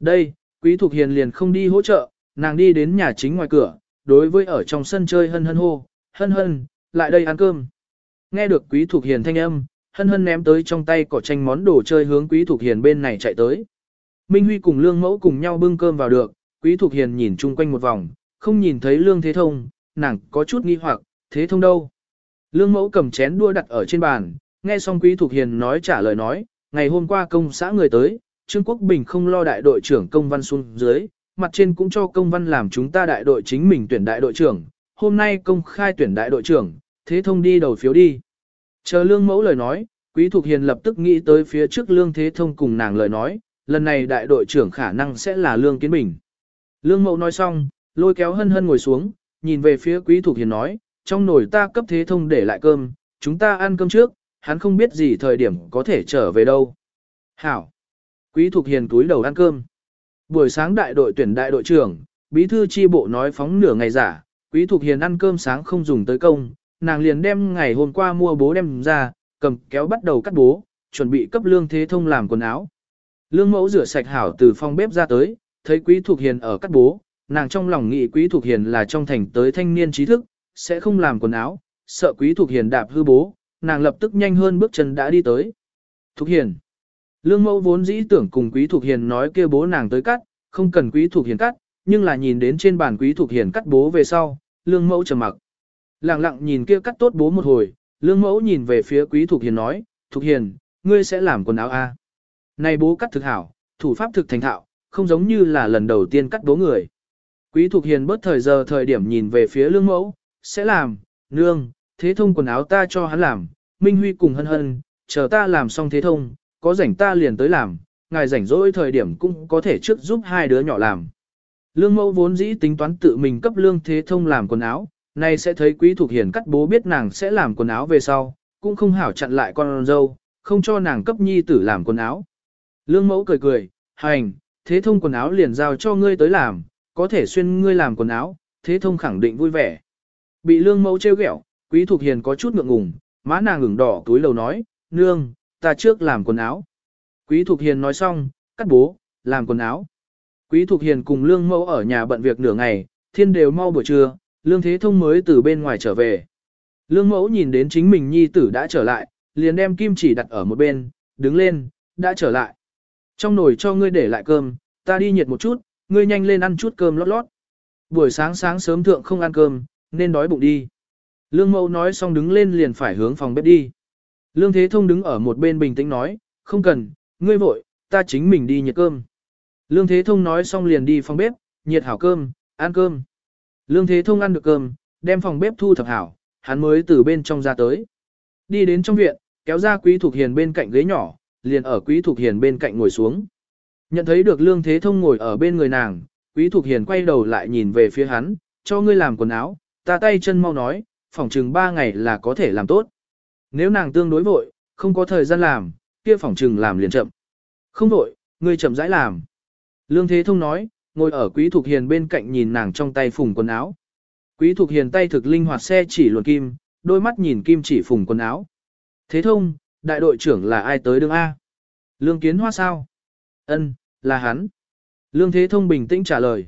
Đây, Quý Thục Hiền liền không đi hỗ trợ, nàng đi đến nhà chính ngoài cửa, đối với ở trong sân chơi hân hân hô, hân hân, lại đây ăn cơm. Nghe được Quý Thục Hiền thanh âm, hân hân ném tới trong tay cỏ tranh món đồ chơi hướng Quý Thục Hiền bên này chạy tới. Minh Huy cùng Lương Mẫu cùng nhau bưng cơm vào được, Quý Thục Hiền nhìn chung quanh một vòng, không nhìn thấy Lương Thế Thông, nàng có chút nghi hoặc, Thế Thông đâu? Lương Mẫu cầm chén đua đặt ở trên bàn, nghe xong Quý Thục Hiền nói trả lời nói, ngày hôm qua công xã người tới, Trương Quốc Bình không lo đại đội trưởng công văn xuống dưới, mặt trên cũng cho công văn làm chúng ta đại đội chính mình tuyển đại đội trưởng, hôm nay công khai tuyển đại đội trưởng, Thế Thông đi đầu phiếu đi. Chờ Lương Mẫu lời nói, Quý Thục Hiền lập tức nghĩ tới phía trước Lương Thế Thông cùng nàng lời nói, lần này đại đội trưởng khả năng sẽ là Lương Kiến Bình. Lương Mẫu nói xong, lôi kéo hân hân ngồi xuống, nhìn về phía Quý Thục Hiền nói, trong nồi ta cấp Thế Thông để lại cơm, chúng ta ăn cơm trước, hắn không biết gì thời điểm có thể trở về đâu. Hảo! Quý Thục Hiền túi đầu ăn cơm. Buổi sáng đại đội tuyển đại đội trưởng, bí thư chi bộ nói phóng nửa ngày giả, Quý Thục Hiền ăn cơm sáng không dùng tới công, nàng liền đem ngày hôm qua mua bố đem ra, cầm kéo bắt đầu cắt bố, chuẩn bị cấp lương thế thông làm quần áo. Lương mẫu rửa sạch hảo từ phòng bếp ra tới, thấy Quý Thục Hiền ở cắt bố, nàng trong lòng nghĩ Quý Thục Hiền là trong thành tới thanh niên trí thức, sẽ không làm quần áo, sợ Quý Thục Hiền đạp hư bố, nàng lập tức nhanh hơn bước chân đã đi tới. Thục Hiền. Lương mẫu vốn dĩ tưởng cùng Quý thuộc Hiền nói kia bố nàng tới cắt, không cần Quý thuộc Hiền cắt, nhưng là nhìn đến trên bàn Quý thuộc Hiền cắt bố về sau, lương mẫu trầm mặc. Lặng lặng nhìn kia cắt tốt bố một hồi, lương mẫu nhìn về phía Quý thuộc Hiền nói, thuộc Hiền, ngươi sẽ làm quần áo a? Này bố cắt thực hảo, thủ pháp thực thành thạo, không giống như là lần đầu tiên cắt bố người. Quý thuộc Hiền bớt thời giờ thời điểm nhìn về phía lương mẫu, sẽ làm, nương, thế thông quần áo ta cho hắn làm, Minh Huy cùng hân hân, chờ ta làm xong thế thông, có rảnh ta liền tới làm, ngài rảnh rỗi thời điểm cũng có thể trước giúp hai đứa nhỏ làm. Lương mẫu vốn dĩ tính toán tự mình cấp lương thế thông làm quần áo, nay sẽ thấy quý thuộc hiền cắt bố biết nàng sẽ làm quần áo về sau, cũng không hảo chặn lại con dâu, không cho nàng cấp nhi tử làm quần áo. Lương mẫu cười cười, hành, thế thông quần áo liền giao cho ngươi tới làm, có thể xuyên ngươi làm quần áo, thế thông khẳng định vui vẻ. Bị lương mẫu trêu ghẹo, quý thuộc hiền có chút ngượng ngùng, má nàng ửng đỏ túi lầu nói, nương, ta trước làm quần áo. Quý Thục Hiền nói xong, cắt bố, làm quần áo. Quý Thục Hiền cùng Lương Mẫu ở nhà bận việc nửa ngày, thiên đều mau buổi trưa, Lương Thế Thông mới từ bên ngoài trở về. Lương Mẫu nhìn đến chính mình nhi tử đã trở lại, liền đem kim chỉ đặt ở một bên, đứng lên, đã trở lại. Trong nồi cho ngươi để lại cơm, ta đi nhiệt một chút, ngươi nhanh lên ăn chút cơm lót lót. Buổi sáng sáng sớm thượng không ăn cơm, nên đói bụng đi. Lương Mẫu nói xong đứng lên liền phải hướng phòng bếp đi. Lương Thế Thông đứng ở một bên bình tĩnh nói, không cần, ngươi vội, ta chính mình đi nhiệt cơm. Lương Thế Thông nói xong liền đi phòng bếp, nhiệt hảo cơm, ăn cơm. Lương Thế Thông ăn được cơm, đem phòng bếp thu thập hảo, hắn mới từ bên trong ra tới. Đi đến trong viện, kéo ra Quý Thục Hiền bên cạnh ghế nhỏ, liền ở Quý Thục Hiền bên cạnh ngồi xuống. Nhận thấy được Lương Thế Thông ngồi ở bên người nàng, Quý Thục Hiền quay đầu lại nhìn về phía hắn, cho ngươi làm quần áo, ta tay chân mau nói, phòng chừng ba ngày là có thể làm tốt. Nếu nàng tương đối vội, không có thời gian làm, kia phỏng trừng làm liền chậm. Không vội, ngươi chậm rãi làm. Lương Thế Thông nói, ngồi ở Quý Thục Hiền bên cạnh nhìn nàng trong tay phùng quần áo. Quý Thục Hiền tay thực linh hoạt xe chỉ luồn kim, đôi mắt nhìn kim chỉ phùng quần áo. Thế Thông, đại đội trưởng là ai tới đương A? Lương Kiến Hoa sao? Ân, là hắn. Lương Thế Thông bình tĩnh trả lời.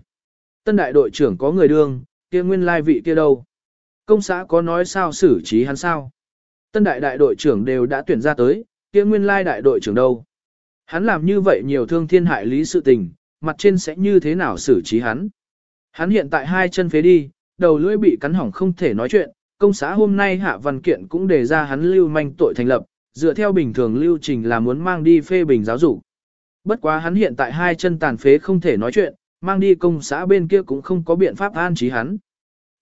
Tân đại đội trưởng có người đương, kia nguyên lai vị kia đâu? Công xã có nói sao xử trí hắn sao? Tân đại đại đội trưởng đều đã tuyển ra tới, kia nguyên lai đại đội trưởng đâu. Hắn làm như vậy nhiều thương thiên hại lý sự tình, mặt trên sẽ như thế nào xử trí hắn. Hắn hiện tại hai chân phế đi, đầu lưỡi bị cắn hỏng không thể nói chuyện, công xã hôm nay hạ văn kiện cũng đề ra hắn lưu manh tội thành lập, dựa theo bình thường lưu trình là muốn mang đi phê bình giáo dục. Bất quá hắn hiện tại hai chân tàn phế không thể nói chuyện, mang đi công xã bên kia cũng không có biện pháp an trí hắn.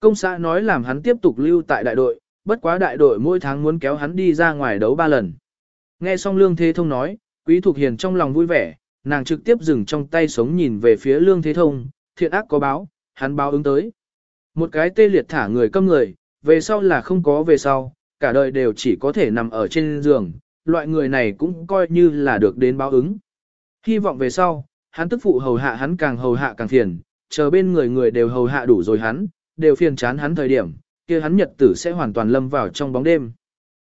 Công xã nói làm hắn tiếp tục lưu tại đại đội, bất quá đại đội mỗi tháng muốn kéo hắn đi ra ngoài đấu ba lần. Nghe xong Lương Thế Thông nói, Quý Thục Hiền trong lòng vui vẻ, nàng trực tiếp dừng trong tay sống nhìn về phía Lương Thế Thông, thiện ác có báo, hắn báo ứng tới. Một cái tê liệt thả người câm người, về sau là không có về sau, cả đời đều chỉ có thể nằm ở trên giường, loại người này cũng coi như là được đến báo ứng. Hy vọng về sau, hắn tức phụ hầu hạ hắn càng hầu hạ càng phiền, chờ bên người người đều hầu hạ đủ rồi hắn, đều phiền chán hắn thời điểm, kia hắn nhật tử sẽ hoàn toàn lâm vào trong bóng đêm.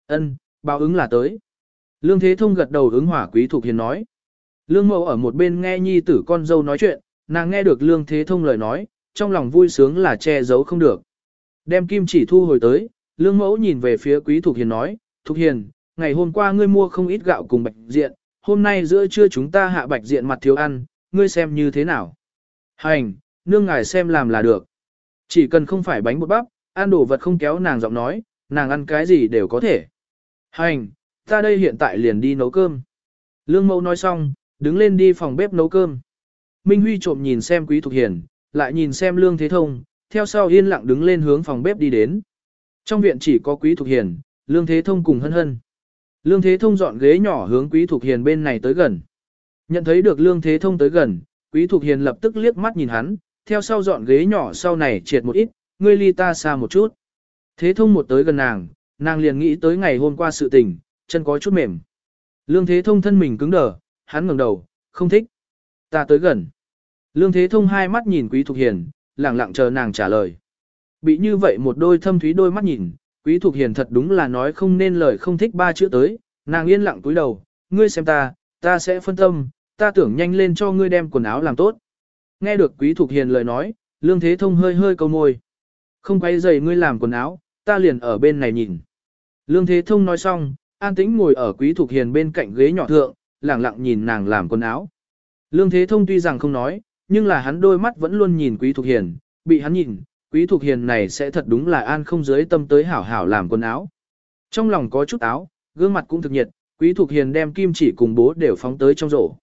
Ân, báo ứng là tới. Lương Thế Thông gật đầu ứng hỏa quý thuộc hiền nói. Lương mẫu ở một bên nghe nhi tử con dâu nói chuyện, nàng nghe được lương thế thông lời nói, trong lòng vui sướng là che giấu không được. Đem kim chỉ thu hồi tới, lương mẫu nhìn về phía quý thuộc Hiền nói, thuộc Hiền, ngày hôm qua ngươi mua không ít gạo cùng bạch diện, hôm nay giữa trưa chúng ta hạ bạch diện mặt thiếu ăn, ngươi xem như thế nào. Hành, nương ngài xem làm là được. Chỉ cần không phải bánh bột bắp, ăn đồ vật không kéo nàng giọng nói, nàng ăn cái gì đều có thể. Hành, ta đây hiện tại liền đi nấu cơm. Lương mẫu nói xong, đứng lên đi phòng bếp nấu cơm. Minh Huy trộm nhìn xem Quý Thục Hiền, lại nhìn xem Lương Thế Thông, theo sau yên lặng đứng lên hướng phòng bếp đi đến. Trong viện chỉ có Quý Thục Hiền, Lương Thế Thông cùng hân hân. Lương Thế Thông dọn ghế nhỏ hướng Quý Thục Hiền bên này tới gần. Nhận thấy được Lương Thế Thông tới gần, Quý Thục Hiền lập tức liếc mắt nhìn hắn, theo sau dọn ghế nhỏ sau này triệt một ít, ngươi ly ta xa một chút. Thế Thông một tới gần nàng, nàng liền nghĩ tới ngày hôm qua sự tình, chân có chút mềm. Lương Thế Thông thân mình cứng đờ, hắn ngẩng đầu, không thích. Ta tới gần. Lương Thế Thông hai mắt nhìn Quý Thục Hiền, lặng lặng chờ nàng trả lời. Bị như vậy một đôi thâm thúy đôi mắt nhìn, Quý Thục Hiền thật đúng là nói không nên lời không thích ba chữ tới, nàng yên lặng túi đầu, ngươi xem ta, ta sẽ phân tâm, ta tưởng nhanh lên cho ngươi đem quần áo làm tốt. Nghe được Quý Thục Hiền lời nói, Lương Thế Thông hơi hơi câu môi. Không quay giày ngươi làm quần áo, ta liền ở bên này nhìn. Lương Thế Thông nói xong, an tĩnh ngồi ở Quý Thục Hiền bên cạnh ghế nhỏ thượng, lặng lặng nhìn nàng làm quần áo. Lương Thế Thông tuy rằng không nói, nhưng là hắn đôi mắt vẫn luôn nhìn Quý Thục Hiền, bị hắn nhìn, Quý Thục Hiền này sẽ thật đúng là an không dưới tâm tới hảo hảo làm quần áo. Trong lòng có chút áo, gương mặt cũng thực nhiệt, Quý Thục Hiền đem kim chỉ cùng bố đều phóng tới trong rổ.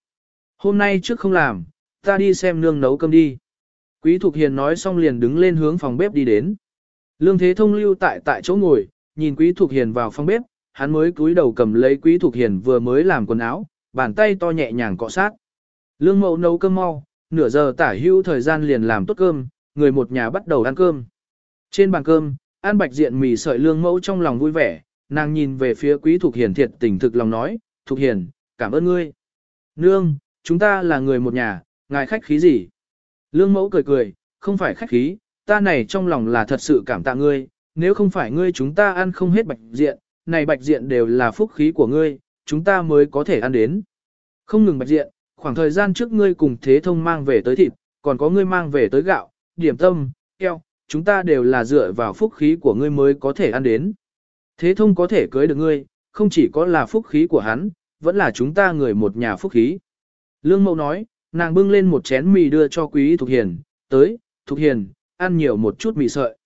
Hôm nay trước không làm, ta đi xem nương nấu cơm đi. Quý Thục Hiền nói xong liền đứng lên hướng phòng bếp đi đến. Lương Thế Thông lưu tại tại chỗ ngồi, nhìn Quý Thục Hiền vào phòng bếp, hắn mới cúi đầu cầm lấy Quý Thục Hiền vừa mới làm quần áo, bàn tay to nhẹ nhàng cọ sát. Lương Mậu nấu cơm mau, nửa giờ tả hữu thời gian liền làm tốt cơm, người một nhà bắt đầu ăn cơm. Trên bàn cơm, ăn bạch diện mì sợi lương mẫu trong lòng vui vẻ, nàng nhìn về phía quý Thục Hiền thiệt tình thực lòng nói, Thục Hiền, cảm ơn ngươi. Nương, chúng ta là người một nhà, ngài khách khí gì? Lương mẫu cười cười, không phải khách khí, ta này trong lòng là thật sự cảm tạ ngươi, nếu không phải ngươi chúng ta ăn không hết bạch diện, này bạch diện đều là phúc khí của ngươi, chúng ta mới có thể ăn đến. Không ngừng bạch diện, khoảng thời gian trước ngươi cùng thế thông mang về tới thịt, còn có ngươi mang về tới gạo, điểm tâm, keo, chúng ta đều là dựa vào phúc khí của ngươi mới có thể ăn đến. Thế thông có thể cưới được ngươi, không chỉ có là phúc khí của hắn, vẫn là chúng ta người một nhà phúc khí. Lương Mậu nói, nàng bưng lên một chén mì đưa cho quý Thục Hiền, tới, Thục Hiền, ăn nhiều một chút mì sợi.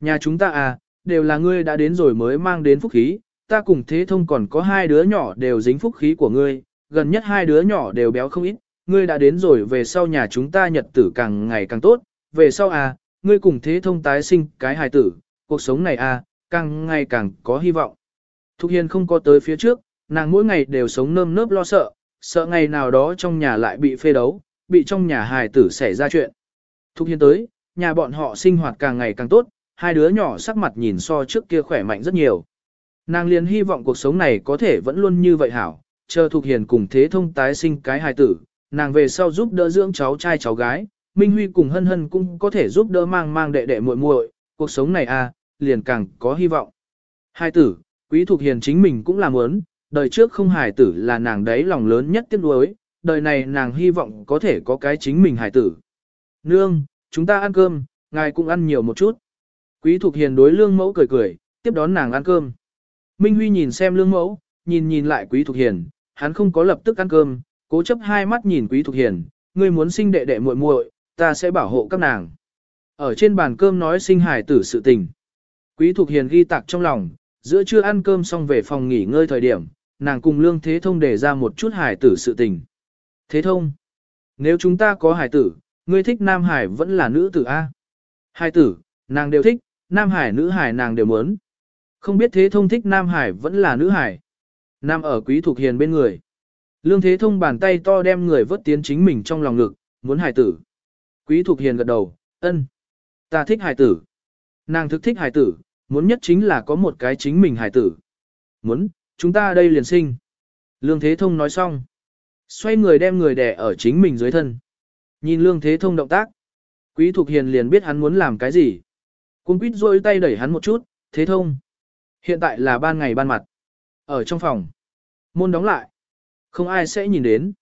Nhà chúng ta à, đều là ngươi đã đến rồi mới mang đến phúc khí, ta cùng thế thông còn có hai đứa nhỏ đều dính phúc khí của ngươi, gần nhất hai đứa nhỏ đều béo không ít, ngươi đã đến rồi về sau nhà chúng ta nhật tử càng ngày càng tốt, về sau à, ngươi cùng thế thông tái sinh cái hài tử, cuộc sống này à, càng ngày càng có hy vọng. Thục Hiền không có tới phía trước, nàng mỗi ngày đều sống nơm nớp lo sợ, sợ ngày nào đó trong nhà lại bị phê đấu, bị trong nhà hài tử xảy ra chuyện. Thúc Hiền tới, nhà bọn họ sinh hoạt càng ngày càng tốt, hai đứa nhỏ sắc mặt nhìn so trước kia khỏe mạnh rất nhiều. Nàng liền hy vọng cuộc sống này có thể vẫn luôn như vậy hảo, chờ Thục Hiền cùng thế thông tái sinh cái hài tử, nàng về sau giúp đỡ dưỡng cháu trai cháu gái, Minh Huy cùng hân hân cũng có thể giúp đỡ mang mang đệ đệ muội muội, cuộc sống này a à, liền càng có hy vọng. Hai tử, Quý Thục Hiền chính mình cũng làm muốn, đời trước không hài tử là nàng đấy lòng lớn nhất tiếc nuối, đời này nàng hy vọng có thể có cái chính mình hài tử. Nương, chúng ta ăn cơm, ngài cũng ăn nhiều một chút. Quý Thục Hiền đối lương mẫu cười cười, tiếp đón nàng ăn cơm. Minh Huy nhìn xem lương mẫu, nhìn nhìn lại Quý Thục Hiền, hắn không có lập tức ăn cơm, cố chấp hai mắt nhìn Quý Thục Hiền, ngươi muốn sinh đệ đệ muội muội, ta sẽ bảo hộ các nàng. Ở trên bàn cơm nói sinh hài tử sự tình. Quý Thục Hiền ghi tạc trong lòng, giữa trưa ăn cơm xong về phòng nghỉ ngơi thời điểm, nàng cùng Lương Thế Thông để ra một chút hài tử sự tình. Thế Thông, nếu chúng ta có hài tử, ngươi thích nam hải vẫn là nữ tử A. Hài tử, nàng đều thích, nam hải nữ hải nàng đều muốn. Không biết Thế Thông thích nam hải vẫn là nữ hải. Nam ở Quý thuộc Hiền bên người. Lương Thế Thông bàn tay to đem người vớt tiến chính mình trong lòng ngực, muốn hài tử. Quý Thục Hiền gật đầu, ân. Ta thích hài tử. Nàng thực thích hài tử, muốn nhất chính là có một cái chính mình hài tử. Muốn, chúng ta đây liền sinh. Lương Thế Thông nói xong. Xoay người đem người đẻ ở chính mình dưới thân. Nhìn Lương Thế Thông động tác. Quý Thục Hiền liền biết hắn muốn làm cái gì. Cung quýt rôi tay đẩy hắn một chút, Thế Thông. Hiện tại là ban ngày ban mặt. Ở trong phòng. Môn đóng lại. Không ai sẽ nhìn đến.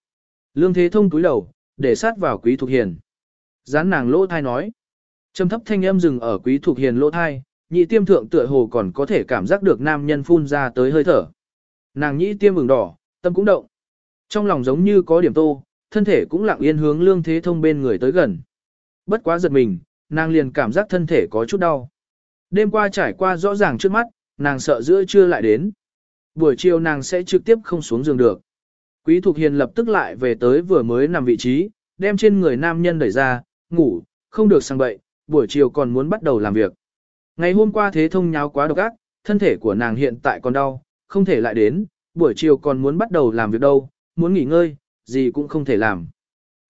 Lương Thế Thông túi đầu, để sát vào Quý Thục Hiền. Gián nàng lỗ thai nói. Trầm thấp thanh âm dừng ở Quý Thục Hiền lỗ thai, nhị tiêm thượng tựa hồ còn có thể cảm giác được nam nhân phun ra tới hơi thở. Nàng nhĩ tiêm ửng đỏ, tâm cũng động. Trong lòng giống như có điểm tô, thân thể cũng lặng yên hướng Lương Thế Thông bên người tới gần. Bất quá giật mình, nàng liền cảm giác thân thể có chút đau. Đêm qua trải qua rõ ràng trước mắt, nàng sợ giữa trưa lại đến. Buổi chiều nàng sẽ trực tiếp không xuống giường được. Quý Thục Hiền lập tức lại về tới vừa mới nằm vị trí, đem trên người nam nhân đẩy ra, ngủ, không được sang bậy, buổi chiều còn muốn bắt đầu làm việc. Ngày hôm qua thế thông nháo quá độc ác, thân thể của nàng hiện tại còn đau, không thể lại đến, buổi chiều còn muốn bắt đầu làm việc đâu, muốn nghỉ ngơi, gì cũng không thể làm.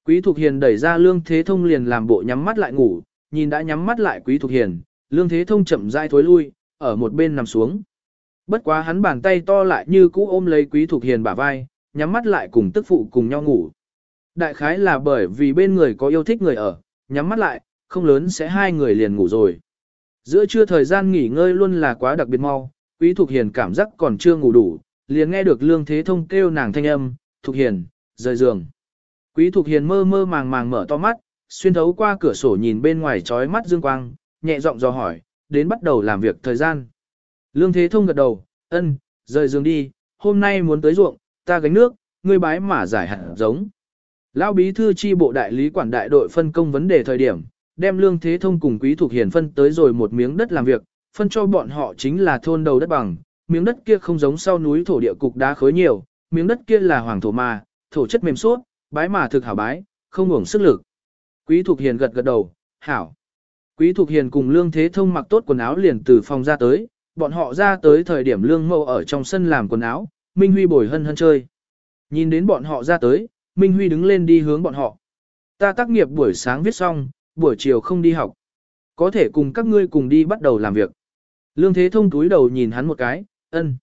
Quý Thục Hiền đẩy ra Lương Thế Thông liền làm bộ nhắm mắt lại ngủ, nhìn đã nhắm mắt lại Quý Thục Hiền, Lương Thế Thông chậm rãi thối lui, ở một bên nằm xuống. Bất quá hắn bàn tay to lại như cũ ôm lấy Quý Thục Hiền bả vai, nhắm mắt lại cùng tức phụ cùng nhau ngủ. Đại khái là bởi vì bên người có yêu thích người ở, nhắm mắt lại, không lớn sẽ hai người liền ngủ rồi. Giữa trưa thời gian nghỉ ngơi luôn là quá đặc biệt mau, Quý Thục Hiền cảm giác còn chưa ngủ đủ, liền nghe được Lương Thế Thông kêu nàng thanh âm, Thục Hiền, rời giường. Quý Thục Hiền mơ mơ màng màng mở to mắt, xuyên thấu qua cửa sổ nhìn bên ngoài trói mắt dương quang, nhẹ giọng dò hỏi, đến bắt đầu làm việc thời gian. Lương Thế Thông gật đầu, ân, rời giường đi, hôm nay muốn tới ruộng, ta gánh nước, ngươi bái mà giải hạt giống. Lão bí thư chi bộ đại lý quản đại đội phân công vấn đề thời điểm, đem Lương Thế Thông cùng Quý Thục Hiền phân tới rồi một miếng đất làm việc, phân cho bọn họ chính là thôn đầu đất bằng, miếng đất kia không giống sau núi thổ địa cục đá khối nhiều, miếng đất kia là hoàng thổ mà, thổ chất mềm suốt, bái mà thực hảo bái, không ngủng sức lực. Quý Thục Hiền gật gật đầu, hảo. Quý Thục Hiền cùng Lương Thế Thông mặc tốt quần áo liền từ phòng ra tới, bọn họ ra tới thời điểm Lương Mâu ở trong sân làm quần áo, Minh Huy bồi hân hân chơi. Nhìn đến bọn họ ra tới, Minh Huy đứng lên đi hướng bọn họ. Ta tác nghiệp buổi sáng viết xong, buổi chiều không đi học. Có thể cùng các ngươi cùng đi bắt đầu làm việc. Lương Thế Thông túi đầu nhìn hắn một cái, ân.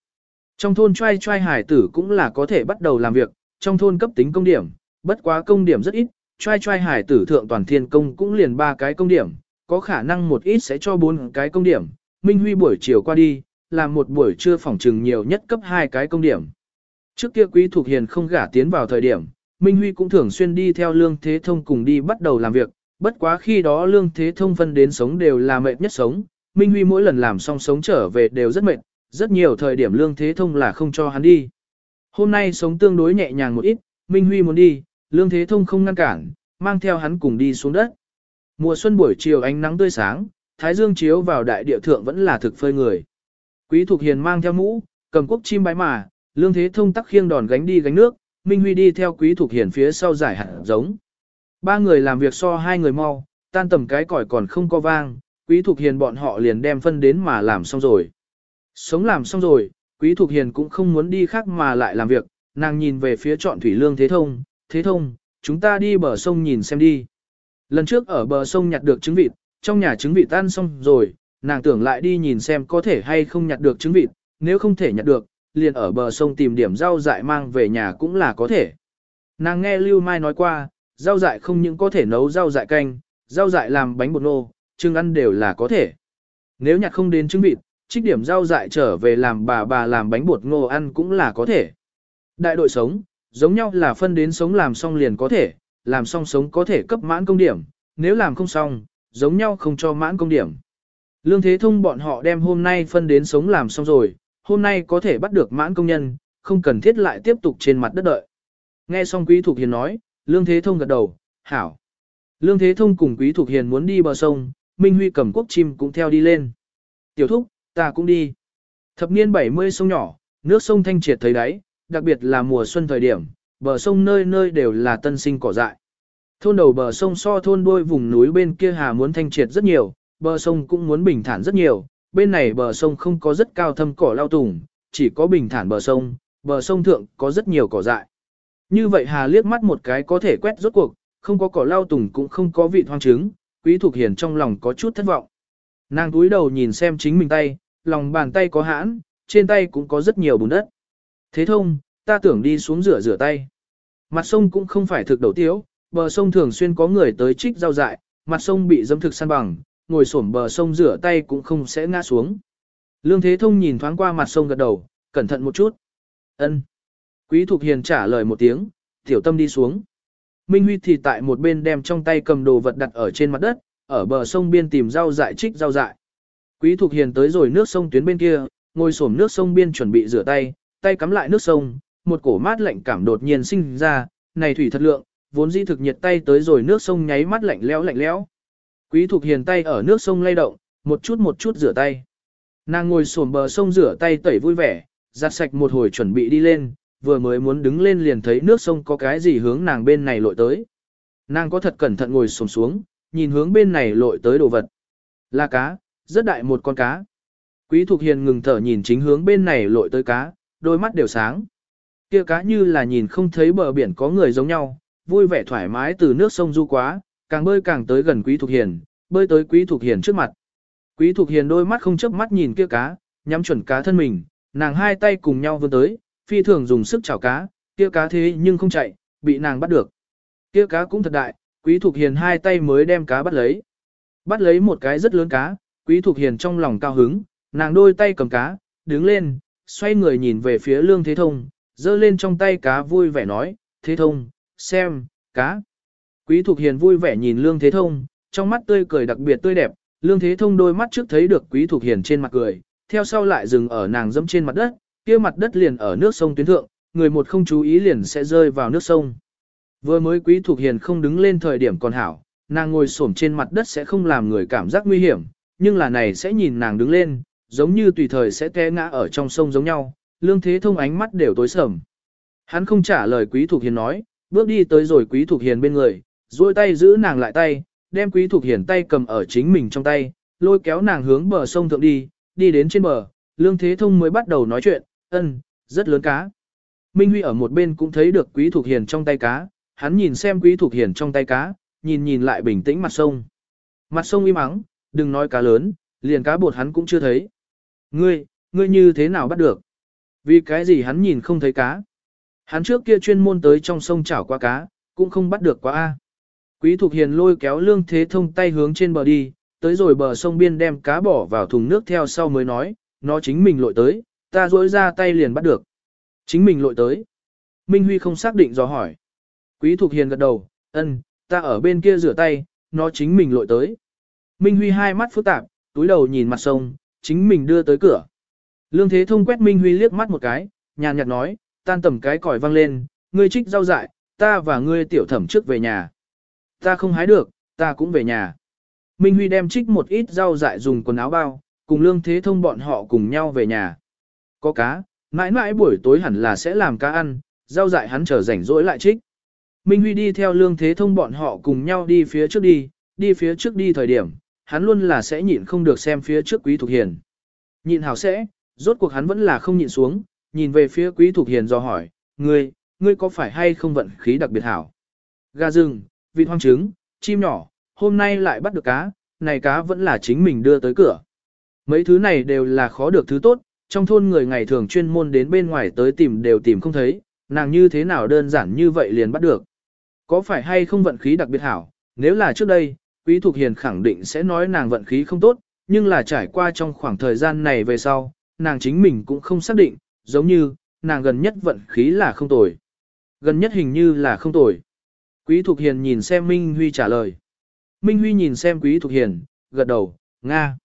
Trong thôn trai trai hải tử cũng là có thể bắt đầu làm việc, trong thôn cấp tính công điểm, bất quá công điểm rất ít, trai trai hải tử thượng toàn thiên công cũng liền ba cái công điểm, có khả năng một ít sẽ cho bốn cái công điểm. Minh Huy buổi chiều qua đi, làm một buổi trưa phỏng trừng nhiều nhất cấp hai cái công điểm. Trước kia Quý Thục Hiền không gả tiến vào thời điểm, Minh Huy cũng thường xuyên đi theo Lương Thế Thông cùng đi bắt đầu làm việc, bất quá khi đó Lương Thế Thông phân đến sống đều là mệt nhất sống, Minh Huy mỗi lần làm xong sống trở về đều rất mệt, rất nhiều thời điểm Lương Thế Thông là không cho hắn đi. Hôm nay sống tương đối nhẹ nhàng một ít, Minh Huy muốn đi, Lương Thế Thông không ngăn cản, mang theo hắn cùng đi xuống đất. Mùa xuân buổi chiều ánh nắng tươi sáng, thái dương chiếu vào đại địa thượng vẫn là thực phơi người. Quý Thục Hiền mang theo mũ, cầm quốc chim bái mà, Lương Thế Thông tắc khiêng đòn gánh đi gánh nước, Minh Huy đi theo Quý Thục Hiền phía sau giải hạt giống. Ba người làm việc so hai người mau, tan tầm cái còi còn không có vang, Quý Thục Hiền bọn họ liền đem phân đến mà làm xong rồi. Sống làm xong rồi, Quý Thục Hiền cũng không muốn đi khác mà lại làm việc, nàng nhìn về phía trọn thủy lương Thế Thông, Thế Thông, chúng ta đi bờ sông nhìn xem đi. Lần trước ở bờ sông nhặt được trứng vịt, trong nhà trứng vịt tan xong rồi, nàng tưởng lại đi nhìn xem có thể hay không nhặt được trứng vịt, nếu không thể nhặt được, liền ở bờ sông tìm điểm rau dại mang về nhà cũng là có thể. Nàng nghe Lưu Mai nói qua, rau dại không những có thể nấu rau dại canh, rau dại làm bánh bột nô, trứng ăn đều là có thể. Nếu nhặt không đến trứng vịt, trích điểm rau dại trở về làm bà bà làm bánh bột ngô ăn cũng là có thể. Đại đội sống, giống nhau là phân đến sống làm xong liền có thể, làm xong sống có thể cấp mãn công điểm, nếu làm không xong, giống nhau không cho mãn công điểm. Lương Thế Thông bọn họ đem hôm nay phân đến sống làm xong rồi, hôm nay có thể bắt được mãn công nhân, không cần thiết lại tiếp tục trên mặt đất đợi. Nghe xong Quý Thục Hiền nói, Lương Thế Thông gật đầu, hảo. Lương Thế Thông cùng Quý Thục Hiền muốn đi bờ sông, Minh Huy cầm quốc chim cũng theo đi lên. Tiểu thúc, ta cũng đi. Thập niên 70 sông nhỏ, nước sông thanh triệt thấy đáy, đặc biệt là mùa xuân thời điểm, bờ sông nơi nơi đều là tân sinh cỏ dại. Thôn đầu bờ sông so thôn đôi vùng núi bên kia hà muốn thanh triệt rất nhiều, bờ sông cũng muốn bình thản rất nhiều, bên này bờ sông không có rất cao thâm cỏ lao tùng, chỉ có bình thản bờ sông, bờ sông thượng có rất nhiều cỏ dại. Như vậy hà liếc mắt một cái có thể quét rốt cuộc, không có cỏ lao tùng cũng không có vị hoang trứng, quý Thục hiền trong lòng có chút thất vọng. Nàng túi đầu nhìn xem chính mình tay, lòng bàn tay có hãn, trên tay cũng có rất nhiều bùn đất. Thế thông, ta tưởng đi xuống rửa rửa tay. Mặt sông cũng không phải thực đầu tiếu, bờ sông thường xuyên có người tới trích rau dại, mặt sông bị dâm thực săn bằng, ngồi xổm bờ sông rửa tay cũng không sẽ ngã xuống. Lương Thế Thông nhìn thoáng qua mặt sông gật đầu, cẩn thận một chút. Ân. Quý Thục Hiền trả lời một tiếng, tiểu tâm đi xuống. Minh Huy thì tại một bên đem trong tay cầm đồ vật đặt ở trên mặt đất, ở bờ sông biên tìm rau dại trích rau dại. Quý Thục Hiền tới rồi nước sông tuyến bên kia, ngồi xổm nước sông biên chuẩn bị rửa tay, tay cắm lại nước sông, một cổ mát lạnh cảm đột nhiên sinh ra, này thủy thật lượng, vốn dĩ thực nhiệt tay tới rồi nước sông nháy mắt lạnh lẽo lạnh lẽo. Quý Thục Hiền tay ở nước sông lay động, một chút một chút rửa tay. Nàng ngồi xổm bờ sông rửa tay tẩy vui vẻ, giặt sạch một hồi chuẩn bị đi lên, vừa mới muốn đứng lên liền thấy nước sông có cái gì hướng nàng bên này lội tới. Nàng có thật cẩn thận ngồi xổm xuống, nhìn hướng bên này lội tới đồ vật. Là cá, rất đại một con cá. Quý Thục Hiền ngừng thở nhìn chính hướng bên này lội tới cá, đôi mắt đều sáng. Kia cá như là nhìn không thấy bờ biển có người giống nhau, vui vẻ thoải mái từ nước sông du quá, càng bơi càng tới gần Quý Thục Hiền, bơi tới Quý Thục Hiền trước mặt. Quý Thục Hiền đôi mắt không chớp mắt nhìn kia cá, nhắm chuẩn cá thân mình, nàng hai tay cùng nhau vươn tới, phi thường dùng sức chảo cá, kia cá thế nhưng không chạy, bị nàng bắt được. Kia cá cũng thật đại, Quý Thục Hiền hai tay mới đem cá bắt lấy. Bắt lấy một cái rất lớn cá, Quý Thục Hiền trong lòng cao hứng, nàng đôi tay cầm cá, đứng lên, xoay người nhìn về phía Lương Thế Thông, giơ lên trong tay cá vui vẻ nói, Thế Thông, xem, cá. Quý Thục Hiền vui vẻ nhìn Lương Thế Thông, trong mắt tươi cười đặc biệt tươi đẹp, Lương Thế Thông đôi mắt trước thấy được Quý Thục Hiền trên mặt cười, theo sau lại dừng ở nàng dẫm trên mặt đất, kia mặt đất liền ở nước sông tuyến thượng, người một không chú ý liền sẽ rơi vào nước sông. Vừa mới Quý thuộc Hiền không đứng lên thời điểm còn hảo, nàng ngồi xổm trên mặt đất sẽ không làm người cảm giác nguy hiểm, nhưng là này sẽ nhìn nàng đứng lên, giống như tùy thời sẽ té ngã ở trong sông giống nhau, Lương Thế Thông ánh mắt đều tối sầm. Hắn không trả lời Quý thuộc Hiền nói, bước đi tới rồi Quý thuộc Hiền bên người, duỗi tay giữ nàng lại tay, đem Quý thuộc Hiền tay cầm ở chính mình trong tay, lôi kéo nàng hướng bờ sông thượng đi, đi đến trên bờ, Lương Thế Thông mới bắt đầu nói chuyện, ân, rất lớn cá. Minh Huy ở một bên cũng thấy được Quý Thục Hiền trong tay cá, hắn nhìn xem Quý Thục Hiền trong tay cá, nhìn nhìn lại bình tĩnh mặt sông. Mặt sông im ắng, đừng nói cá lớn, liền cá bột hắn cũng chưa thấy. Ngươi, ngươi như thế nào bắt được? Vì cái gì hắn nhìn không thấy cá? Hắn trước kia chuyên môn tới trong sông chảo qua cá, cũng không bắt được quá a. Quý Thục Hiền lôi kéo Lương Thế Thông tay hướng trên bờ đi, tới rồi bờ sông biên đem cá bỏ vào thùng nước theo sau mới nói, nó chính mình lội tới, ta duỗi ra tay liền bắt được. Chính mình lội tới. Minh Huy không xác định do hỏi. Quý Thục Hiền gật đầu, ân, ta ở bên kia rửa tay, nó chính mình lội tới. Minh Huy hai mắt phức tạp, túi đầu nhìn mặt sông, chính mình đưa tới cửa. Lương Thế Thông quét Minh Huy liếc mắt một cái, nhàn nhạt nói, tan tầm cái còi vang lên, ngươi trích rau dại, ta và ngươi tiểu thẩm trước về nhà. Ta không hái được, ta cũng về nhà. Minh Huy đem trích một ít rau dại dùng quần áo bao, cùng Lương Thế Thông bọn họ cùng nhau về nhà. Có cá, mãi mãi buổi tối hẳn là sẽ làm cá ăn, rau dại hắn trở rảnh rỗi lại trích. Minh Huy đi theo Lương Thế Thông bọn họ cùng nhau đi phía trước đi, đi phía trước đi thời điểm, hắn luôn là sẽ nhịn không được xem phía trước Quý Thục Hiền. Nhịn hảo sẽ, rốt cuộc hắn vẫn là không nhịn xuống, nhìn về phía Quý Thục Hiền do hỏi, ngươi, ngươi có phải hay không vận khí đặc biệt hảo? Gà rừng, vịt hoang trứng, chim nhỏ, hôm nay lại bắt được cá, này cá vẫn là chính mình đưa tới cửa. Mấy thứ này đều là khó được thứ tốt, trong thôn người ngày thường chuyên môn đến bên ngoài tới tìm đều tìm không thấy, nàng như thế nào đơn giản như vậy liền bắt được. Có phải hay không vận khí đặc biệt hảo, nếu là trước đây, Quý Thục Hiền khẳng định sẽ nói nàng vận khí không tốt, nhưng là trải qua trong khoảng thời gian này về sau, nàng chính mình cũng không xác định, giống như, nàng gần nhất vận khí là không tồi. Gần nhất hình như là không tồi. Quý Thục Hiền nhìn xem Minh Huy trả lời. Minh Huy nhìn xem Quý Thục Hiền, gật đầu, Nga.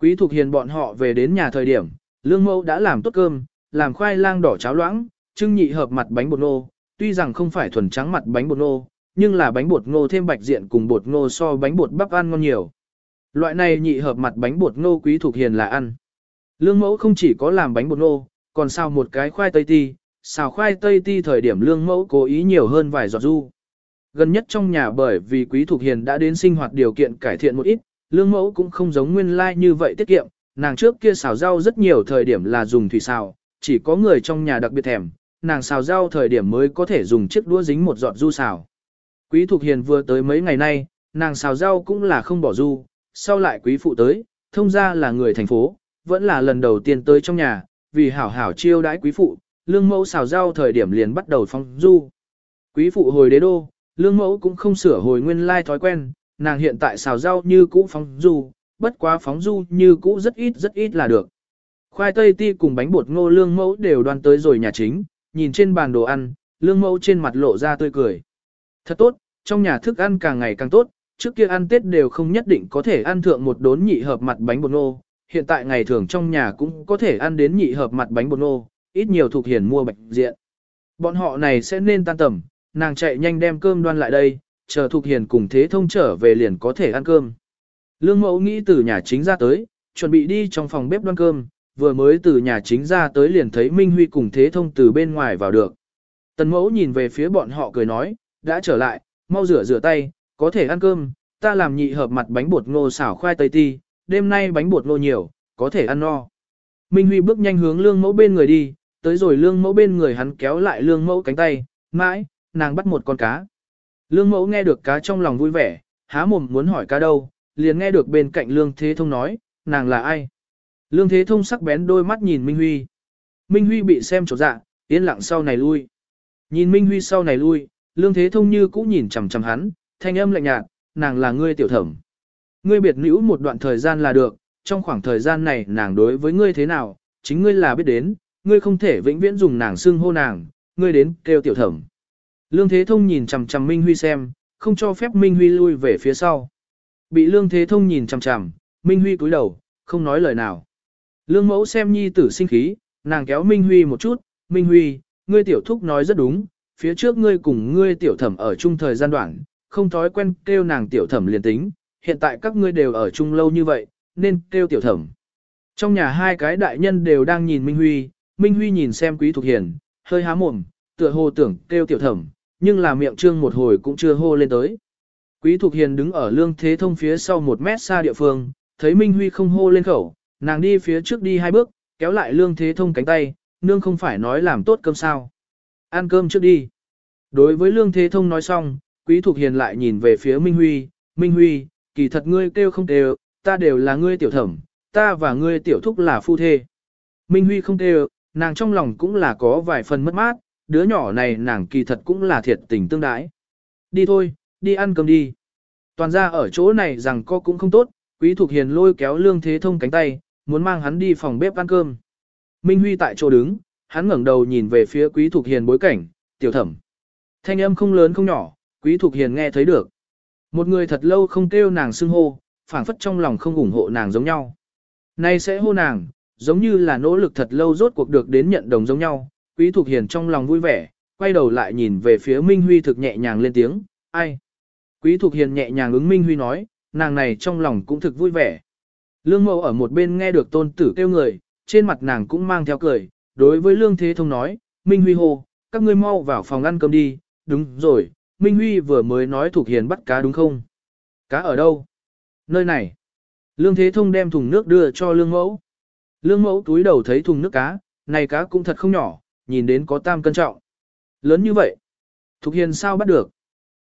Quý Thục Hiền bọn họ về đến nhà thời điểm, Lương Mẫu đã làm tốt cơm, làm khoai lang đỏ cháo loãng, trưng nhị hợp mặt bánh bột ngô. tuy rằng không phải thuần trắng mặt bánh bột ngô, nhưng là bánh bột ngô thêm bạch diện cùng bột ngô so bánh bột bắp ăn ngon nhiều. Loại này nhị hợp mặt bánh bột ngô quý thuộc hiền là ăn. Lương mẫu không chỉ có làm bánh bột ngô, còn xào một cái khoai tây ti, xào khoai tây ti thời điểm lương mẫu cố ý nhiều hơn vài giọt du. Gần nhất trong nhà bởi vì quý thuộc hiền đã đến sinh hoạt điều kiện cải thiện một ít, lương mẫu cũng không giống nguyên lai like như vậy tiết kiệm, nàng trước kia xào rau rất nhiều thời điểm là dùng thủy xào, chỉ có người trong nhà đặc biệt thèm, nàng xào rau thời điểm mới có thể dùng chiếc đũa dính một giọt du xào. Quý Thục Hiền vừa tới mấy ngày nay, nàng xào rau cũng là không bỏ du, sau lại quý phụ tới, thông ra là người thành phố, vẫn là lần đầu tiên tới trong nhà, vì hảo hảo chiêu đãi quý phụ, lương mẫu xào rau thời điểm liền bắt đầu phong du. Quý phụ hồi đế đô, lương mẫu cũng không sửa hồi nguyên lai thói quen, nàng hiện tại xào rau như cũ phong du, bất quá phóng du như cũ rất ít rất ít là được. Khoai tây ti cùng bánh bột ngô lương mẫu đều đoan tới rồi nhà chính, nhìn trên bàn đồ ăn, lương mẫu trên mặt lộ ra tươi cười. Thật tốt, trong nhà thức ăn càng ngày càng tốt, trước kia ăn Tết đều không nhất định có thể ăn thượng một đốn nhị hợp mặt bánh bột ngô hiện tại ngày thường trong nhà cũng có thể ăn đến nhị hợp mặt bánh bột ngô ít nhiều thuộc hiền mua bạch diện. Bọn họ này sẽ nên tan tầm, nàng chạy nhanh đem cơm đoan lại đây, chờ thuộc hiền cùng thế thông trở về liền có thể ăn cơm. Lương mẫu nghĩ từ nhà chính ra tới, chuẩn bị đi trong phòng bếp đoan cơm, vừa mới từ nhà chính ra tới liền thấy Minh Huy cùng thế thông từ bên ngoài vào được. Tần mẫu nhìn về phía bọn họ cười nói, đã trở lại, mau rửa rửa tay, có thể ăn cơm, ta làm nhị hợp mặt bánh bột ngô xảo khoai tây ti, đêm nay bánh bột ngô nhiều, có thể ăn no. Minh Huy bước nhanh hướng lương mẫu bên người đi, tới rồi lương mẫu bên người hắn kéo lại lương mẫu cánh tay, mãi, nàng bắt một con cá. Lương mẫu nghe được cá trong lòng vui vẻ, há mồm muốn hỏi cá đâu, liền nghe được bên cạnh lương thế thông nói, nàng là ai. Lương thế thông sắc bén đôi mắt nhìn Minh Huy. Minh Huy bị xem trột dạ, yên lặng sau này lui. Nhìn Minh Huy sau này lui, lương thế thông như cũ nhìn chằm chằm hắn, thanh âm lạnh nhạt, nàng là ngươi tiểu thẩm. Ngươi biệt nữ một đoạn thời gian là được, trong khoảng thời gian này nàng đối với ngươi thế nào, chính ngươi là biết đến, ngươi không thể vĩnh viễn dùng nàng xưng hô nàng, ngươi đến kêu tiểu thẩm. Lương Thế Thông nhìn chằm chằm Minh Huy xem, không cho phép Minh Huy lui về phía sau. Bị Lương Thế Thông nhìn chằm chằm, Minh Huy cúi đầu, không nói lời nào. Lương Mẫu xem nhi tử sinh khí, nàng kéo Minh Huy một chút, Minh Huy, ngươi tiểu thúc nói rất đúng, phía trước ngươi cùng ngươi tiểu thẩm ở chung thời gian đoạn, không thói quen kêu nàng tiểu thẩm liền tính, hiện tại các ngươi đều ở chung lâu như vậy, nên kêu tiểu thẩm. Trong nhà hai cái đại nhân đều đang nhìn Minh Huy, Minh Huy nhìn xem Quý Thục Hiền, hơi há mồm, tựa hồ tưởng kêu tiểu thẩm, nhưng là miệng trương một hồi cũng chưa hô lên tới. Quý Thục Hiền đứng ở lương thế thông phía sau một mét xa địa phương, thấy Minh Huy không hô lên khẩu, nàng đi phía trước đi hai bước, kéo lại lương thế thông cánh tay, nương không phải nói làm tốt cơm sao. Ăn cơm trước đi. Đối với lương thế thông nói xong, Quý Thục Hiền lại nhìn về phía Minh Huy, Minh Huy, kỳ thật ngươi kêu không kêu, ta đều là ngươi tiểu thẩm, ta và ngươi tiểu thúc là phu thê. Minh Huy không kêu, nàng trong lòng cũng là có vài phần mất mát, đứa nhỏ này nàng kỳ thật cũng là thiệt tình tương đái. Đi thôi, đi ăn cơm đi. Toàn ra ở chỗ này rằng co cũng không tốt, Quý Thục Hiền lôi kéo Lương Thế Thông cánh tay, muốn mang hắn đi phòng bếp ăn cơm. Minh Huy tại chỗ đứng, hắn ngẩng đầu nhìn về phía Quý Thục Hiền bối cảnh, tiểu thẩm. Thanh âm không lớn không nhỏ, Quý Thục Hiền nghe thấy được. Một người thật lâu không kêu nàng xưng hô, phảng phất trong lòng không ủng hộ nàng giống nhau. Nay sẽ hô nàng, giống như là nỗ lực thật lâu rốt cuộc được đến nhận đồng giống nhau. Quý Thục Hiền trong lòng vui vẻ, quay đầu lại nhìn về phía Minh Huy thực nhẹ nhàng lên tiếng, ai? Quý Thục Hiền nhẹ nhàng ứng Minh Huy nói, nàng này trong lòng cũng thực vui vẻ. Lương mẫu ở một bên nghe được tôn tử kêu người, trên mặt nàng cũng mang theo cười, đối với Lương Thế Thông nói, Minh Huy hô, các ngươi mau vào phòng ăn cơm đi, đúng rồi, Minh Huy vừa mới nói Thục Hiền bắt cá đúng không? Cá ở đâu? Nơi này. Lương Thế Thông đem thùng nước đưa cho Lương Mẫu. Lương Mẫu túi đầu thấy thùng nước cá, này cá cũng thật không nhỏ, nhìn đến có tam cân trọng. Lớn như vậy. Thục Hiền sao bắt được?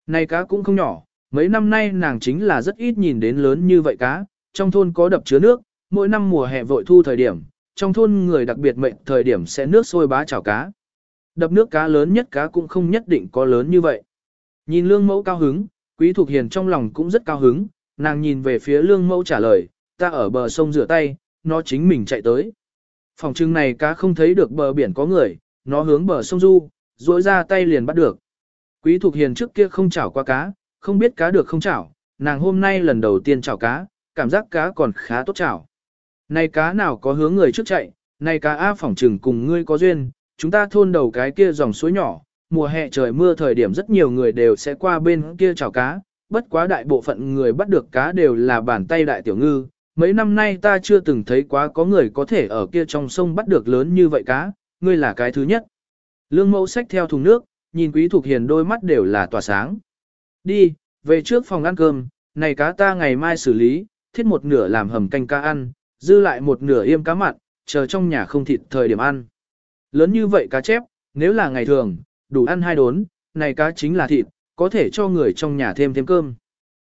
Này cá cũng không nhỏ, mấy năm nay nàng chính là rất ít nhìn đến lớn như vậy cá, trong thôn có đập chứa nước, mỗi năm mùa hè vội thu thời điểm, trong thôn người đặc biệt mệnh thời điểm sẽ nước sôi bá chảo cá. Đập nước cá lớn nhất cá cũng không nhất định có lớn như vậy. Nhìn lương mẫu cao hứng, quý thuộc hiền trong lòng cũng rất cao hứng, nàng nhìn về phía lương mẫu trả lời, ta ở bờ sông rửa tay, nó chính mình chạy tới. Phòng trưng này cá không thấy được bờ biển có người, nó hướng bờ sông du, duỗi ra tay liền bắt được. Quý thuộc hiền trước kia không chảo qua cá, không biết cá được không chảo, nàng hôm nay lần đầu tiên chảo cá, cảm giác cá còn khá tốt chảo. Này cá nào có hướng người trước chạy, này cá A phỏng trừng cùng ngươi có duyên, chúng ta thôn đầu cái kia dòng suối nhỏ, mùa hè trời mưa thời điểm rất nhiều người đều sẽ qua bên kia chảo cá, bất quá đại bộ phận người bắt được cá đều là bàn tay đại tiểu ngư. Mấy năm nay ta chưa từng thấy quá có người có thể ở kia trong sông bắt được lớn như vậy cá, ngươi là cái thứ nhất. Lương mẫu xách theo thùng nước, nhìn quý thuộc hiền đôi mắt đều là tỏa sáng. Đi, về trước phòng ăn cơm, này cá ta ngày mai xử lý, thiết một nửa làm hầm canh cá ăn, dư lại một nửa yêm cá mặn, chờ trong nhà không thịt thời điểm ăn. Lớn như vậy cá chép, nếu là ngày thường, đủ ăn hai đốn, này cá chính là thịt, có thể cho người trong nhà thêm thêm cơm.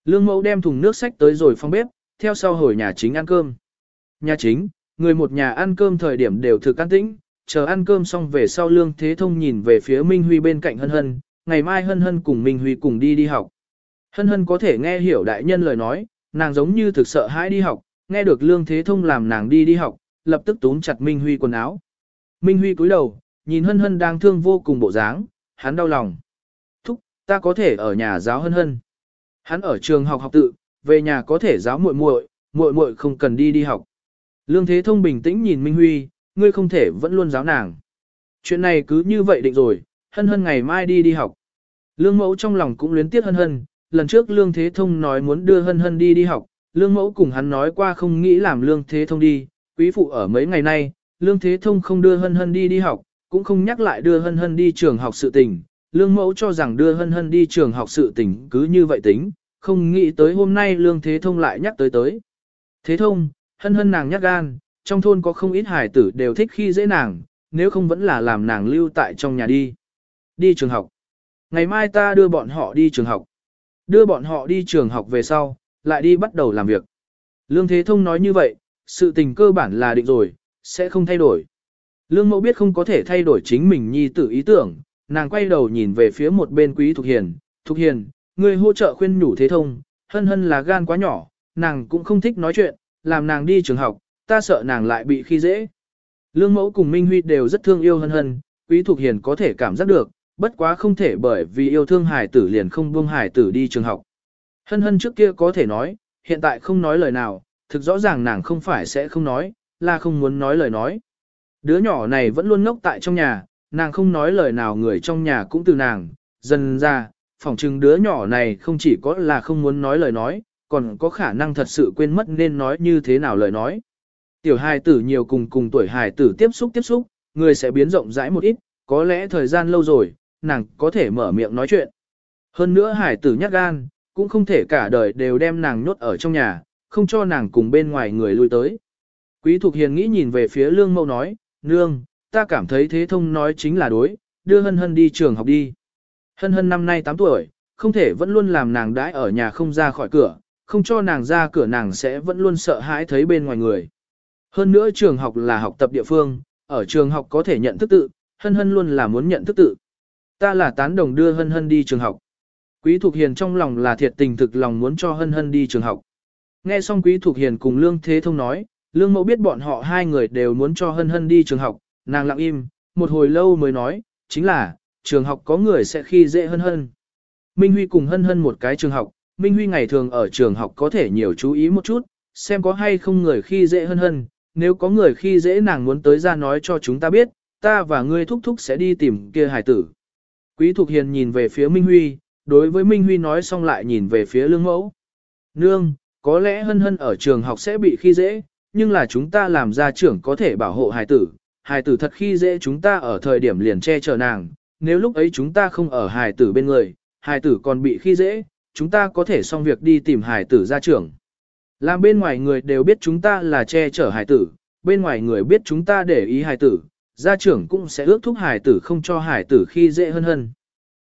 Lương mẫu đem thùng nước sách tới rồi phong bếp, theo sau hồi nhà chính ăn cơm. Nhà chính, người một nhà ăn cơm thời điểm đều thực an tĩnh, chờ ăn cơm xong về sau lương thế thông nhìn về phía Minh Huy bên cạnh hân hân, ngày mai hân hân cùng Minh Huy cùng đi đi học. Hân hân có thể nghe hiểu đại nhân lời nói, nàng giống như thực sợ hãi đi học, nghe được lương thế thông làm nàng đi đi học, lập tức túm chặt Minh Huy quần áo. Minh Huy cúi đầu, nhìn hân hân đang thương vô cùng bộ dáng, hắn đau lòng Thúc ta có thể ở nhà giáo hân hân. Hắn ở trường học học tự, về nhà có thể giáo muội muội, muội muội không cần đi đi học. Lương Thế Thông bình tĩnh nhìn Minh Huy, ngươi không thể vẫn luôn giáo nàng. Chuyện này cứ như vậy định rồi, hân hân ngày mai đi đi học. Lương mẫu trong lòng cũng luyến tiếc hân hân, lần trước Lương Thế Thông nói muốn đưa hân hân đi đi học, Lương mẫu cùng hắn nói qua không nghĩ làm Lương Thế Thông đi, quý phụ ở mấy ngày nay, Lương Thế Thông không đưa hân hân đi đi học, cũng không nhắc lại đưa hân hân đi trường học sự tình. Lương mẫu cho rằng đưa hân hân đi trường học sự tình cứ như vậy tính, không nghĩ tới hôm nay Lương Thế Thông lại nhắc tới tới. Thế Thông, hân hân nàng nhắc gan, trong thôn có không ít hải tử đều thích khi dễ nàng, nếu không vẫn là làm nàng lưu tại trong nhà đi. Đi trường học. Ngày mai ta đưa bọn họ đi trường học. Đưa bọn họ đi trường học về sau, lại đi bắt đầu làm việc. Lương Thế Thông nói như vậy, sự tình cơ bản là định rồi, sẽ không thay đổi. Lương Mẫu biết không có thể thay đổi chính mình nhi tử ý tưởng, nàng quay đầu nhìn về phía một bên Quý Thục Hiền. Thục Hiền, người hỗ trợ khuyên nhủ Thế Thông, hân hân là gan quá nhỏ, nàng cũng không thích nói chuyện, làm nàng đi trường học, ta sợ nàng lại bị khi dễ. Lương Mẫu cùng Minh Huy đều rất thương yêu hân hân, Quý Thục Hiền có thể cảm giác được, bất quá không thể bởi vì yêu thương hải tử liền không buông hải tử đi trường học. Hân hân trước kia có thể nói, hiện tại không nói lời nào, thực rõ ràng nàng không phải sẽ không nói, là không muốn nói lời nói. Đứa nhỏ này vẫn luôn ngốc tại trong nhà, nàng không nói lời nào người trong nhà cũng từ nàng, dần ra, phỏng chừng đứa nhỏ này không chỉ có là không muốn nói lời nói, còn có khả năng thật sự quên mất nên nói như thế nào lời nói. Tiểu hài tử nhiều cùng cùng tuổi hài tử tiếp xúc tiếp xúc, người sẽ biến rộng rãi một ít, có lẽ thời gian lâu rồi, nàng có thể mở miệng nói chuyện. Hơn nữa hải tử nhát gan, cũng không thể cả đời đều đem nàng nhốt ở trong nhà, không cho nàng cùng bên ngoài người lui tới. Quý Thục Hiền nghĩ nhìn về phía Lương Mẫu nói, Nương, ta cảm thấy thế thông nói chính là đối, đưa Hân Hân đi trường học đi. Hân Hân năm nay 8 tuổi, không thể vẫn luôn làm nàng đãi ở nhà không ra khỏi cửa, không cho nàng ra cửa nàng sẽ vẫn luôn sợ hãi thấy bên ngoài người. Hơn nữa trường học là học tập địa phương, ở trường học có thể nhận thức tự, Hân Hân luôn là muốn nhận thức tự. Ta là tán đồng đưa Hân Hân đi trường học. Quý Thục Hiền trong lòng là thiệt tình thực lòng muốn cho Hân Hân đi trường học. Nghe xong Quý Thục Hiền cùng Lương Thế Thông nói, Lương Mẫu biết bọn họ hai người đều muốn cho Hân Hân đi trường học, nàng lặng im, một hồi lâu mới nói, chính là, trường học có người sẽ khi dễ Hân Hân. Minh Huy cùng Hân Hân một cái trường học, Minh Huy ngày thường ở trường học có thể nhiều chú ý một chút, xem có hay không người khi dễ Hân Hân, nếu có người khi dễ nàng muốn tới ra nói cho chúng ta biết, ta và ngươi thúc thúc sẽ đi tìm kia hải tử. Quý Thục Hiền nhìn về phía Minh Huy, đối với Minh Huy nói xong lại nhìn về phía Lương Mẫu. Nương, có lẽ hân hân ở trường học sẽ bị khi dễ, nhưng là chúng ta làm gia trưởng có thể bảo hộ hài tử. Hài tử thật khi dễ chúng ta ở thời điểm liền che chở nàng, nếu lúc ấy chúng ta không ở hài tử bên người, hài tử còn bị khi dễ, chúng ta có thể xong việc đi tìm hài tử gia trưởng. Làm bên ngoài người đều biết chúng ta là che chở hài tử, bên ngoài người biết chúng ta để ý hài tử, gia trưởng cũng sẽ ước thúc hải tử không cho hải tử khi dễ hơn hơn.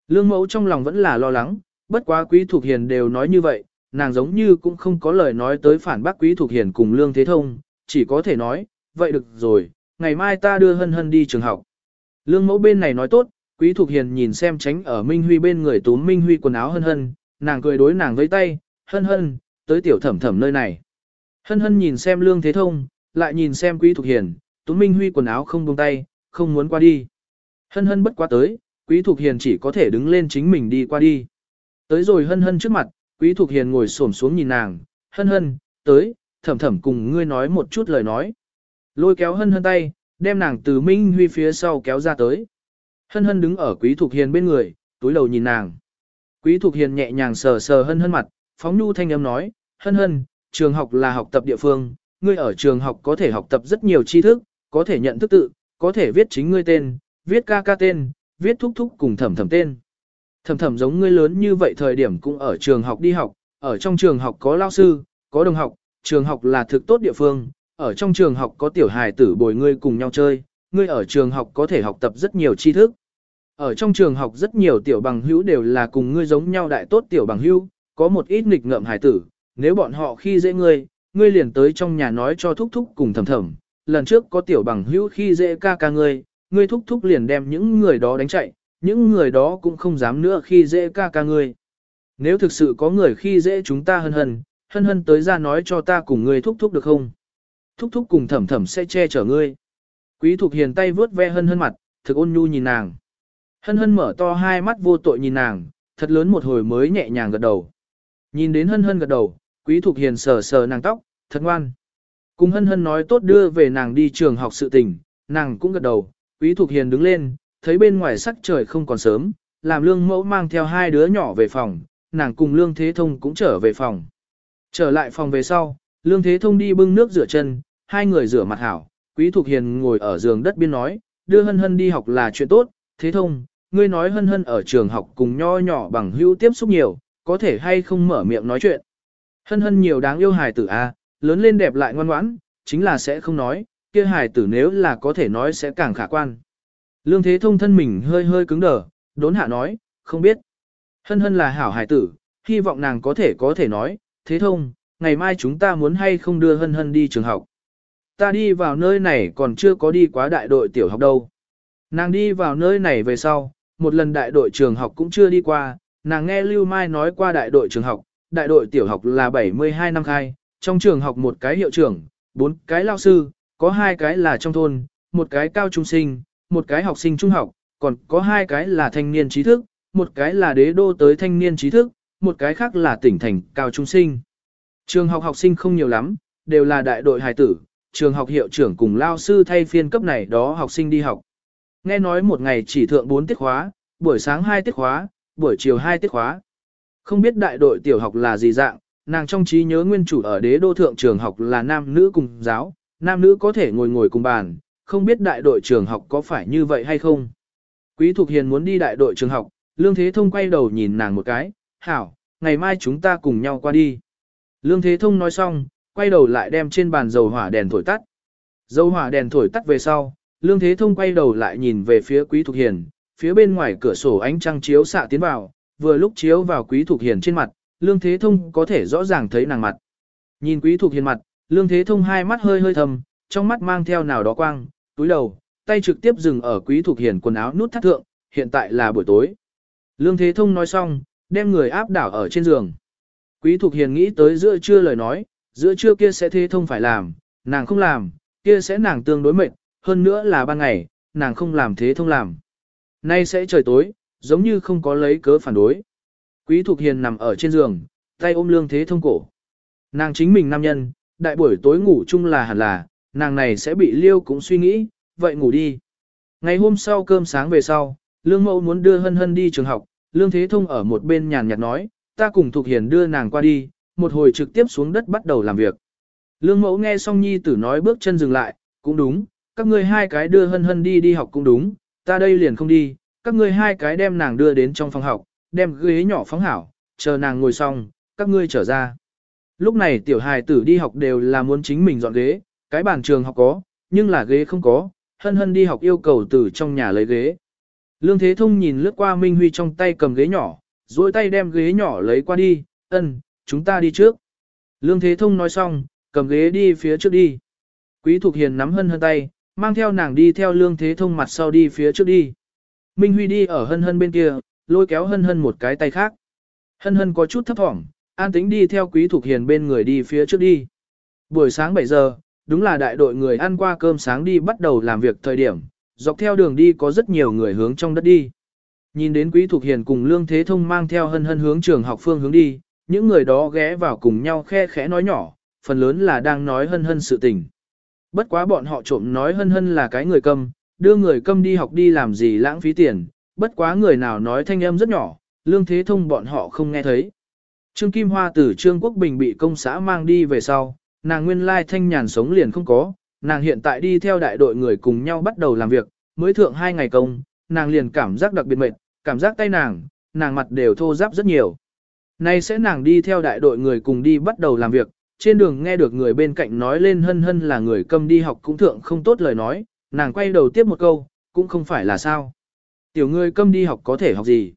Lương mẫu trong lòng vẫn là lo lắng, bất quá quý thuộc hiền đều nói như vậy, nàng giống như cũng không có lời nói tới phản bác quý thuộc hiền cùng lương thế thông, chỉ có thể nói, vậy được rồi, ngày mai ta đưa hân hân đi trường học. Lương mẫu bên này nói tốt, quý thuộc hiền nhìn xem tránh ở Minh Huy bên người túm Minh Huy quần áo hân hân, nàng cười đối nàng với tay, hân hân, tới tiểu thẩm thẩm nơi này. Hân hân nhìn xem lương thế thông, lại nhìn xem quý thuộc hiền, Tuấn Minh Huy quần áo không buông tay, không muốn qua đi. Hân hân bất quá tới, quý Thục hiền chỉ có thể đứng lên chính mình đi qua đi. Tới rồi hân hân trước mặt, Quý Thục Hiền ngồi xổm xuống nhìn nàng, hân hân, tới, thẩm thẩm cùng ngươi nói một chút lời nói. Lôi kéo hân hân tay, đem nàng từ Minh Huy phía sau kéo ra tới. Hân hân đứng ở Quý Thục Hiền bên người, túi đầu nhìn nàng. Quý Thục Hiền nhẹ nhàng sờ sờ hân hân mặt, phóng nhu thanh âm nói, hân hân, trường học là học tập địa phương, ngươi ở trường học có thể học tập rất nhiều tri thức, có thể nhận thức tự, có thể viết chính ngươi tên, viết ca ca tên, viết thúc thúc cùng thẩm thẩm tên. thẩm thẩm giống ngươi lớn như vậy thời điểm cũng ở trường học đi học, ở trong trường học có lao sư, có đồng học, trường học là thực tốt địa phương, ở trong trường học có tiểu hài tử bồi ngươi cùng nhau chơi, ngươi ở trường học có thể học tập rất nhiều tri thức. Ở trong trường học rất nhiều tiểu bằng hữu đều là cùng ngươi giống nhau đại tốt tiểu bằng hữu, có một ít nghịch ngợm hài tử, nếu bọn họ khi dễ ngươi, ngươi liền tới trong nhà nói cho thúc thúc cùng thầm thầm. Lần trước có tiểu bằng hữu khi dễ ca ca ngươi, ngươi thúc thúc liền đem những người đó đánh chạy, những người đó cũng không dám nữa khi dễ ca ca ngươi. Nếu thực sự có người khi dễ chúng ta hân hân, hân hân tới ra nói cho ta cùng ngươi thúc thúc được không? Thúc thúc cùng thẩm thẩm sẽ che chở ngươi. Quý thục hiền tay vướt ve hân hân mặt, thực ôn nhu nhìn nàng. Hân hân mở to hai mắt vô tội nhìn nàng, thật lớn một hồi mới nhẹ nhàng gật đầu. Nhìn đến hân hân gật đầu, quý thục hiền sờ sờ nàng tóc, thật ngoan. Cùng hân hân nói tốt đưa về nàng đi trường học sự tình, nàng cũng gật đầu, quý thục hiền đứng lên, thấy bên ngoài sắc trời không còn sớm, làm lương mẫu mang theo hai đứa nhỏ về phòng, nàng cùng lương thế thông cũng trở về phòng. Trở lại phòng về sau, lương thế thông đi bưng nước rửa chân, hai người rửa mặt hảo, quý thục hiền ngồi ở giường đất biên nói, đưa hân hân đi học là chuyện tốt, thế thông, ngươi nói hân hân ở trường học cùng nho nhỏ bằng hữu tiếp xúc nhiều, có thể hay không mở miệng nói chuyện. Hân hân nhiều đáng yêu hài tử a, lớn lên đẹp lại ngoan ngoãn, chính là sẽ không nói, kia hài tử nếu là có thể nói sẽ càng khả quan. Lương Thế Thông thân mình hơi hơi cứng đờ, đốn hạ nói, không biết. Hân hân là hảo hài tử, hy vọng nàng có thể có thể nói, Thế Thông, ngày mai chúng ta muốn hay không đưa hân hân đi trường học. Ta đi vào nơi này còn chưa có đi quá đại đội tiểu học đâu. Nàng đi vào nơi này về sau, một lần đại đội trường học cũng chưa đi qua, nàng nghe Lưu Mai nói qua đại đội trường học, đại đội tiểu học là 72 năm khai, trong trường học một cái hiệu trưởng, bốn cái lao sư, có hai cái là trong thôn, một cái cao trung sinh, một cái học sinh trung học, còn có hai cái là thanh niên trí thức, một cái là đế đô tới thanh niên trí thức, một cái khác là tỉnh thành cao trung sinh. Trường học học sinh không nhiều lắm, đều là đại đội hài tử, trường học hiệu trưởng cùng lao sư thay phiên cấp này đó học sinh đi học. Nghe nói một ngày chỉ thượng 4 tiết khóa, buổi sáng 2 tiết khóa, buổi chiều 2 tiết khóa. Không biết đại đội tiểu học là gì dạng, nàng trong trí nhớ nguyên chủ ở đế đô thượng trường học là nam nữ cùng giáo, nam nữ có thể ngồi ngồi cùng bàn, không biết đại đội trường học có phải như vậy hay không. Quý Thục Hiền muốn đi đại đội trường học, Lương Thế Thông quay đầu nhìn nàng một cái, hảo, ngày mai chúng ta cùng nhau qua đi. Lương Thế Thông nói xong, quay đầu lại đem trên bàn dầu hỏa đèn thổi tắt. Dầu hỏa đèn thổi tắt về sau, Lương Thế Thông quay đầu lại nhìn về phía Quý Thục Hiền, phía bên ngoài cửa sổ ánh trăng chiếu xạ tiến vào, vừa lúc chiếu vào Quý Thục Hiền trên mặt, Lương Thế Thông có thể rõ ràng thấy nàng mặt. Nhìn Quý Thục Hiền mặt, Lương Thế Thông hai mắt hơi hơi thầm, trong mắt mang theo nào đó quang, túi đầu, tay trực tiếp dừng ở Quý Thục Hiền quần áo nút thắt thượng, hiện tại là buổi tối. Lương Thế Thông nói xong, đem người áp đảo ở trên giường. Quý Thục Hiền nghĩ tới giữa trưa lời nói, giữa trưa kia sẽ Thế Thông phải làm, nàng không làm, kia sẽ nàng tương đối mệt, hơn nữa là ban ngày, nàng không làm Thế Thông làm. Nay sẽ trời tối, giống như không có lấy cớ phản đối. Quý Thục Hiền nằm ở trên giường, tay ôm Lương Thế Thông cổ. Nàng chính mình nam nhân, đại buổi tối ngủ chung là hẳn là, nàng này sẽ bị liêu cũng suy nghĩ, vậy ngủ đi. Ngày hôm sau cơm sáng về sau, Lương Mẫu muốn đưa Hân Hân đi trường học, Lương Thế Thông ở một bên nhàn nhạt nói, ta cùng Thục Hiền đưa nàng qua đi, một hồi trực tiếp xuống đất bắt đầu làm việc. Lương Mẫu nghe xong nhi tử nói bước chân dừng lại, cũng đúng, các ngươi hai cái đưa Hân Hân đi đi học cũng đúng, ta đây liền không đi, các ngươi hai cái đem nàng đưa đến trong phòng học, đem ghế nhỏ phóng hảo, chờ nàng ngồi xong, các ngươi trở ra. Lúc này tiểu hài tử đi học đều là muốn chính mình dọn ghế, cái bàn trường học có, nhưng là ghế không có, hân hân đi học yêu cầu từ trong nhà lấy ghế. Lương Thế Thông nhìn lướt qua Minh Huy trong tay cầm ghế nhỏ, duỗi tay đem ghế nhỏ lấy qua đi, ân, chúng ta đi trước. Lương Thế Thông nói xong, cầm ghế đi phía trước đi. Quý Thục Hiền nắm hân hân tay, mang theo nàng đi theo Lương Thế Thông mặt sau đi phía trước đi. Minh Huy đi ở hân hân bên kia, lôi kéo hân hân một cái tay khác. Hân hân có chút thấp thỏm, an tính đi theo Quý Thục Hiền bên người đi phía trước đi. Buổi sáng 7 giờ, đúng là đại đội người ăn qua cơm sáng đi bắt đầu làm việc thời điểm, dọc theo đường đi có rất nhiều người hướng trong đất đi. Nhìn đến Quý Thục Hiền cùng Lương Thế Thông mang theo hân hân hướng trường học phương hướng đi, những người đó ghé vào cùng nhau khe khẽ nói nhỏ, phần lớn là đang nói hân hân sự tình. Bất quá bọn họ trộm nói hân hân là cái người câm, đưa người câm đi học đi làm gì lãng phí tiền, bất quá người nào nói thanh âm rất nhỏ, Lương Thế Thông bọn họ không nghe thấy. Trương Kim Hoa từ Trương Quốc Bình bị công xã mang đi về sau, nàng nguyên lai thanh nhàn sống liền không có, nàng hiện tại đi theo đại đội người cùng nhau bắt đầu làm việc, mới thượng hai ngày công, nàng liền cảm giác đặc biệt mệt, cảm giác tay nàng, nàng mặt đều thô ráp rất nhiều. Nay sẽ nàng đi theo đại đội người cùng đi bắt đầu làm việc, trên đường nghe được người bên cạnh nói lên hân hân là người cầm đi học cũng thượng không tốt lời nói, nàng quay đầu tiếp một câu, cũng không phải là sao. Tiểu ngươi câm đi học có thể học gì?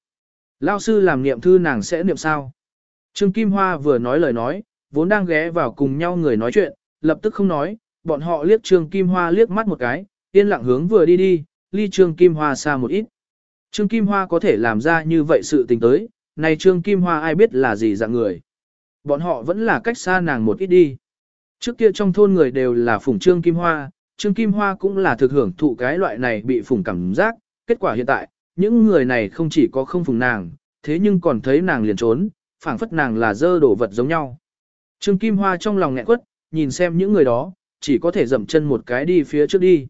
Lao sư làm niệm thư nàng sẽ niệm sao? Trương Kim Hoa vừa nói lời nói, vốn đang ghé vào cùng nhau người nói chuyện, lập tức không nói, bọn họ liếc Trương Kim Hoa liếc mắt một cái, yên lặng hướng vừa đi đi, ly Trương Kim Hoa xa một ít. Trương Kim Hoa có thể làm ra như vậy sự tình tới, này Trương Kim Hoa ai biết là gì dạng người. Bọn họ vẫn là cách xa nàng một ít đi. Trước kia trong thôn người đều là phủng Trương Kim Hoa, Trương Kim Hoa cũng là thực hưởng thụ cái loại này bị phủng cảm giác, kết quả hiện tại, những người này không chỉ có không phùng nàng, thế nhưng còn thấy nàng liền trốn, phảng phất nàng là dơ đổ vật giống nhau. Trương Kim Hoa trong lòng nghẹn quất, nhìn xem những người đó, chỉ có thể dậm chân một cái đi phía trước đi.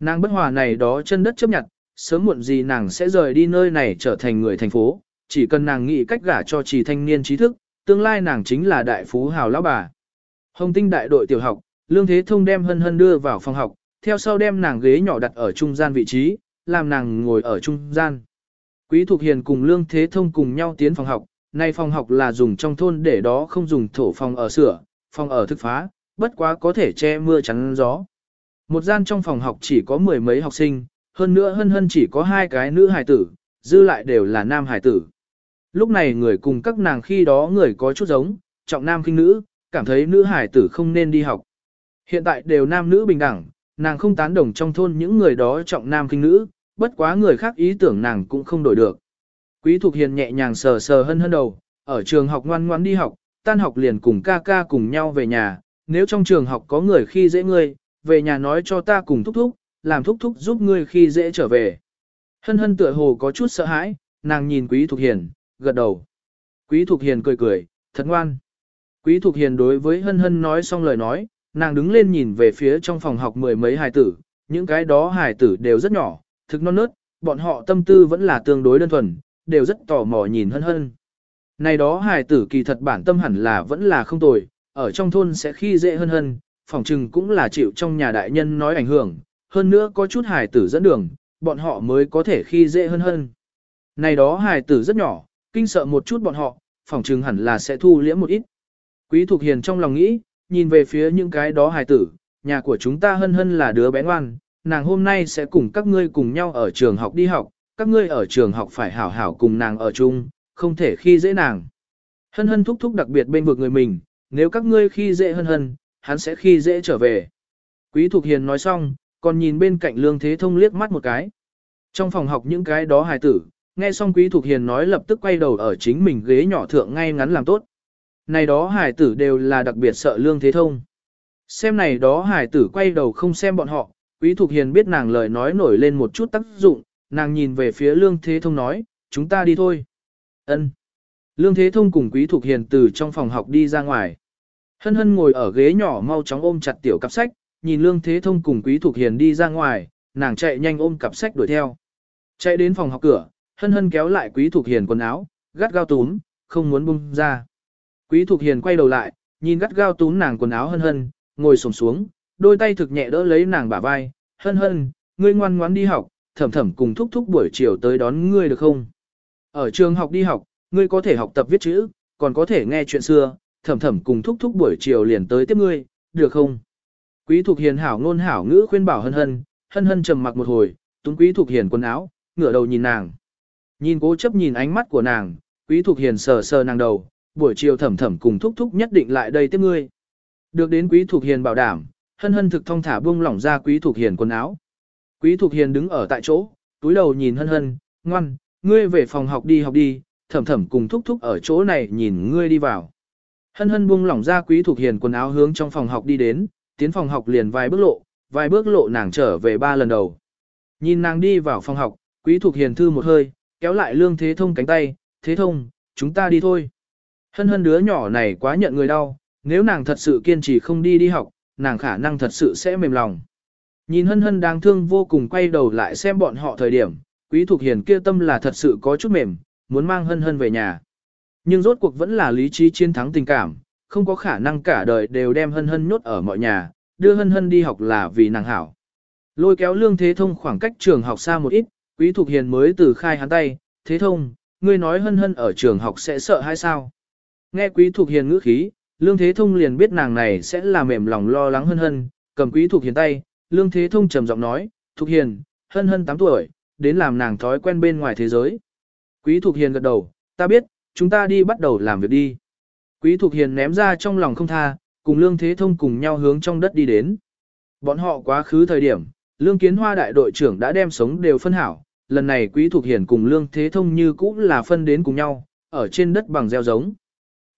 Nàng bất hòa này đó chân đất chấp nhận, sớm muộn gì nàng sẽ rời đi nơi này trở thành người thành phố, chỉ cần nàng nghĩ cách gả cho trì thanh niên trí thức, tương lai nàng chính là đại phú hào lão bà. Hồng tinh đại đội tiểu học, Lương Thế Thông đem hân hân đưa vào phòng học, theo sau đem nàng ghế nhỏ đặt ở trung gian vị trí, làm nàng ngồi ở trung gian. Quý Thục Hiền cùng Lương Thế Thông cùng nhau tiến phòng học, nay phòng học là dùng trong thôn để đó không dùng thổ phòng ở sửa, phòng ở thức phá, bất quá có thể che mưa chắn gió. Một gian trong phòng học chỉ có mười mấy học sinh, hơn nữa hân hân chỉ có hai cái nữ hài tử, dư lại đều là nam hài tử. Lúc này người cùng các nàng khi đó người có chút giống, trọng nam khinh nữ, cảm thấy nữ hài tử không nên đi học. Hiện tại đều nam nữ bình đẳng, nàng không tán đồng trong thôn những người đó trọng nam khinh nữ, bất quá người khác ý tưởng nàng cũng không đổi được. Quý Thục Hiền nhẹ nhàng sờ sờ hân hân đầu, ở trường học ngoan ngoan đi học, tan học liền cùng ca ca cùng nhau về nhà, nếu trong trường học có người khi dễ ngươi, về nhà nói cho ta cùng thúc thúc, làm thúc thúc giúp ngươi khi dễ trở về. Hân hân tựa hồ có chút sợ hãi, nàng nhìn Quý Thục Hiền, gật đầu. Quý Thục Hiền cười cười, thật ngoan. Quý Thục Hiền đối với hân hân nói xong lời nói, nàng đứng lên nhìn về phía trong phòng học mười mấy hài tử, những cái đó hài tử đều rất nhỏ, thực non nớt, bọn họ tâm tư vẫn là tương đối đơn thuần, đều rất tò mò nhìn hân hân. Này đó hài tử kỳ thật bản tâm hẳn là vẫn là không tồi, ở trong thôn sẽ khi dễ hân hân, phòng trừng cũng là chịu trong nhà đại nhân nói ảnh hưởng, hơn nữa có chút hài tử dẫn đường, bọn họ mới có thể khi dễ hân hân. Này đó hài tử rất nhỏ, kinh sợ một chút bọn họ, phòng trừng hẳn là sẽ thu liễm một ít. Quý Thục Hiền trong lòng nghĩ, nhìn về phía những cái đó hài tử, nhà của chúng ta hân hân là đứa bé ngoan, nàng hôm nay sẽ cùng các ngươi cùng nhau ở trường học đi học, các ngươi ở trường học phải hảo hảo cùng nàng ở chung, không thể khi dễ nàng. Hân hân thúc thúc đặc biệt bên vực người mình, nếu các ngươi khi dễ hân hân, hắn sẽ khi dễ trở về. Quý Thục Hiền nói xong, còn nhìn bên cạnh Lương Thế Thông liếc mắt một cái. Trong phòng học những cái đó hài tử, nghe xong Quý Thục Hiền nói lập tức quay đầu ở chính mình ghế nhỏ thượng ngay ngắn làm tốt. Này đó hài tử đều là đặc biệt sợ Lương Thế Thông. Xem này đó hài tử quay đầu không xem bọn họ, Quý Thục Hiền biết nàng lời nói nổi lên một chút tác dụng, nàng nhìn về phía Lương Thế Thông nói, chúng ta đi thôi. Ân. Lương Thế Thông cùng Quý Thục Hiền từ trong phòng học đi ra ngoài. Hân hân ngồi ở ghế nhỏ mau chóng ôm chặt tiểu cặp sách, nhìn Lương Thế Thông cùng Quý Thục Hiền đi ra ngoài, nàng chạy nhanh ôm cặp sách đuổi theo. Chạy đến phòng học cửa, hân hân kéo lại Quý Thục Hiền quần áo, gắt gao túm, không muốn bung ra. Quý Thục Hiền quay đầu lại, nhìn gắt gao túm nàng quần áo hân hân, ngồi xổm xuống, đôi tay thực nhẹ đỡ lấy nàng bả vai, hân hân, ngươi ngoan ngoãn đi học, thẩm thẩm cùng thúc thúc buổi chiều tới đón ngươi được không? Ở trường học đi học, ngươi có thể học tập viết chữ, còn có thể nghe chuyện xưa, thẩm thẩm cùng thúc thúc buổi chiều liền tới tiếp ngươi, được không? Quý Thục Hiền hảo ngôn hảo ngữ khuyên bảo hân hân, hân hân trầm mặc một hồi, túng Quý Thục Hiền quần áo, ngửa đầu nhìn nàng. Nhìn cố chấp nhìn ánh mắt của nàng, Quý Thục Hiền sờ sờ nàng đầu, buổi chiều thẩm thẩm cùng thúc thúc nhất định lại đây tiếp ngươi. Được đến Quý Thục Hiền bảo đảm, hân hân thực thong thả buông lỏng ra Quý Thục Hiền quần áo. Quý Thục Hiền đứng ở tại chỗ, túi đầu nhìn hân hân, ngoan, ngươi về phòng học đi học đi, thẩm thẩm cùng thúc thúc ở chỗ này nhìn ngươi đi vào. Hân hân buông lỏng ra Quý Thục Hiền quần áo hướng trong phòng học đi đến, tiến phòng học liền vài bước lộ, vài bước lộ nàng trở về ba lần đầu. Nhìn nàng đi vào phòng học, Quý Thục Hiền thư một hơi, kéo lại Lương Thế Thông cánh tay, Thế Thông, chúng ta đi thôi. Hân hân đứa nhỏ này quá nhận người đau, nếu nàng thật sự kiên trì không đi đi học, nàng khả năng thật sự sẽ mềm lòng. Nhìn hân hân đang thương vô cùng quay đầu lại xem bọn họ thời điểm, quý thuộc hiền kia tâm là thật sự có chút mềm, muốn mang hân hân về nhà. Nhưng rốt cuộc vẫn là lý trí chiến thắng tình cảm, không có khả năng cả đời đều đem hân hân nhốt ở mọi nhà, đưa hân hân đi học là vì nàng hảo. Lôi kéo lương thế thông khoảng cách trường học xa một ít, quý thuộc hiền mới từ khai hắn tay, thế thông, ngươi nói hân hân ở trường học sẽ sợ hay sao? Nghe quý thuộc hiền ngữ khí, lương thế thông liền biết nàng này sẽ là mềm lòng lo lắng hân hân, cầm quý thục hiền tay, lương thế thông trầm giọng nói, thục hiền, hân hân 8 tuổi, đến làm nàng thói quen bên ngoài thế giới. Quý thục hiền gật đầu, ta biết, chúng ta đi bắt đầu làm việc đi. Quý thục hiền ném ra trong lòng không tha, cùng lương thế thông cùng nhau hướng trong đất đi đến. Bọn họ quá khứ thời điểm, lương kiến hoa đại đội trưởng đã đem sống đều phân hảo, lần này quý thục hiền cùng lương thế thông như cũ là phân đến cùng nhau, ở trên đất bằng gieo giống.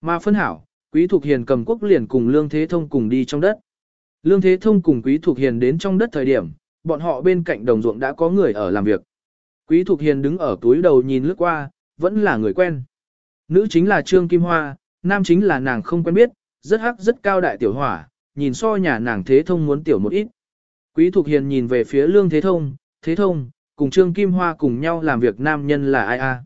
Mà phân hảo, Quý Thục Hiền cầm quốc liền cùng Lương Thế Thông cùng đi trong đất. Lương Thế Thông cùng Quý Thục Hiền đến trong đất thời điểm, bọn họ bên cạnh đồng ruộng đã có người ở làm việc. Quý Thục Hiền đứng ở túi đầu nhìn lướt qua, vẫn là người quen. Nữ chính là Trương Kim Hoa, nam chính là nàng không quen biết, rất hắc rất cao đại tiểu hỏa, nhìn so nhà nàng Thế Thông muốn tiểu một ít. Quý Thục Hiền nhìn về phía Lương Thế Thông, Thế Thông, cùng Trương Kim Hoa cùng nhau làm việc nam nhân là ai a?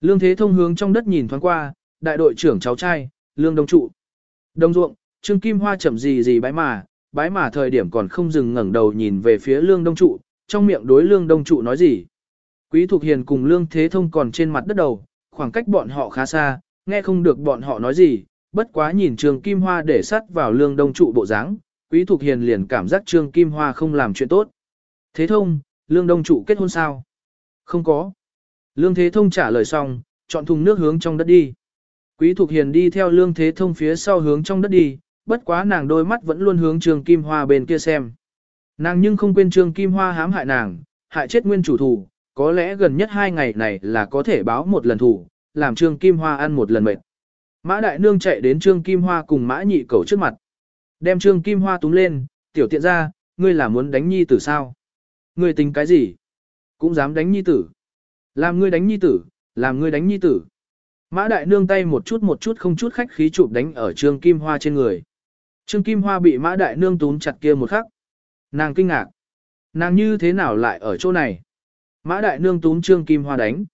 Lương Thế Thông hướng trong đất nhìn thoáng qua, đại đội trưởng cháu trai, Lương Đông Trụ. Đông ruộng, Trương Kim Hoa chậm gì gì bái mà, bái mà thời điểm còn không dừng ngẩng đầu nhìn về phía Lương Đông Trụ, trong miệng đối Lương Đông Trụ nói gì. Quý Thục Hiền cùng Lương Thế Thông còn trên mặt đất đầu, khoảng cách bọn họ khá xa, nghe không được bọn họ nói gì, bất quá nhìn Trương Kim Hoa để sắt vào Lương Đông Trụ bộ dáng, Quý Thục Hiền liền cảm giác Trương Kim Hoa không làm chuyện tốt. Thế Thông, Lương Đông Trụ kết hôn sao? Không có. Lương Thế Thông trả lời xong, chọn thùng nước hướng trong đất đi. Quý Thục Hiền đi theo Lương Thế Thông phía sau hướng trong đất đi, bất quá nàng đôi mắt vẫn luôn hướng Trương Kim Hoa bên kia xem. Nàng nhưng không quên Trương Kim Hoa hãm hại nàng, hại chết nguyên chủ thủ, có lẽ gần nhất hai ngày này là có thể báo một lần thủ, làm Trương Kim Hoa ăn một lần mệt. Mã Đại Nương chạy đến Trương Kim Hoa cùng Mã Nhị Cẩu trước mặt. Đem Trương Kim Hoa túm lên, tiểu tiện ra, ngươi là muốn đánh nhi tử sao? Ngươi tính cái gì? Cũng dám đánh nhi tử. Làm ngươi đánh nhi tử, làm ngươi đánh nhi tử. Mã Đại Nương tay một chút một chút không chút khách khí chụp đánh ở Trương Kim Hoa trên người. Trương Kim Hoa bị Mã Đại Nương túm chặt kia một khắc. Nàng kinh ngạc. Nàng như thế nào lại ở chỗ này? Mã Đại Nương túm Trương Kim Hoa đánh.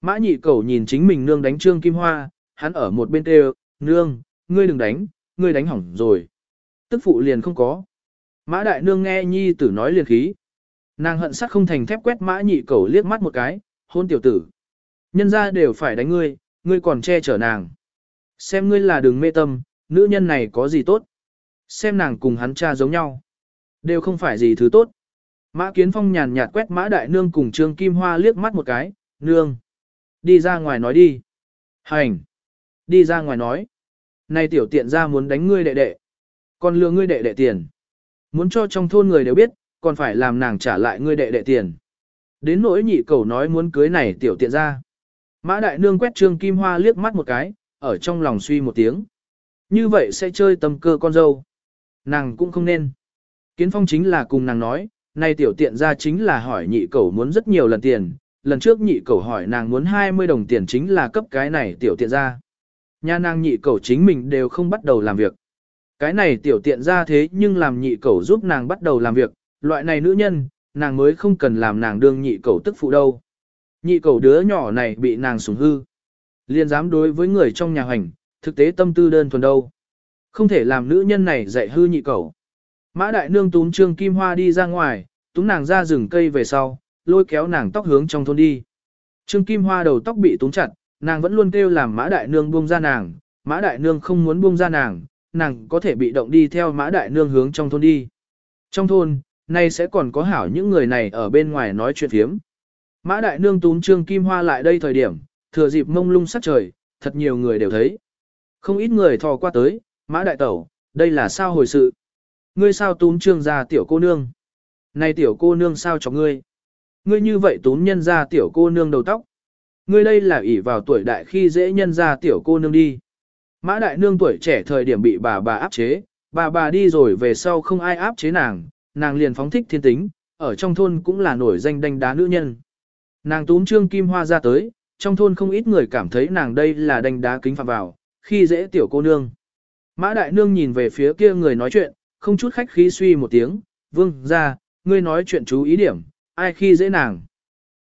Mã Nhị Cẩu nhìn chính mình nương đánh Trương Kim Hoa, hắn ở một bên kêu, nương, ngươi đừng đánh, ngươi đánh hỏng rồi. Tức phụ liền không có. Mã Đại Nương nghe Nhi tử nói liền khí. Nàng hận sắc không thành thép quét Mã Nhị Cẩu liếc mắt một cái, hôn tiểu tử. Nhân ra đều phải đánh ngươi, ngươi còn che chở nàng. Xem ngươi là đường mê tâm, nữ nhân này có gì tốt. Xem nàng cùng hắn cha giống nhau. Đều không phải gì thứ tốt. Mã Kiến Phong nhàn nhạt quét Mã Đại Nương cùng Trương Kim Hoa liếc mắt một cái, nương. Đi ra ngoài nói đi. Hành. Đi ra ngoài nói. Này tiểu tiện ra muốn đánh ngươi đệ đệ. Còn lừa ngươi đệ đệ tiền. Muốn cho trong thôn người đều biết, còn phải làm nàng trả lại ngươi đệ đệ tiền. Đến nỗi nhị cầu nói muốn cưới này tiểu tiện ra. Mã Đại Nương quét Trương Kim Hoa liếc mắt một cái, ở trong lòng suy một tiếng. Như vậy sẽ chơi tâm cơ con dâu. Nàng cũng không nên. Kiến Phong chính là cùng nàng nói, nay tiểu tiện ra chính là hỏi nhị cầu muốn rất nhiều lần tiền. Lần trước nhị cầu hỏi nàng muốn 20 đồng tiền chính là cấp cái này tiểu tiện ra. Nhà nàng nhị cầu chính mình đều không bắt đầu làm việc. Cái này tiểu tiện ra thế nhưng làm nhị cầu giúp nàng bắt đầu làm việc, loại này nữ nhân, nàng mới không cần làm nàng đương nhị cầu tức phụ đâu. Nhị cầu đứa nhỏ này bị nàng sủng hư. Liên dám đối với người trong nhà hành, thực tế tâm tư đơn thuần đâu. Không thể làm nữ nhân này dạy hư nhị cầu. Mã đại nương túm trương kim hoa đi ra ngoài, túm nàng ra rừng cây về sau, lôi kéo nàng tóc hướng trong thôn đi. Trương kim hoa đầu tóc bị túm chặt, nàng vẫn luôn kêu làm mã đại nương buông ra nàng, mã đại nương không muốn buông ra nàng, nàng có thể bị động đi theo mã đại nương hướng trong thôn đi. Trong thôn, nay sẽ còn có hảo những người này ở bên ngoài nói chuyện phiếm. Mã đại nương túm trương kim hoa lại đây thời điểm, thừa dịp mông lung sắc trời, thật nhiều người đều thấy. Không ít người thò qua tới, mã đại tẩu, đây là sao hồi sự. Ngươi sao túm trương ra tiểu cô nương. Này tiểu cô nương sao cho ngươi. Ngươi như vậy túm nhân ra tiểu cô nương đầu tóc. Ngươi đây là ỷ vào tuổi đại khi dễ nhân ra tiểu cô nương đi. Mã đại nương tuổi trẻ thời điểm bị bà bà áp chế, bà bà đi rồi về sau không ai áp chế nàng, nàng liền phóng thích thiên tính, ở trong thôn cũng là nổi danh đanh đá nữ nhân. Nàng túm trương kim hoa ra tới, trong thôn không ít người cảm thấy nàng đây là đánh đá kính phạm vào, khi dễ tiểu cô nương. Mã đại nương nhìn về phía kia người nói chuyện, không chút khách khí suy một tiếng, vương ra, ngươi nói chuyện chú ý điểm, ai khi dễ nàng.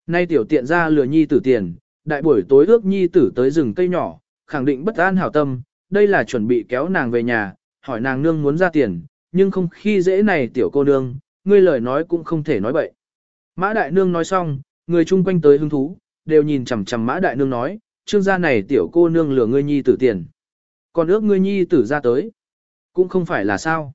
Nay tiểu tiện ra lừa nhi tử tiền, đại buổi tối ước nhi tử tới rừng cây nhỏ, khẳng định bất an hảo tâm, đây là chuẩn bị kéo nàng về nhà, hỏi nàng nương muốn ra tiền, nhưng không khi dễ này tiểu cô nương, ngươi lời nói cũng không thể nói bậy. Mã đại nương nói xong, người chung quanh tới hứng thú, đều nhìn chằm chằm mã đại nương nói, trương gia này tiểu cô nương lừa ngươi nhi tử tiền. Còn ước ngươi nhi tử ra tới, cũng không phải là sao.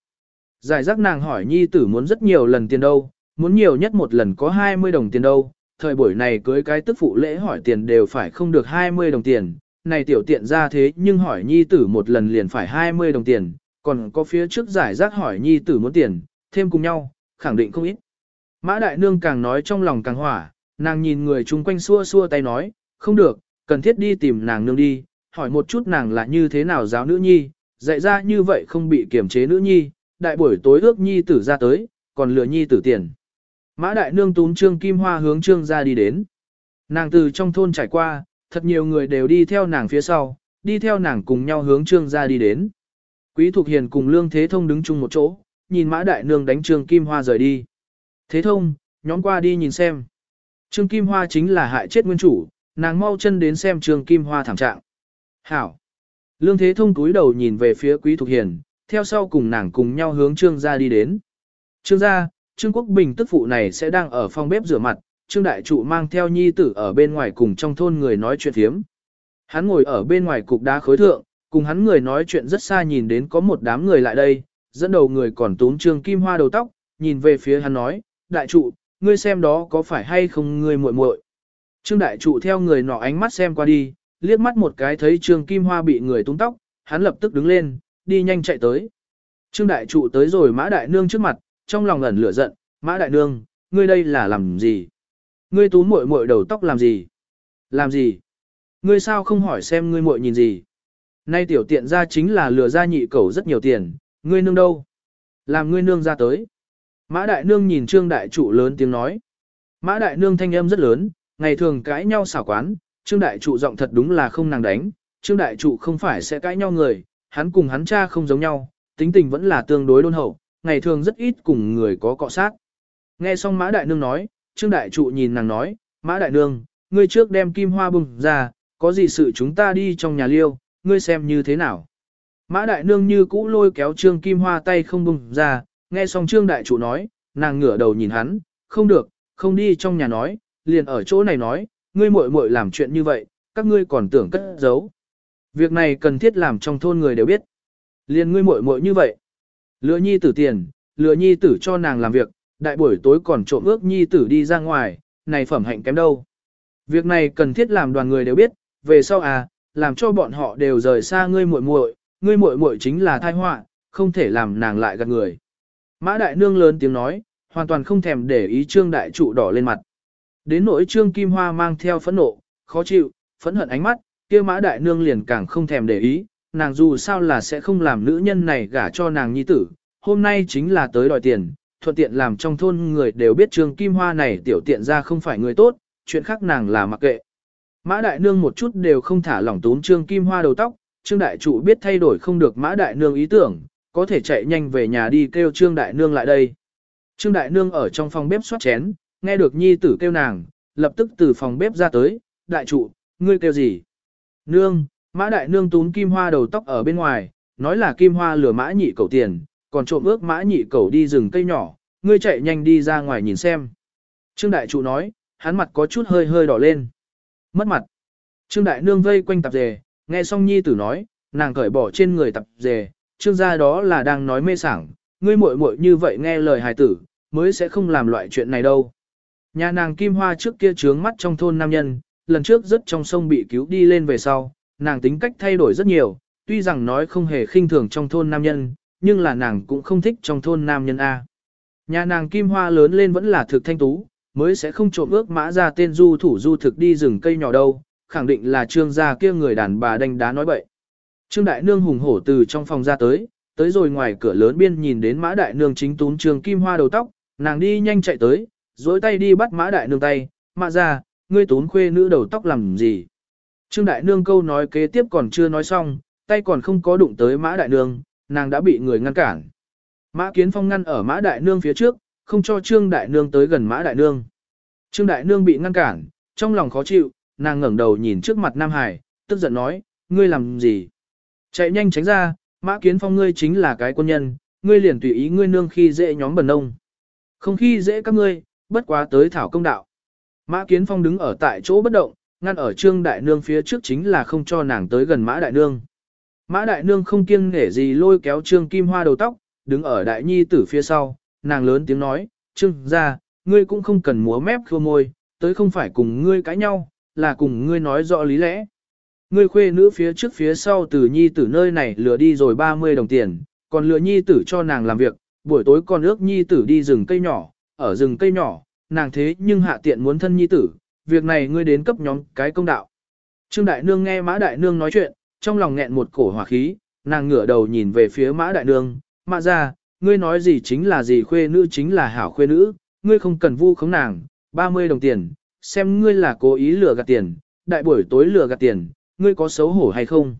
Giải rác nàng hỏi nhi tử muốn rất nhiều lần tiền đâu, muốn nhiều nhất một lần có 20 đồng tiền đâu, thời buổi này cưới cái tức phụ lễ hỏi tiền đều phải không được 20 đồng tiền, này tiểu tiện ra thế nhưng hỏi nhi tử một lần liền phải 20 đồng tiền, còn có phía trước giải rác hỏi nhi tử muốn tiền, thêm cùng nhau, khẳng định không ít. Mã đại nương càng nói trong lòng càng hỏa, nàng nhìn người chung quanh xua xua tay nói, không được, cần thiết đi tìm nàng nương đi, hỏi một chút nàng là như thế nào giáo nữ nhi, dạy ra như vậy không bị kiểm chế nữ nhi, đại buổi tối ước nhi tử ra tới, còn lừa nhi tử tiền. Mã đại nương túm trương kim hoa hướng trương ra đi đến. Nàng từ trong thôn trải qua, thật nhiều người đều đi theo nàng phía sau, đi theo nàng cùng nhau hướng trương gia đi đến. Quý Thục Hiền cùng Lương Thế Thông đứng chung một chỗ, nhìn Mã Đại Nương đánh Trương Kim Hoa rời đi. Thế Thông, nhóm qua đi nhìn xem. Trương Kim Hoa chính là hại chết nguyên chủ, nàng mau chân đến xem Trương Kim Hoa thảm trạng. Hảo. Lương Thế Thông cúi đầu nhìn về phía Quý Thục Hiền, theo sau cùng nàng cùng nhau hướng Trương gia đi đến. Trương gia, Trương Quốc Bình tức phụ này sẽ đang ở phòng bếp rửa mặt, Trương Đại Trụ mang theo nhi tử ở bên ngoài cùng trong thôn người nói chuyện thiếm. Hắn ngồi ở bên ngoài cục đá khối thượng, cùng hắn người nói chuyện rất xa nhìn đến có một đám người lại đây, dẫn đầu người còn túm Trương Kim Hoa đầu tóc, nhìn về phía hắn nói, Đại Trụ, ngươi xem đó có phải hay không ngươi muội muội? Trương Đại Trụ theo người nọ ánh mắt xem qua đi, liếc mắt một cái thấy Trương Kim Hoa bị người tung tóc, hắn lập tức đứng lên, đi nhanh chạy tới. Trương Đại Trụ tới rồi Mã Đại Nương trước mặt, trong lòng ẩn lửa giận, Mã Đại Nương, ngươi đây là làm gì? Ngươi tú muội muội đầu tóc làm gì? Làm gì? Ngươi sao không hỏi xem ngươi muội nhìn gì? Nay tiểu tiện ra chính là lừa ra nhị cầu rất nhiều tiền, ngươi nương đâu? Làm ngươi nương ra tới. Mã Đại Nương nhìn Trương Đại Trụ lớn tiếng nói. Mã Đại Nương thanh âm rất lớn, ngày thường cãi nhau xảo quán, Trương Đại Trụ giọng thật đúng là không nàng đánh, Trương Đại Trụ không phải sẽ cãi nhau người, hắn cùng hắn cha không giống nhau, tính tình vẫn là tương đối đôn hậu, ngày thường rất ít cùng người có cọ sát. Nghe xong Mã Đại Nương nói, Trương Đại Trụ nhìn nàng nói, Mã Đại Nương, ngươi trước đem kim hoa bùng ra, có gì sự chúng ta đi trong nhà liêu, ngươi xem như thế nào. Mã Đại Nương như cũ lôi kéo Trương Kim Hoa tay không bùng ra, nghe xong Trương Đại chủ nói, nàng ngửa đầu nhìn hắn, không được, không đi trong nhà nói, liền ở chỗ này nói, ngươi muội muội làm chuyện như vậy, các ngươi còn tưởng cất giấu. Việc này cần thiết làm trong thôn người đều biết. Liền ngươi muội muội như vậy. Lừa nhi tử tiền, lừa nhi tử cho nàng làm việc, đại buổi tối còn trộm ước nhi tử đi ra ngoài, này phẩm hạnh kém đâu. Việc này cần thiết làm đoàn người đều biết, về sau à, làm cho bọn họ đều rời xa ngươi muội muội, ngươi muội muội chính là tai họa, không thể làm nàng lại gạt người. Mã đại nương lớn tiếng nói, hoàn toàn không thèm để ý trương đại trụ đỏ lên mặt. Đến nỗi trương kim hoa mang theo phẫn nộ, khó chịu, phẫn hận ánh mắt, kia mã đại nương liền càng không thèm để ý, nàng dù sao là sẽ không làm nữ nhân này gả cho nàng nhi tử, hôm nay chính là tới đòi tiền, thuận tiện làm trong thôn người đều biết trương kim hoa này tiểu tiện ra không phải người tốt, chuyện khác nàng là mặc kệ. Mã đại nương một chút đều không thả lỏng tốn trương kim hoa đầu tóc, trương đại trụ biết thay đổi không được mã đại nương ý tưởng, có thể chạy nhanh về nhà đi kêu trương đại nương lại đây. Trương đại nương ở trong phòng bếp xoát chén, nghe được nhi tử kêu nàng, lập tức từ phòng bếp ra tới, đại trụ, ngươi kêu gì? Nương, mã đại nương tún kim hoa đầu tóc ở bên ngoài, nói là kim hoa lừa mã nhị cầu tiền, còn trộm ước mã nhị cầu đi rừng cây nhỏ, ngươi chạy nhanh đi ra ngoài nhìn xem. Trương đại trụ nói, hắn mặt có chút hơi hơi đỏ lên. Mất mặt. Trương đại nương vây quanh tập dề, nghe xong nhi tử nói, nàng cởi bỏ trên người tập dề, trương gia đó là đang nói mê sảng, ngươi muội muội như vậy nghe lời hài tử, mới sẽ không làm loại chuyện này đâu. Nhà nàng Kim Hoa trước kia trướng mắt trong thôn nam nhân, lần trước rất trong sông bị cứu đi lên về sau, nàng tính cách thay đổi rất nhiều, tuy rằng nói không hề khinh thường trong thôn nam nhân, nhưng là nàng cũng không thích trong thôn nam nhân A. Nhà nàng Kim Hoa lớn lên vẫn là thực thanh tú, mới sẽ không trộm ước mã ra tên du thủ du thực đi rừng cây nhỏ đâu, khẳng định là trương gia kia người đàn bà đánh đá nói bậy. Trương Đại Nương hùng hổ từ trong phòng ra tới, tới rồi ngoài cửa lớn biên nhìn đến Mã Đại Nương chính tún Trường Kim Hoa đầu tóc, nàng đi nhanh chạy tới, dối tay đi bắt Mã Đại Nương tay, mạ ra, ngươi tún khuê nữ đầu tóc làm gì. Trương Đại Nương câu nói kế tiếp còn chưa nói xong, tay còn không có đụng tới Mã Đại Nương, nàng đã bị người ngăn cản. Mã Kiến Phong ngăn ở Mã Đại Nương phía trước, không cho Trương Đại Nương tới gần Mã Đại Nương. Trương Đại Nương bị ngăn cản, trong lòng khó chịu, nàng ngẩng đầu nhìn trước mặt Nam Hải, tức giận nói, ngươi làm gì? Chạy nhanh tránh ra, Mã Kiến Phong ngươi chính là cái quân nhân, ngươi liền tùy ý ngươi nương khi dễ nhóm bần nông. Không khi dễ các ngươi, bất quá tới thảo công đạo. Mã Kiến Phong đứng ở tại chỗ bất động, ngăn ở Trương Đại Nương phía trước chính là không cho nàng tới gần Mã Đại Nương. Mã Đại Nương không kiêng nể gì lôi kéo Trương Kim Hoa đầu tóc, đứng ở Đại Nhi tử phía sau, nàng lớn tiếng nói, Trương ra, ngươi cũng không cần múa mép khô môi, tới không phải cùng ngươi cãi nhau, là cùng ngươi nói rõ lý lẽ. Ngươi khuê nữ phía trước phía sau từ nhi tử nơi này lừa đi rồi 30 đồng tiền, còn lừa nhi tử cho nàng làm việc, buổi tối còn ước nhi tử đi rừng cây nhỏ, ở rừng cây nhỏ, nàng thế nhưng hạ tiện muốn thân nhi tử, việc này ngươi đến cấp nhóm cái công đạo. Trương Đại Nương nghe Mã Đại Nương nói chuyện, trong lòng nghẹn một cổ hỏa khí, nàng ngửa đầu nhìn về phía Mã Đại Nương, Mã ra, ngươi nói gì chính là gì khuê nữ chính là hảo khuê nữ, ngươi không cần vu khống nàng, 30 đồng tiền, xem ngươi là cố ý lừa gạt tiền, đại buổi tối lừa gạt tiền, ngươi có xấu hổ hay không?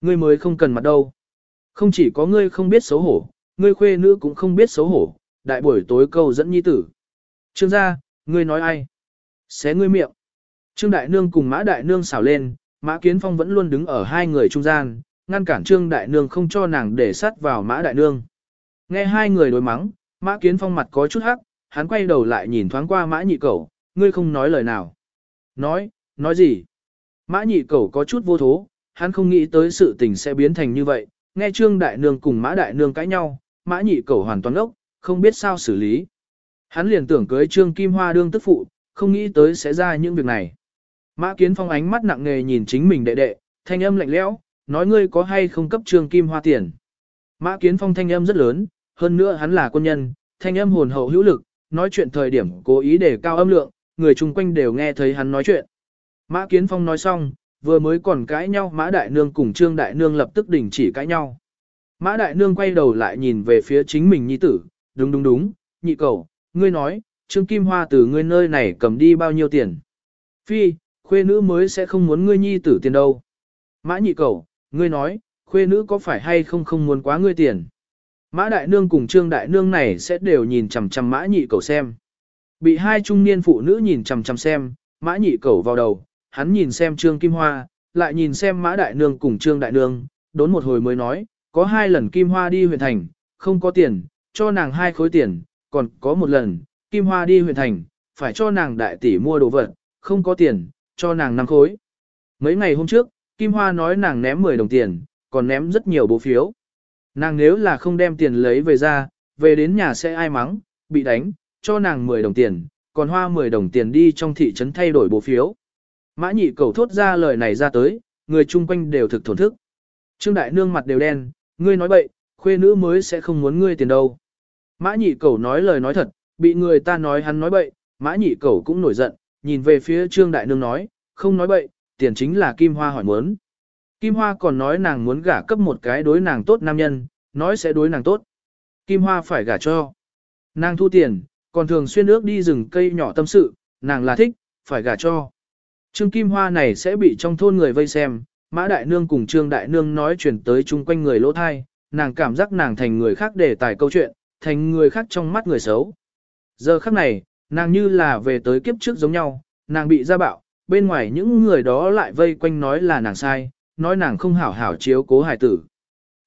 Ngươi mới không cần mặt đâu. Không chỉ có ngươi không biết xấu hổ, ngươi khuê nữ cũng không biết xấu hổ, đại buổi tối câu dẫn nhi tử. Trương gia, ngươi nói ai? Xé ngươi miệng. Trương Đại Nương cùng Mã Đại Nương xảo lên, Mã Kiến Phong vẫn luôn đứng ở hai người trung gian, ngăn cản Trương Đại Nương không cho nàng để sát vào Mã Đại Nương. Nghe hai người đối mắng, Mã Kiến Phong mặt có chút hắc, hắn quay đầu lại nhìn thoáng qua Mã Nhị Cẩu, ngươi không nói lời nào. Nói, nói gì? Mã Nhị Cẩu có chút vô thố, hắn không nghĩ tới sự tình sẽ biến thành như vậy, nghe Trương Đại Nương cùng Mã Đại Nương cãi nhau, Mã Nhị Cẩu hoàn toàn ốc, không biết sao xử lý. Hắn liền tưởng cưới Trương Kim Hoa đương tức phụ, không nghĩ tới sẽ ra những việc này. Mã Kiến Phong ánh mắt nặng nề nhìn chính mình đệ đệ, thanh âm lạnh lẽo, nói ngươi có hay không cấp Trương Kim Hoa tiền. Mã Kiến Phong thanh âm rất lớn, hơn nữa hắn là quân nhân, thanh âm hồn hậu hữu lực, nói chuyện thời điểm cố ý để cao âm lượng, người chung quanh đều nghe thấy hắn nói chuyện. Mã Kiến Phong nói xong, vừa mới còn cãi nhau Mã Đại Nương cùng Trương Đại Nương lập tức đình chỉ cãi nhau. Mã Đại Nương quay đầu lại nhìn về phía chính mình nhi tử, đúng đúng đúng, nhị cầu, ngươi nói, Trương Kim Hoa từ ngươi nơi này cầm đi bao nhiêu tiền. Phi, khuê nữ mới sẽ không muốn ngươi nhi tử tiền đâu. Mã nhị cầu, ngươi nói, khuê nữ có phải hay không không muốn quá ngươi tiền. Mã đại nương cùng trương đại nương này sẽ đều nhìn chằm chằm mã nhị cầu xem. Bị hai trung niên phụ nữ nhìn chằm chằm xem, mã nhị cầu vào đầu, hắn nhìn xem trương kim hoa, lại nhìn xem mã đại nương cùng trương đại nương, đốn một hồi mới nói, có hai lần kim hoa đi huyện thành, không có tiền, cho nàng hai khối tiền, còn có một lần, kim hoa đi huyện thành, phải cho nàng đại tỷ mua đồ vật, không có tiền, cho nàng năm khối. Mấy ngày hôm trước, Kim Hoa nói nàng ném 10 đồng tiền, còn ném rất nhiều bố phiếu. Nàng nếu là không đem tiền lấy về ra, về đến nhà sẽ ai mắng, bị đánh, cho nàng 10 đồng tiền, còn hoa 10 đồng tiền đi trong thị trấn thay đổi bố phiếu. Mã nhị cầu thốt ra lời này ra tới, người chung quanh đều thực thổn thức. Trương Đại Nương mặt đều đen, ngươi nói bậy, khuê nữ mới sẽ không muốn ngươi tiền đâu. Mã nhị cầu nói lời nói thật, bị người ta nói hắn nói bậy, mã nhị cầu cũng nổi giận, nhìn về phía Trương Đại Nương nói, không nói bậy, tiền chính là Kim Hoa hỏi muốn. Kim Hoa còn nói nàng muốn gả cấp một cái đối nàng tốt nam nhân, nói sẽ đối nàng tốt. Kim Hoa phải gả cho. Nàng thu tiền, còn thường xuyên ước đi rừng cây nhỏ tâm sự, nàng là thích, phải gả cho. Trương Kim Hoa này sẽ bị trong thôn người vây xem, Mã Đại Nương cùng Trương Đại Nương nói chuyển tới chung quanh người lỗ thai, nàng cảm giác nàng thành người khác để tài câu chuyện, thành người khác trong mắt người xấu. Giờ khắc này, nàng như là về tới kiếp trước giống nhau, nàng bị ra bạo, bên ngoài những người đó lại vây quanh nói là nàng sai, nói nàng không hảo hảo chiếu cố hài tử.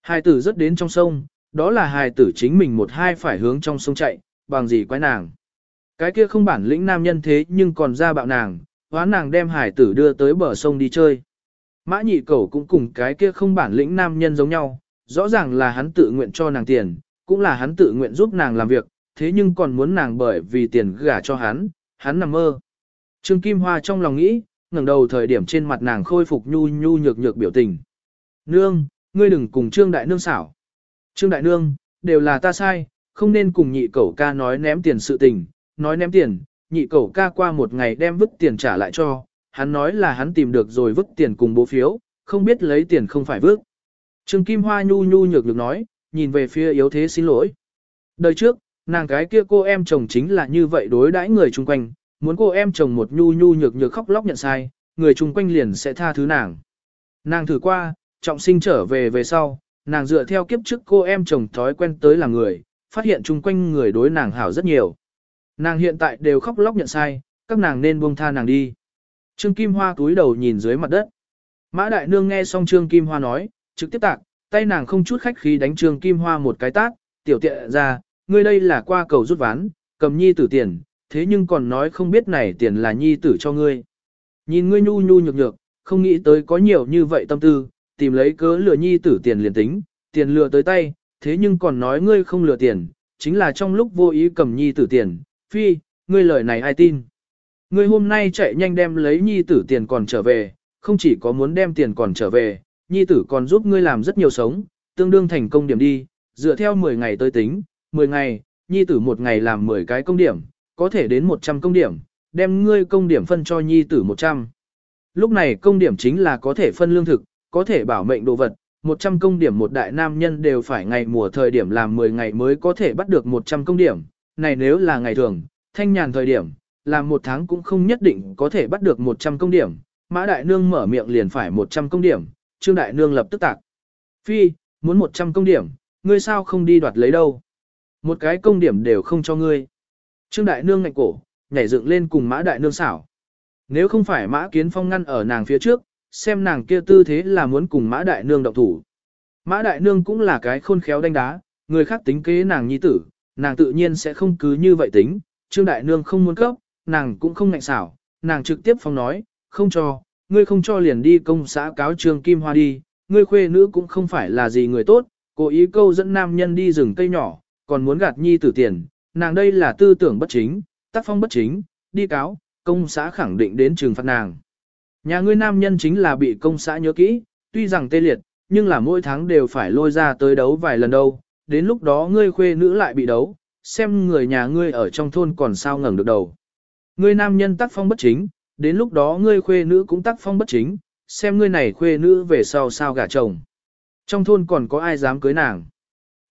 Hài tử rất đến trong sông, đó là hài tử chính mình một hai phải hướng trong sông chạy, bằng gì quái nàng. Cái kia không bản lĩnh nam nhân thế nhưng còn ra bạo nàng, hóa nàng đem hải tử đưa tới bờ sông đi chơi. Mã nhị cẩu cũng cùng cái kia không bản lĩnh nam nhân giống nhau, rõ ràng là hắn tự nguyện cho nàng tiền, cũng là hắn tự nguyện giúp nàng làm việc, thế nhưng còn muốn nàng bởi vì tiền gả cho hắn, hắn nằm mơ. Trương Kim Hoa trong lòng nghĩ, ngẩng đầu thời điểm trên mặt nàng khôi phục nhu nhu nhược nhược biểu tình. Nương, ngươi đừng cùng Trương Đại Nương xảo. Trương Đại Nương, đều là ta sai, không nên cùng nhị cẩu ca nói ném tiền sự tình, nói ném tiền, nhị cẩu ca qua một ngày đem vứt tiền trả lại cho, hắn nói là hắn tìm được rồi vứt tiền cùng bố phiếu, không biết lấy tiền không phải vứt. Trương Kim Hoa nhu nhu nhược nhược nói, nhìn về phía yếu thế xin lỗi. Đời trước, nàng cái kia cô em chồng chính là như vậy đối đãi người chung quanh, muốn cô em chồng một nhu nhu nhược nhược khóc lóc nhận sai, người chung quanh liền sẽ tha thứ nàng. Nàng thử qua, trọng sinh trở về về sau, nàng dựa theo kiếp trước cô em chồng thói quen tới là người, phát hiện chung quanh người đối nàng hảo rất nhiều. Nàng hiện tại đều khóc lóc nhận sai, các nàng nên buông tha nàng đi. Trương Kim Hoa túi đầu nhìn dưới mặt đất. Mã Đại Nương nghe xong Trương Kim Hoa nói, trực tiếp tạc, tay nàng không chút khách khí đánh Trương Kim Hoa một cái tát, tiểu tiện ra, ngươi đây là qua cầu rút ván, cầm nhi tử tiền, thế nhưng còn nói không biết này tiền là nhi tử cho ngươi. Nhìn ngươi nhu nhu nhược nhược, không nghĩ tới có nhiều như vậy tâm tư, tìm lấy cớ lừa nhi tử tiền liền tính, tiền lừa tới tay, thế nhưng còn nói ngươi không lừa tiền, chính là trong lúc vô ý cầm nhi tử tiền, phi, ngươi lời này ai tin. Ngươi hôm nay chạy nhanh đem lấy nhi tử tiền còn trở về, không chỉ có muốn đem tiền còn trở về, nhi tử còn giúp ngươi làm rất nhiều sống, tương đương thành công điểm đi, dựa theo 10 ngày tới tính, 10 ngày, nhi tử một ngày làm 10 cái công điểm, có thể đến 100 công điểm, đem ngươi công điểm phân cho nhi tử 100. Lúc này công điểm chính là có thể phân lương thực, có thể bảo mệnh đồ vật, 100 công điểm một đại nam nhân đều phải ngày mùa thời điểm làm 10 ngày mới có thể bắt được 100 công điểm, này nếu là ngày thường, thanh nhàn thời điểm, làm một tháng cũng không nhất định có thể bắt được 100 công điểm, Mã Đại Nương mở miệng liền phải 100 công điểm, Trương Đại Nương lập tức tạc. Phi, muốn 100 công điểm, ngươi sao không đi đoạt lấy đâu? Một cái công điểm đều không cho ngươi. Trương Đại Nương ngạnh cổ, nhảy dựng lên cùng Mã Đại Nương xảo. Nếu không phải Mã Kiến Phong ngăn ở nàng phía trước, xem nàng kia tư thế là muốn cùng Mã Đại Nương động thủ. Mã Đại Nương cũng là cái khôn khéo đánh đá, người khác tính kế nàng nhi tử, nàng tự nhiên sẽ không cứ như vậy tính. Trương Đại Nương không muốn cấp, nàng cũng không ngạnh xảo, nàng trực tiếp phong nói, không cho, ngươi không cho liền đi công xã cáo Trương Kim Hoa đi, ngươi khuê nữ cũng không phải là gì người tốt, cố ý câu dẫn nam nhân đi rừng cây nhỏ, còn muốn gạt nhi tử tiền, nàng đây là tư tưởng bất chính, tác phong bất chính, đi cáo, công xã khẳng định đến trừng phạt nàng. Nhà ngươi nam nhân chính là bị công xã nhớ kỹ, tuy rằng tê liệt, nhưng là mỗi tháng đều phải lôi ra tới đấu vài lần đâu, đến lúc đó ngươi khuê nữ lại bị đấu, xem người nhà ngươi ở trong thôn còn sao ngẩng được đầu. Ngươi nam nhân tác phong bất chính, đến lúc đó ngươi khuê nữ cũng tác phong bất chính, xem ngươi này khuê nữ về sau sao gả chồng. Trong thôn còn có ai dám cưới nàng.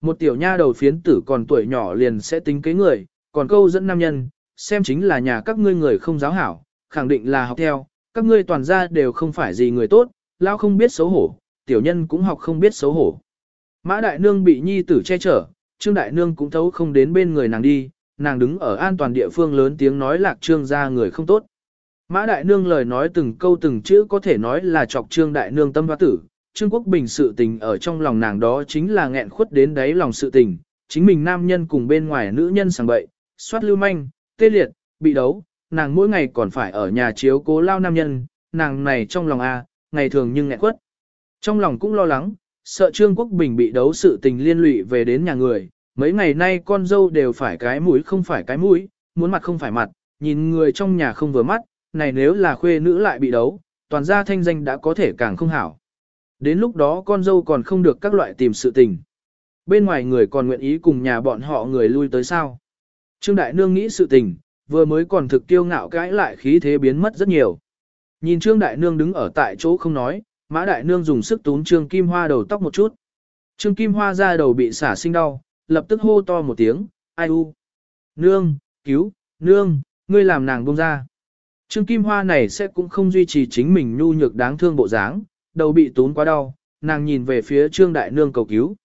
Một tiểu nha đầu phiến tử còn tuổi nhỏ liền sẽ tính kế người, còn câu dẫn nam nhân, xem chính là nhà các ngươi người không giáo hảo, khẳng định là học theo, các ngươi toàn gia đều không phải gì người tốt, lao không biết xấu hổ, tiểu nhân cũng học không biết xấu hổ. Mã đại nương bị nhi tử che chở, trương đại nương cũng thấu không đến bên người nàng đi, nàng đứng ở an toàn địa phương lớn tiếng nói lạc trương ra người không tốt. Mã đại nương lời nói từng câu từng chữ có thể nói là chọc trương đại nương tâm hoa tử, Trương Quốc Bình sự tình ở trong lòng nàng đó chính là nghẹn khuất đến đáy lòng sự tình, chính mình nam nhân cùng bên ngoài nữ nhân sang bậy, soát lưu manh, tê liệt, bị đấu, nàng mỗi ngày còn phải ở nhà chiếu cố lao nam nhân, nàng này trong lòng a, ngày thường nhưng nghẹn khuất. Trong lòng cũng lo lắng, sợ Trương Quốc Bình bị đấu sự tình liên lụy về đến nhà người, mấy ngày nay con dâu đều phải cái mũi không phải cái mũi, muốn mặt không phải mặt, nhìn người trong nhà không vừa mắt, này nếu là khuê nữ lại bị đấu, toàn gia thanh danh đã có thể càng không hảo. Đến lúc đó con dâu còn không được các loại tìm sự tình. Bên ngoài người còn nguyện ý cùng nhà bọn họ người lui tới sao. Trương Đại Nương nghĩ sự tình, vừa mới còn thực kiêu ngạo cãi lại khí thế biến mất rất nhiều. Nhìn Trương Đại Nương đứng ở tại chỗ không nói, Mã Đại Nương dùng sức túm Trương Kim Hoa đầu tóc một chút. Trương Kim Hoa ra đầu bị xả sinh đau, lập tức hô to một tiếng, ai u. Nương, cứu, nương, ngươi làm nàng buông ra. Trương Kim Hoa này sẽ cũng không duy trì chính mình nhu nhược đáng thương bộ dáng, đầu bị tốn quá đau, nàng nhìn về phía Trương Đại Nương cầu cứu.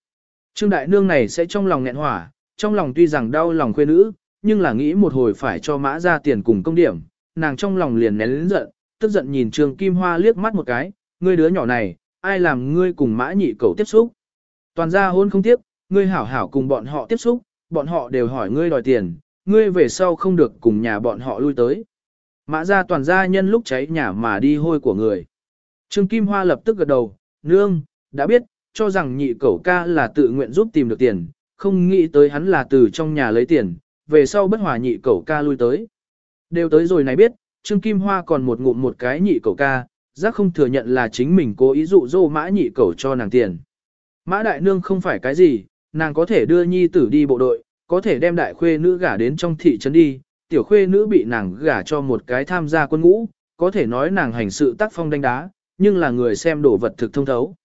Trương Đại Nương này sẽ trong lòng nghẹn hỏa, trong lòng tuy rằng đau lòng khuê nữ, nhưng là nghĩ một hồi phải cho mã ra tiền cùng công điểm, nàng trong lòng liền nén lĩnh giận, tức giận nhìn Trương Kim Hoa liếc mắt một cái, ngươi đứa nhỏ này, ai làm ngươi cùng mã nhị cầu tiếp xúc. Toàn gia hôn không tiếp, ngươi hảo hảo cùng bọn họ tiếp xúc, bọn họ đều hỏi ngươi đòi tiền, ngươi về sau không được cùng nhà bọn họ lui tới. Mã ra toàn gia nhân lúc cháy nhà mà đi hôi của người. Trương Kim Hoa lập tức gật đầu, nương, đã biết, cho rằng nhị cẩu ca là tự nguyện giúp tìm được tiền, không nghĩ tới hắn là từ trong nhà lấy tiền, về sau bất hòa nhị cẩu ca lui tới. Đều tới rồi này biết, Trương Kim Hoa còn một ngụm một cái nhị cẩu ca, giác không thừa nhận là chính mình cố ý dụ dỗ mã nhị cầu cho nàng tiền. Mã đại nương không phải cái gì, nàng có thể đưa nhi tử đi bộ đội, có thể đem đại khuê nữ gả đến trong thị trấn đi, tiểu khuê nữ bị nàng gả cho một cái tham gia quân ngũ, có thể nói nàng hành sự tác phong đánh đá, nhưng là người xem đồ vật thực thông thấu.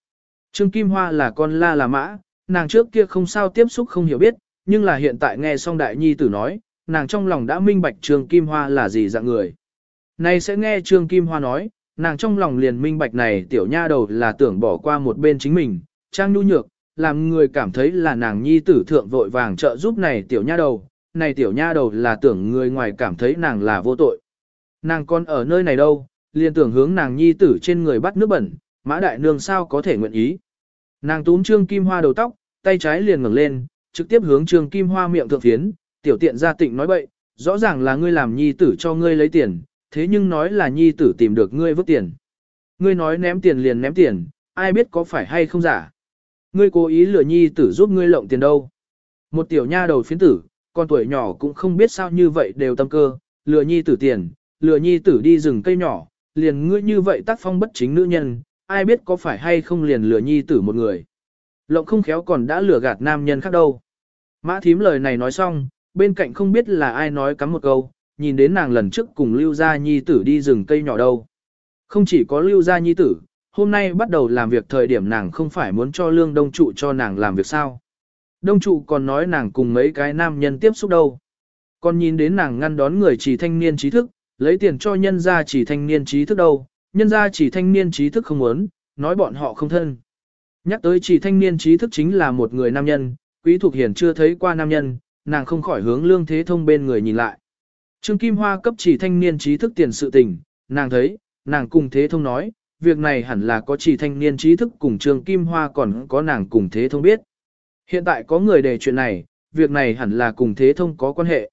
Trương Kim Hoa là con la là mã, nàng trước kia không sao tiếp xúc không hiểu biết, nhưng là hiện tại nghe xong đại nhi tử nói, nàng trong lòng đã minh bạch Trương Kim Hoa là gì dạng người. Này sẽ nghe Trương Kim Hoa nói, nàng trong lòng liền minh bạch này tiểu nha đầu là tưởng bỏ qua một bên chính mình, trang nhu nhược, làm người cảm thấy là nàng nhi tử thượng vội vàng trợ giúp này tiểu nha đầu, này tiểu nha đầu là tưởng người ngoài cảm thấy nàng là vô tội. Nàng con ở nơi này đâu, liền tưởng hướng nàng nhi tử trên người bắt nước bẩn, mã đại nương sao có thể nguyện ý. Nàng túm trương kim hoa đầu tóc, tay trái liền ngẩng lên, trực tiếp hướng trương kim hoa miệng thượng phiến, tiểu tiện gia tịnh nói bậy, rõ ràng là ngươi làm nhi tử cho ngươi lấy tiền, thế nhưng nói là nhi tử tìm được ngươi vứt tiền. Ngươi nói ném tiền liền ném tiền, ai biết có phải hay không giả. Ngươi cố ý lừa nhi tử giúp ngươi lộng tiền đâu. Một tiểu nha đầu phiến tử, con tuổi nhỏ cũng không biết sao như vậy đều tâm cơ, lừa nhi tử tiền, lừa nhi tử đi rừng cây nhỏ, liền ngươi như vậy tác phong bất chính nữ nhân, ai biết có phải hay không liền lừa nhi tử một người. Lộng không khéo còn đã lừa gạt nam nhân khác đâu. Mã thím lời này nói xong, bên cạnh không biết là ai nói cắm một câu, nhìn đến nàng lần trước cùng lưu gia nhi tử đi rừng cây nhỏ đâu. Không chỉ có lưu gia nhi tử, hôm nay bắt đầu làm việc thời điểm nàng không phải muốn cho lương đông trụ cho nàng làm việc sao. Đông trụ còn nói nàng cùng mấy cái nam nhân tiếp xúc đâu. Còn nhìn đến nàng ngăn đón người chỉ thanh niên trí thức, lấy tiền cho nhân gia chỉ thanh niên trí thức đâu, nhân gia chỉ thanh niên trí thức không muốn, nói bọn họ không thân. Nhắc tới chỉ thanh niên trí thức chính là một người nam nhân, quý thuộc hiển chưa thấy qua nam nhân, nàng không khỏi hướng lương thế thông bên người nhìn lại. Trương Kim Hoa cấp chỉ thanh niên trí thức tiền sự tình, nàng thấy, nàng cùng thế thông nói, việc này hẳn là có chỉ thanh niên trí thức cùng Trương Kim Hoa còn có nàng cùng thế thông biết. Hiện tại có người đề chuyện này, việc này hẳn là cùng thế thông có quan hệ.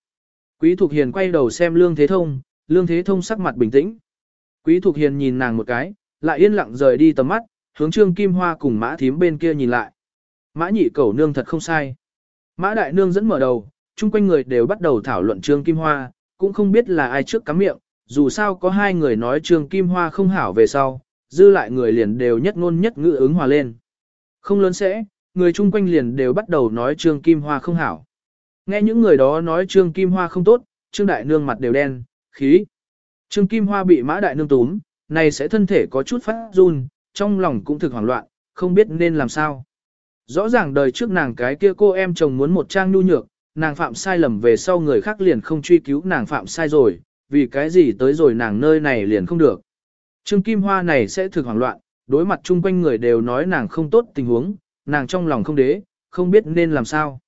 Quý Thục Hiền quay đầu xem Lương Thế Thông, Lương Thế Thông sắc mặt bình tĩnh. Quý Thục Hiền nhìn nàng một cái, lại yên lặng rời đi tầm mắt, hướng Trương Kim Hoa cùng Mã Thím bên kia nhìn lại. Mã nhị cẩu nương thật không sai. Mã đại nương dẫn mở đầu, chung quanh người đều bắt đầu thảo luận Trương Kim Hoa, cũng không biết là ai trước cắm miệng, dù sao có hai người nói Trương Kim Hoa không hảo về sau, dư lại người liền đều nhất ngôn nhất ngữ ứng hòa lên. Không lớn sẽ, người chung quanh liền đều bắt đầu nói Trương Kim Hoa không hảo. Nghe những người đó nói Trương Kim Hoa không tốt, Trương Đại Nương mặt đều đen, khí. Trương Kim Hoa bị Mã Đại Nương túm, này sẽ thân thể có chút phát run, trong lòng cũng thực hoảng loạn, không biết nên làm sao. Rõ ràng đời trước nàng cái kia cô em chồng muốn một trang nhu nhược, nàng phạm sai lầm về sau người khác liền không truy cứu nàng phạm sai rồi, vì cái gì tới rồi nàng nơi này liền không được. Trương Kim Hoa này sẽ thực hoảng loạn, đối mặt chung quanh người đều nói nàng không tốt tình huống, nàng trong lòng không đế, không biết nên làm sao.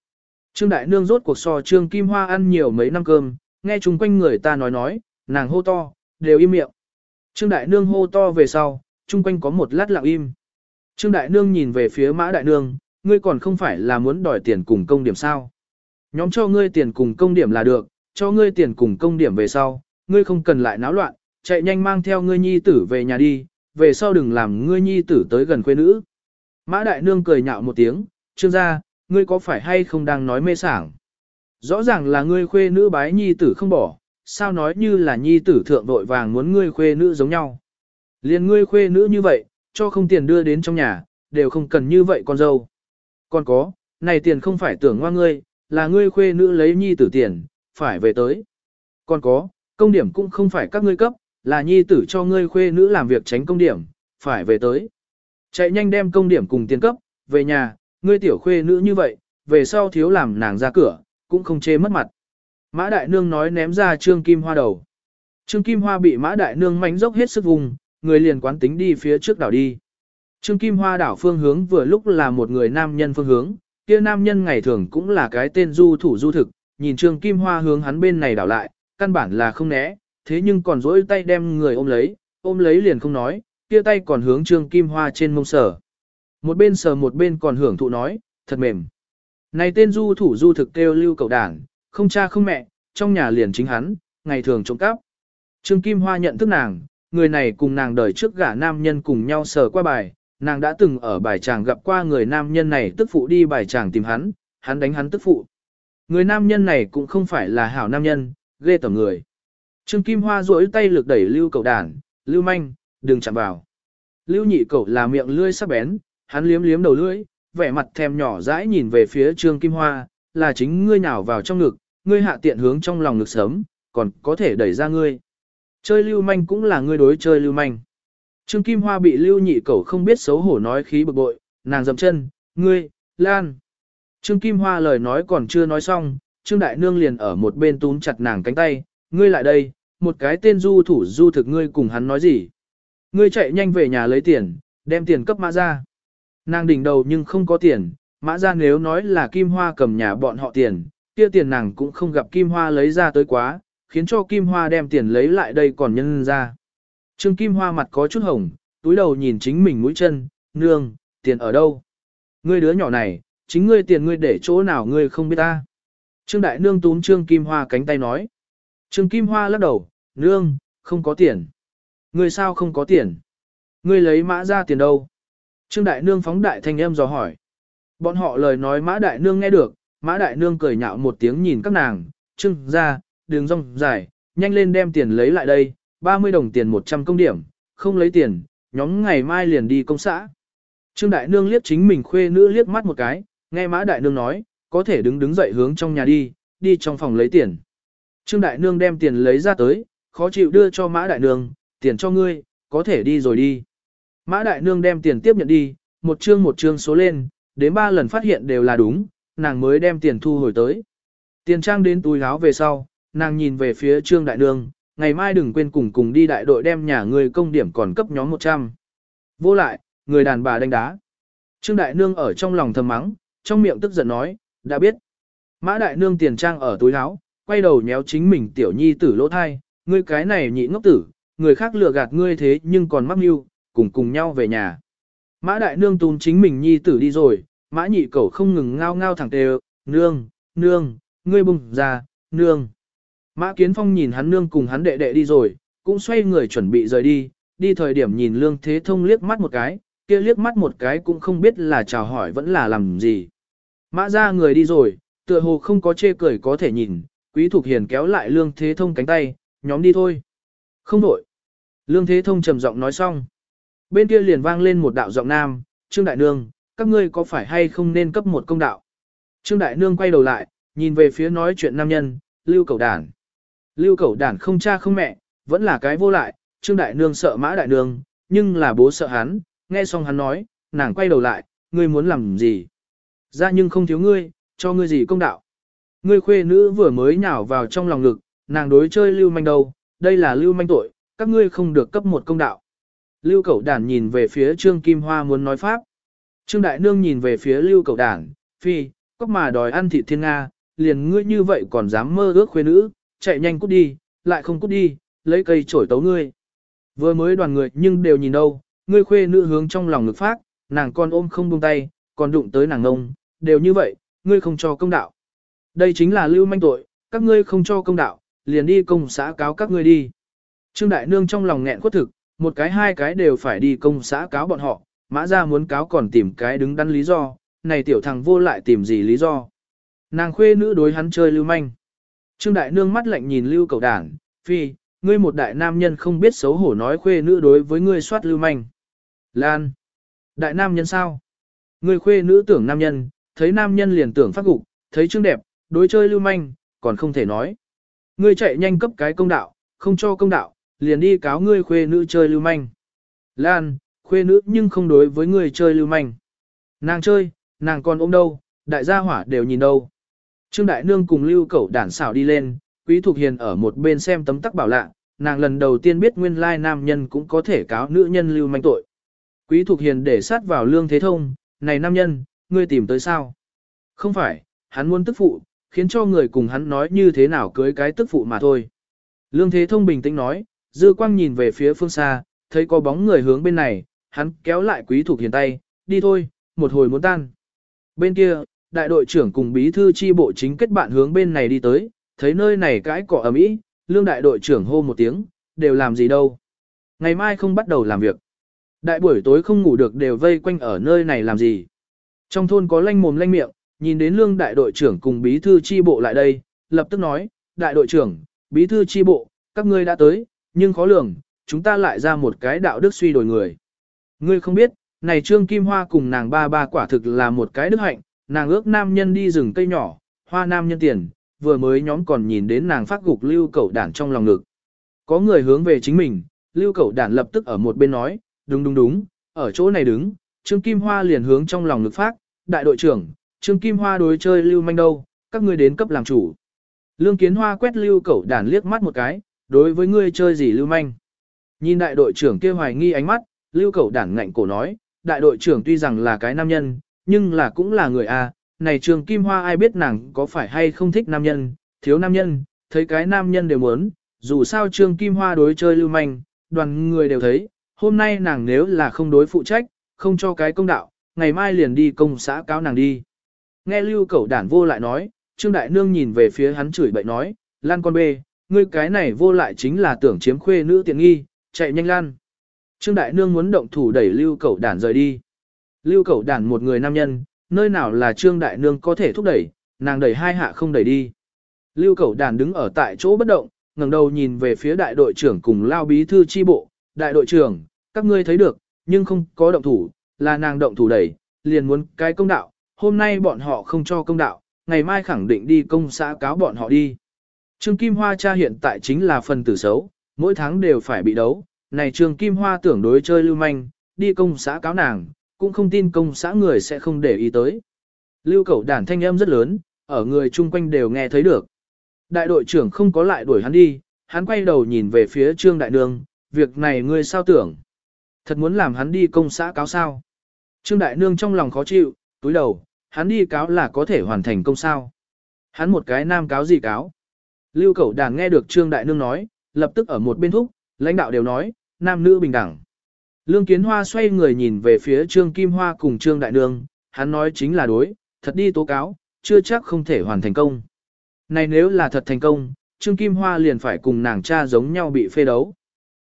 Trương Đại Nương rốt cuộc so Trương Kim Hoa ăn nhiều mấy năm cơm, nghe chung quanh người ta nói nói, nàng hô to, đều im miệng. Trương Đại Nương hô to về sau, chung quanh có một lát lặng im. Trương Đại Nương nhìn về phía Mã Đại Nương, ngươi còn không phải là muốn đòi tiền cùng công điểm sao. Nhóm cho ngươi tiền cùng công điểm là được, cho ngươi tiền cùng công điểm về sau, ngươi không cần lại náo loạn, chạy nhanh mang theo ngươi nhi tử về nhà đi, về sau đừng làm ngươi nhi tử tới gần quê nữ. Mã Đại Nương cười nhạo một tiếng, trương gia, ngươi có phải hay không đang nói mê sảng? Rõ ràng là ngươi khuê nữ bái nhi tử không bỏ, sao nói như là nhi tử thượng vội vàng muốn ngươi khuê nữ giống nhau. Liên ngươi khuê nữ như vậy, cho không tiền đưa đến trong nhà, đều không cần như vậy con dâu. Còn có, này tiền không phải tưởng ngoan ngươi, là ngươi khuê nữ lấy nhi tử tiền, phải về tới. Còn có, công điểm cũng không phải các ngươi cấp, là nhi tử cho ngươi khuê nữ làm việc tránh công điểm, phải về tới. Chạy nhanh đem công điểm cùng tiền cấp, về nhà, ngươi tiểu khuê nữ như vậy, về sau thiếu làm nàng ra cửa, cũng không chê mất mặt. Mã Đại Nương nói ném ra Trương Kim Hoa đầu. Trương Kim Hoa bị Mã Đại Nương mánh dốc hết sức vùng, người liền quán tính đi phía trước đảo đi. Trương Kim Hoa đảo phương hướng vừa lúc là một người nam nhân phương hướng, kia nam nhân ngày thường cũng là cái tên du thủ du thực, nhìn Trương Kim Hoa hướng hắn bên này đảo lại, căn bản là không né, thế nhưng còn dỗi tay đem người ôm lấy, ôm lấy liền không nói, kia tay còn hướng Trương Kim Hoa trên mông sở. Một bên sờ một bên còn hưởng thụ nói, thật mềm. Này tên du thủ du thực kêu lưu cầu đảng, không cha không mẹ, trong nhà liền chính hắn, ngày thường trộm cắp. Trương Kim Hoa nhận thức nàng, người này cùng nàng đời trước gả nam nhân cùng nhau sờ qua bài, nàng đã từng ở bài tràng gặp qua người nam nhân này tức phụ đi bài tràng tìm hắn, hắn đánh hắn tức phụ. Người nam nhân này cũng không phải là hảo nam nhân, ghê tởm người. Trương Kim Hoa duỗi tay lực đẩy lưu cầu đàn, lưu manh, đừng chạm vào. Lưu nhị Cẩu là miệng lưỡi sắc bén, hắn liếm liếm đầu lưỡi, vẻ mặt thèm nhỏ dãi nhìn về phía Trương Kim Hoa, là chính ngươi nhào vào trong ngực, ngươi hạ tiện hướng trong lòng ngực sớm, còn có thể đẩy ra ngươi. Chơi lưu manh cũng là ngươi đối chơi lưu manh. Trương Kim Hoa bị lưu nhị cẩu không biết xấu hổ nói khí bực bội, nàng dậm chân, ngươi, lan. Trương Kim Hoa lời nói còn chưa nói xong, Trương Đại Nương liền ở một bên túm chặt nàng cánh tay, ngươi lại đây, một cái tên du thủ du thực ngươi cùng hắn nói gì. Ngươi chạy nhanh về nhà lấy tiền, đem tiền cấp mã ra. Nàng đỉnh đầu nhưng không có tiền, mã ra nếu nói là Kim Hoa cầm nhà bọn họ tiền, kia tiền nàng cũng không gặp Kim Hoa lấy ra tới quá, khiến cho Kim Hoa đem tiền lấy lại đây còn nhân ra. Trương Kim Hoa mặt có chút hồng, túi đầu nhìn chính mình mũi chân, nương, tiền ở đâu? Ngươi đứa nhỏ này, chính ngươi tiền ngươi để chỗ nào ngươi không biết ta. Trương Đại Nương túm Trương Kim Hoa cánh tay nói. Trương Kim Hoa lắc đầu, nương, không có tiền. Ngươi sao không có tiền? Ngươi lấy mã ra tiền đâu? Trương Đại Nương phóng đại thanh em dò hỏi. Bọn họ lời nói mã Đại Nương nghe được, mã Đại Nương cười nhạo một tiếng nhìn các nàng, Trương ra, đường rong dài, nhanh lên đem tiền lấy lại đây, 30 đồng tiền 100 công điểm, không lấy tiền, nhóm ngày mai liền đi công xã. Trương Đại Nương liếc chính mình khuê nữ liếc mắt một cái, nghe Mã Đại Nương nói, có thể đứng đứng dậy hướng trong nhà đi, đi trong phòng lấy tiền. Trương Đại Nương đem tiền lấy ra tới, khó chịu đưa cho Mã Đại Nương, tiền cho ngươi, có thể đi rồi đi. Mã Đại Nương đem tiền tiếp nhận đi, một chương một chương số lên, đến ba lần phát hiện đều là đúng, nàng mới đem tiền thu hồi tới. Tiền trang đến túi áo về sau, nàng nhìn về phía Trương Đại Nương, ngày mai đừng quên cùng cùng đi đại đội đem nhà người công điểm còn cấp nhóm 100. Vô lại, người đàn bà đánh đá. Trương Đại Nương ở trong lòng thầm mắng, trong miệng tức giận nói, đã biết. Mã Đại Nương tiền trang ở túi áo, quay đầu nhéo chính mình tiểu nhi tử lỗ thai, ngươi cái này nhị ngốc tử, người khác lừa gạt ngươi thế nhưng còn mắc mưu, cùng cùng nhau về nhà. Mã Đại Nương tún chính mình nhi tử đi rồi, mã nhị cẩu không ngừng ngao ngao thẳng tề, nương, nương, ngươi bùng ra, nương. Mã Kiến Phong nhìn hắn nương cùng hắn đệ đệ đi rồi, cũng xoay người chuẩn bị rời đi, đi thời điểm nhìn Lương Thế Thông liếc mắt một cái, kia liếc mắt một cái cũng không biết là chào hỏi vẫn là làm gì. Mã ra người đi rồi, tựa hồ không có chê cười có thể nhìn, Quý Thục Hiền kéo lại Lương Thế Thông cánh tay, nhóm đi thôi. Không đổi. Lương Thế Thông trầm giọng nói xong. Bên kia liền vang lên một đạo giọng nam, Trương Đại Nương, các ngươi có phải hay không nên cấp một công đạo. Trương Đại Nương quay đầu lại, nhìn về phía nói chuyện nam nhân, Lưu Cầu Đản. Lưu Cẩu Đản không cha không mẹ, vẫn là cái vô lại, Trương Đại Nương sợ Mã Đại Nương, nhưng là bố sợ hắn, nghe xong hắn nói, nàng quay đầu lại, ngươi muốn làm gì? Ra nhưng không thiếu ngươi, cho ngươi gì công đạo. Ngươi khuê nữ vừa mới nhào vào trong lòng ngực, nàng đối chơi lưu manh đâu, đây là lưu manh tội, các ngươi không được cấp một công đạo. Lưu Cẩu Đản nhìn về phía Trương Kim Hoa muốn nói pháp. Trương Đại Nương nhìn về phía Lưu Cẩu Đản, phi, cóc mà đòi ăn thịt thiên Nga, liền ngươi như vậy còn dám mơ ước khuê nữ, chạy nhanh cút đi, lại không cút đi, lấy cây chổi tấu ngươi. Vừa mới đoàn người nhưng đều nhìn đâu, ngươi khuê nữ hướng trong lòng ngực phát, nàng con ôm không buông tay, còn đụng tới nàng ngông, đều như vậy, ngươi không cho công đạo. Đây chính là lưu manh tội, các ngươi không cho công đạo, liền đi công xã cáo các ngươi đi. Trương Đại Nương trong lòng nghẹn khuất thực, một cái hai cái đều phải đi công xã cáo bọn họ, mã ra muốn cáo còn tìm cái đứng đắn lý do, này tiểu thằng vô lại tìm gì lý do. Nàng khuê nữ đối hắn chơi lưu manh. Trương Đại Nương mắt lạnh nhìn lưu cầu đảng, phi, ngươi một đại nam nhân không biết xấu hổ nói khuê nữ đối với ngươi soát lưu manh. Lan. Đại nam nhân sao? Ngươi khuê nữ tưởng nam nhân, thấy nam nhân liền tưởng phát gục, thấy trương đẹp, đối chơi lưu manh, còn không thể nói. Ngươi chạy nhanh cấp cái công đạo, không cho công đạo, liền đi cáo ngươi khuê nữ chơi lưu manh. Lan, khuê nữ nhưng không đối với ngươi chơi lưu manh. Nàng chơi, nàng còn ôm đâu, đại gia hỏa đều nhìn đâu. Trương Đại Nương cùng lưu cẩu đản xảo đi lên, Quý Thục Hiền ở một bên xem tấm tắc bảo lạ, nàng lần đầu tiên biết nguyên lai nam nhân cũng có thể cáo nữ nhân lưu manh tội. Quý Thục Hiền để sát vào lương thế thông, này nam nhân, ngươi tìm tới sao? Không phải, hắn muốn tức phụ, khiến cho người cùng hắn nói như thế nào cưới cái tức phụ mà thôi. Lương thế thông bình tĩnh nói, dư quang nhìn về phía phương xa, thấy có bóng người hướng bên này, hắn kéo lại Quý Thục Hiền tay, đi thôi, một hồi muốn tan. Bên kia, đại đội trưởng cùng bí thư chi bộ chính kết bạn hướng bên này đi tới, thấy nơi này cãi cỏ ầm ĩ, lương đại đội trưởng hô một tiếng, đều làm gì đâu. Ngày mai không bắt đầu làm việc. Đại buổi tối không ngủ được đều vây quanh ở nơi này làm gì. Trong thôn có lanh mồm lanh miệng, nhìn đến lương đại đội trưởng cùng bí thư chi bộ lại đây, lập tức nói, đại đội trưởng, bí thư chi bộ, các ngươi đã tới, nhưng khó lường, chúng ta lại ra một cái đạo đức suy đổi người. Ngươi không biết, này Trương Kim Hoa cùng nàng ba ba quả thực là một cái đức hạnh, nàng ước nam nhân đi rừng cây nhỏ, hoa nam nhân tiền, vừa mới nhóm còn nhìn đến nàng phát gục lưu cẩu đản trong lòng ngực. Có người hướng về chính mình, lưu cẩu đản lập tức ở một bên nói, đúng đúng đúng, ở chỗ này đứng, Trương Kim Hoa liền hướng trong lòng ngực phát, đại đội trưởng, Trương Kim Hoa đối chơi lưu manh đâu, các ngươi đến cấp làm chủ. Lương Kiến Hoa quét lưu cẩu đản liếc mắt một cái, đối với ngươi chơi gì lưu manh. Nhìn đại đội trưởng kia hoài nghi ánh mắt, lưu cẩu đản ngạnh cổ nói, đại đội trưởng tuy rằng là cái nam nhân, nhưng là cũng là người a. này Trương Kim Hoa ai biết nàng có phải hay không thích nam nhân, thiếu nam nhân, thấy cái nam nhân đều muốn, dù sao Trương Kim Hoa đối chơi lưu manh, đoàn người đều thấy, hôm nay nàng nếu là không đối phụ trách, không cho cái công đạo, ngày mai liền đi công xã cáo nàng đi. Nghe lưu cẩu đản vô lại nói, Trương Đại Nương nhìn về phía hắn chửi bậy nói, lan con bê, ngươi cái này vô lại chính là tưởng chiếm khuê nữ tiện nghi, chạy nhanh lan. Trương Đại Nương muốn động thủ đẩy lưu cẩu đản rời đi. Lưu cẩu đản một người nam nhân, nơi nào là Trương Đại Nương có thể thúc đẩy, nàng đẩy hai hạ không đẩy đi. Lưu cẩu đản đứng ở tại chỗ bất động, ngẩng đầu nhìn về phía đại đội trưởng cùng lao bí thư chi bộ, đại đội trưởng, các ngươi thấy được, nhưng không có động thủ, là nàng động thủ đẩy, liền muốn cái công đạo, hôm nay bọn họ không cho công đạo, ngày mai khẳng định đi công xã cáo bọn họ đi. Trương Kim Hoa cha hiện tại chính là phần tử xấu, mỗi tháng đều phải bị đấu, này Trương Kim Hoa tưởng đối chơi lưu manh, đi công xã cáo nàng, cũng không tin công xã người sẽ không để ý tới. Lưu cẩu đản thanh âm rất lớn, ở người chung quanh đều nghe thấy được. Đại đội trưởng không có lại đuổi hắn đi, hắn quay đầu nhìn về phía Trương Đại Nương, việc này ngươi sao tưởng? Thật muốn làm hắn đi công xã cáo sao? Trương Đại Nương trong lòng khó chịu, túi đầu, hắn đi cáo là có thể hoàn thành công sao? Hắn một cái nam cáo gì cáo? Lưu Cẩu Đàn nghe được Trương Đại Nương nói, lập tức ở một bên thúc, lãnh đạo đều nói, nam nữ bình đẳng. Lương Kiến Hoa xoay người nhìn về phía Trương Kim Hoa cùng Trương Đại Nương, hắn nói chính là đối, thật đi tố cáo, chưa chắc không thể hoàn thành công. Này nếu là thật thành công, Trương Kim Hoa liền phải cùng nàng cha giống nhau bị phê đấu.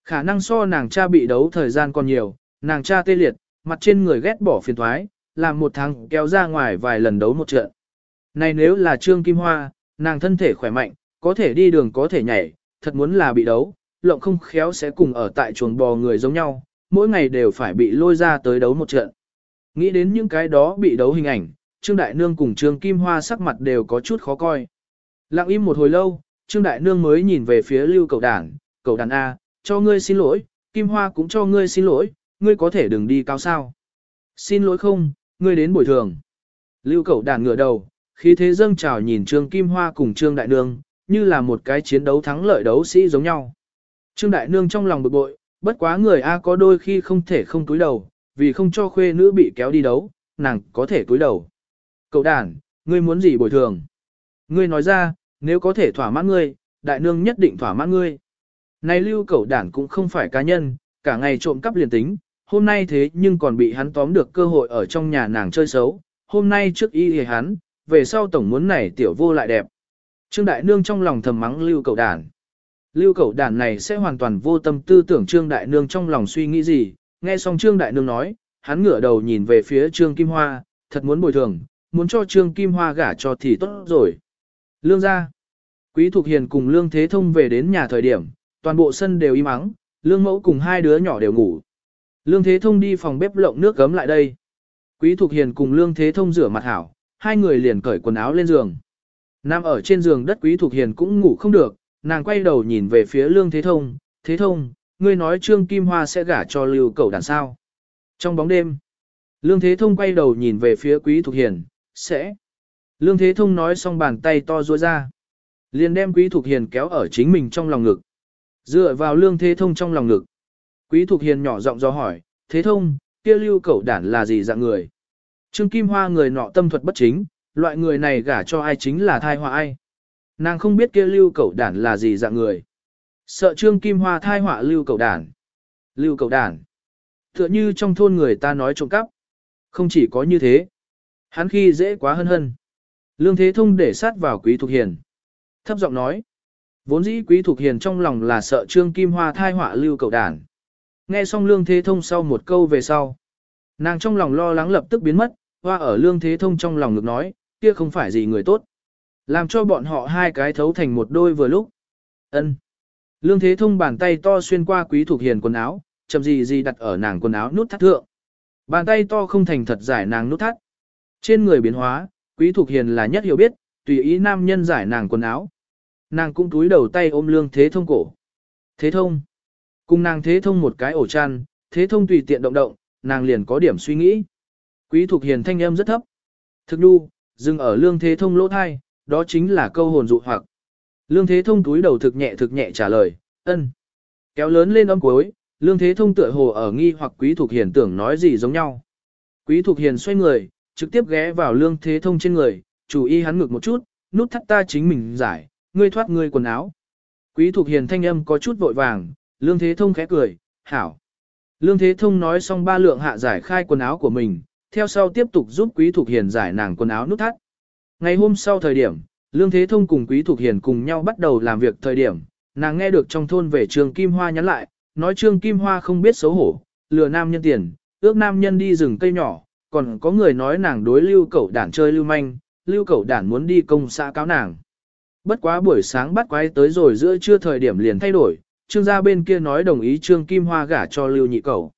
Khả năng so nàng cha bị đấu thời gian còn nhiều, nàng cha tê liệt, mặt trên người ghét bỏ phiền thoái, làm một tháng kéo ra ngoài vài lần đấu một trận. Này nếu là Trương Kim Hoa, nàng thân thể khỏe mạnh, có thể đi đường có thể nhảy, thật muốn là bị đấu, lộng không khéo sẽ cùng ở tại chuồng bò người giống nhau, mỗi ngày đều phải bị lôi ra tới đấu một trận. Nghĩ đến những cái đó bị đấu hình ảnh, Trương Đại Nương cùng Trương Kim Hoa sắc mặt đều có chút khó coi. Lặng im một hồi lâu, Trương Đại Nương mới nhìn về phía lưu cầu đản, cầu đản A, cho ngươi xin lỗi, Kim Hoa cũng cho ngươi xin lỗi, ngươi có thể đừng đi cao sao. Xin lỗi không, ngươi đến bồi thường. Lưu cầu đản ngửa đầu, khí thế dâng trào nhìn Trương Kim Hoa cùng Trương Đại Nương, như là một cái chiến đấu thắng lợi đấu sĩ giống nhau. Trương Đại Nương trong lòng bực bội, bất quá người A có đôi khi không thể không túi đầu, vì không cho khuê nữ bị kéo đi đấu, nàng có thể túi đầu. Cậu đàn, ngươi muốn gì bồi thường? Ngươi nói ra, nếu có thể thỏa mãn ngươi, đại nương nhất định thỏa mãn ngươi. Này lưu cậu đản cũng không phải cá nhân, cả ngày trộm cắp liền tính, hôm nay thế nhưng còn bị hắn tóm được cơ hội ở trong nhà nàng chơi xấu, hôm nay trước y hề hắn, về sau tổng muốn này tiểu vô lại đẹp. Trương Đại Nương trong lòng thầm mắng lưu cậu đản. Lưu cẩu đàn này sẽ hoàn toàn vô tâm tư tưởng Trương Đại Nương trong lòng suy nghĩ gì, nghe xong Trương Đại Nương nói, hắn ngửa đầu nhìn về phía Trương Kim Hoa, thật muốn bồi thường, muốn cho Trương Kim Hoa gả cho thì tốt rồi. Lương ra. Quý Thục Hiền cùng Lương Thế Thông về đến nhà thời điểm, toàn bộ sân đều im ắng, Lương Mẫu cùng hai đứa nhỏ đều ngủ. Lương Thế Thông đi phòng bếp lộng nước gấm lại đây. Quý Thục Hiền cùng Lương Thế Thông rửa mặt hảo, hai người liền cởi quần áo lên giường. Nam ở trên giường đất Quý Thục Hiền cũng ngủ không được, nàng quay đầu nhìn về phía Lương Thế Thông, Thế Thông, ngươi nói Trương Kim Hoa sẽ gả cho lưu cầu đàn sao. Trong bóng đêm, Lương Thế Thông quay đầu nhìn về phía Quý Thục Hiền, sẽ. Lương Thế Thông nói xong bàn tay to ruôi ra. Liền đem Quý Thục Hiền kéo ở chính mình trong lòng ngực. Dựa vào Lương Thế Thông trong lòng ngực. Quý Thục Hiền nhỏ giọng do hỏi, Thế Thông, kia lưu cẩu đản là gì dạng người? Trương Kim Hoa người nọ tâm thuật bất chính, loại người này gả cho ai chính là thai họa ai. Nàng không biết kia lưu cẩu đản là gì dạng người. Sợ Trương Kim Hoa thai họa lưu cẩu đản. Lưu cẩu đản. Tựa như trong thôn người ta nói trộm cắp. Không chỉ có như thế. Hắn khi dễ quá hân hân. Lương Thế Thông để sát vào Quý Thục Hiền. Thấp giọng nói. Vốn dĩ Quý Thục Hiền trong lòng là sợ Trương Kim Hoa thai họa lưu cầu đản, Nghe xong Lương Thế Thông sau một câu về sau. Nàng trong lòng lo lắng lập tức biến mất, hoa ở Lương Thế Thông trong lòng ngực nói, kia không phải gì người tốt. Làm cho bọn họ hai cái thấu thành một đôi vừa lúc. ân Lương Thế Thông bàn tay to xuyên qua Quý thuộc Hiền quần áo, chậm gì gì đặt ở nàng quần áo nút thắt thượng. Bàn tay to không thành thật giải nàng nút thắt. Trên người biến hóa, Quý thuộc Hiền là nhất hiểu biết, tùy ý nam nhân giải nàng quần áo. Nàng cũng túi đầu tay ôm lương thế thông cổ. Thế thông. Cùng nàng thế thông một cái ổ chăn, thế thông tùy tiện động động, nàng liền có điểm suy nghĩ. Quý thuộc Hiền thanh âm rất thấp. Thực đu, dừng ở lương thế thông lỗ thai, đó chính là câu hồn dụ hoặc. Lương thế thông túi đầu thực nhẹ thực nhẹ trả lời, ân. Kéo lớn lên âm cuối, lương thế thông tựa hồ ở nghi hoặc quý Thục Hiền tưởng nói gì giống nhau. Quý Thục Hiền xoay người, trực tiếp ghé vào lương thế thông trên người, chủ y hắn ngực một chút, nút thắt ta chính mình giải, ngươi thoát ngươi quần áo. Quý Thục Hiền thanh âm có chút vội vàng, lương thế thông khẽ cười, hảo. Lương thế thông nói xong ba lượng hạ giải khai quần áo của mình, theo sau tiếp tục giúp Quý Thục Hiền giải nàng quần áo nút thắt. Ngày hôm sau thời điểm, Lương Thế Thông cùng Quý Thục Hiền cùng nhau bắt đầu làm việc thời điểm, nàng nghe được trong thôn về Trương Kim Hoa nhắn lại, nói Trương Kim Hoa không biết xấu hổ, lừa nam nhân tiền, ước nam nhân đi rừng cây nhỏ, còn có người nói nàng đối lưu cẩu đản chơi lưu manh, lưu cẩu đản muốn đi công xã cáo nàng. Bất quá buổi sáng bắt quái tới rồi giữa trưa thời điểm liền thay đổi, trương gia bên kia nói đồng ý trương kim hoa gả cho lưu nhị cẩu.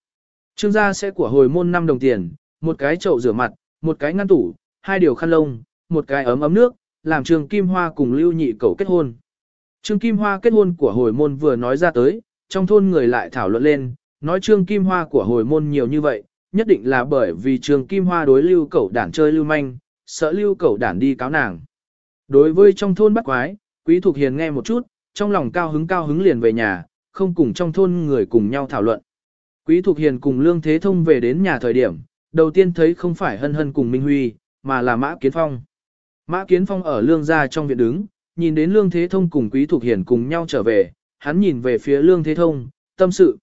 Trương gia sẽ của hồi môn 5 đồng tiền, một cái chậu rửa mặt, một cái ngăn tủ, hai điều khăn lông, một cái ấm ấm nước, làm trương kim hoa cùng lưu nhị cẩu kết hôn. Trương kim hoa kết hôn của hồi môn vừa nói ra tới, trong thôn người lại thảo luận lên, nói trương kim hoa của hồi môn nhiều như vậy, nhất định là bởi vì trương kim hoa đối lưu cẩu đản chơi lưu manh, sợ lưu cẩu đản đi cáo nàng. Đối với trong thôn bắt quái, quý thục hiền nghe một chút, trong lòng cao hứng cao hứng liền về nhà, không cùng trong thôn người cùng nhau thảo luận. Quý Thục Hiền cùng Lương Thế Thông về đến nhà thời điểm, đầu tiên thấy không phải hân hân cùng Minh Huy, mà là Mã Kiến Phong. Mã Kiến Phong ở Lương gia trong viện đứng, nhìn đến Lương Thế Thông cùng Quý Thục Hiền cùng nhau trở về, hắn nhìn về phía Lương Thế Thông, tâm sự.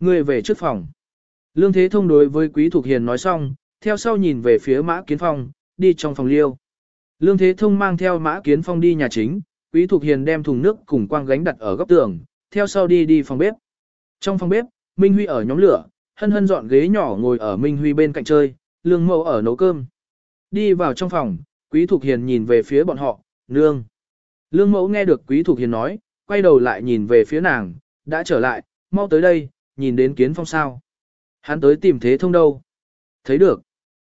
Người về trước phòng. Lương Thế Thông đối với Quý Thục Hiền nói xong, theo sau nhìn về phía Mã Kiến Phong, đi trong phòng liêu. Lương Thế Thông mang theo Mã Kiến Phong đi nhà chính, Quý Thục Hiền đem thùng nước cùng quang gánh đặt ở góc tường, theo sau đi đi phòng bếp. Trong phòng bếp, Minh Huy ở nhóm lửa, hân hân dọn ghế nhỏ ngồi ở Minh Huy bên cạnh chơi, Lương Mẫu ở nấu cơm. Đi vào trong phòng, Quý Thục Hiền nhìn về phía bọn họ, nương. Lương Mẫu nghe được Quý Thục Hiền nói, quay đầu lại nhìn về phía nàng, đã trở lại, mau tới đây, nhìn đến kiến phong sao. Hắn tới tìm thế thông đâu. Thấy được.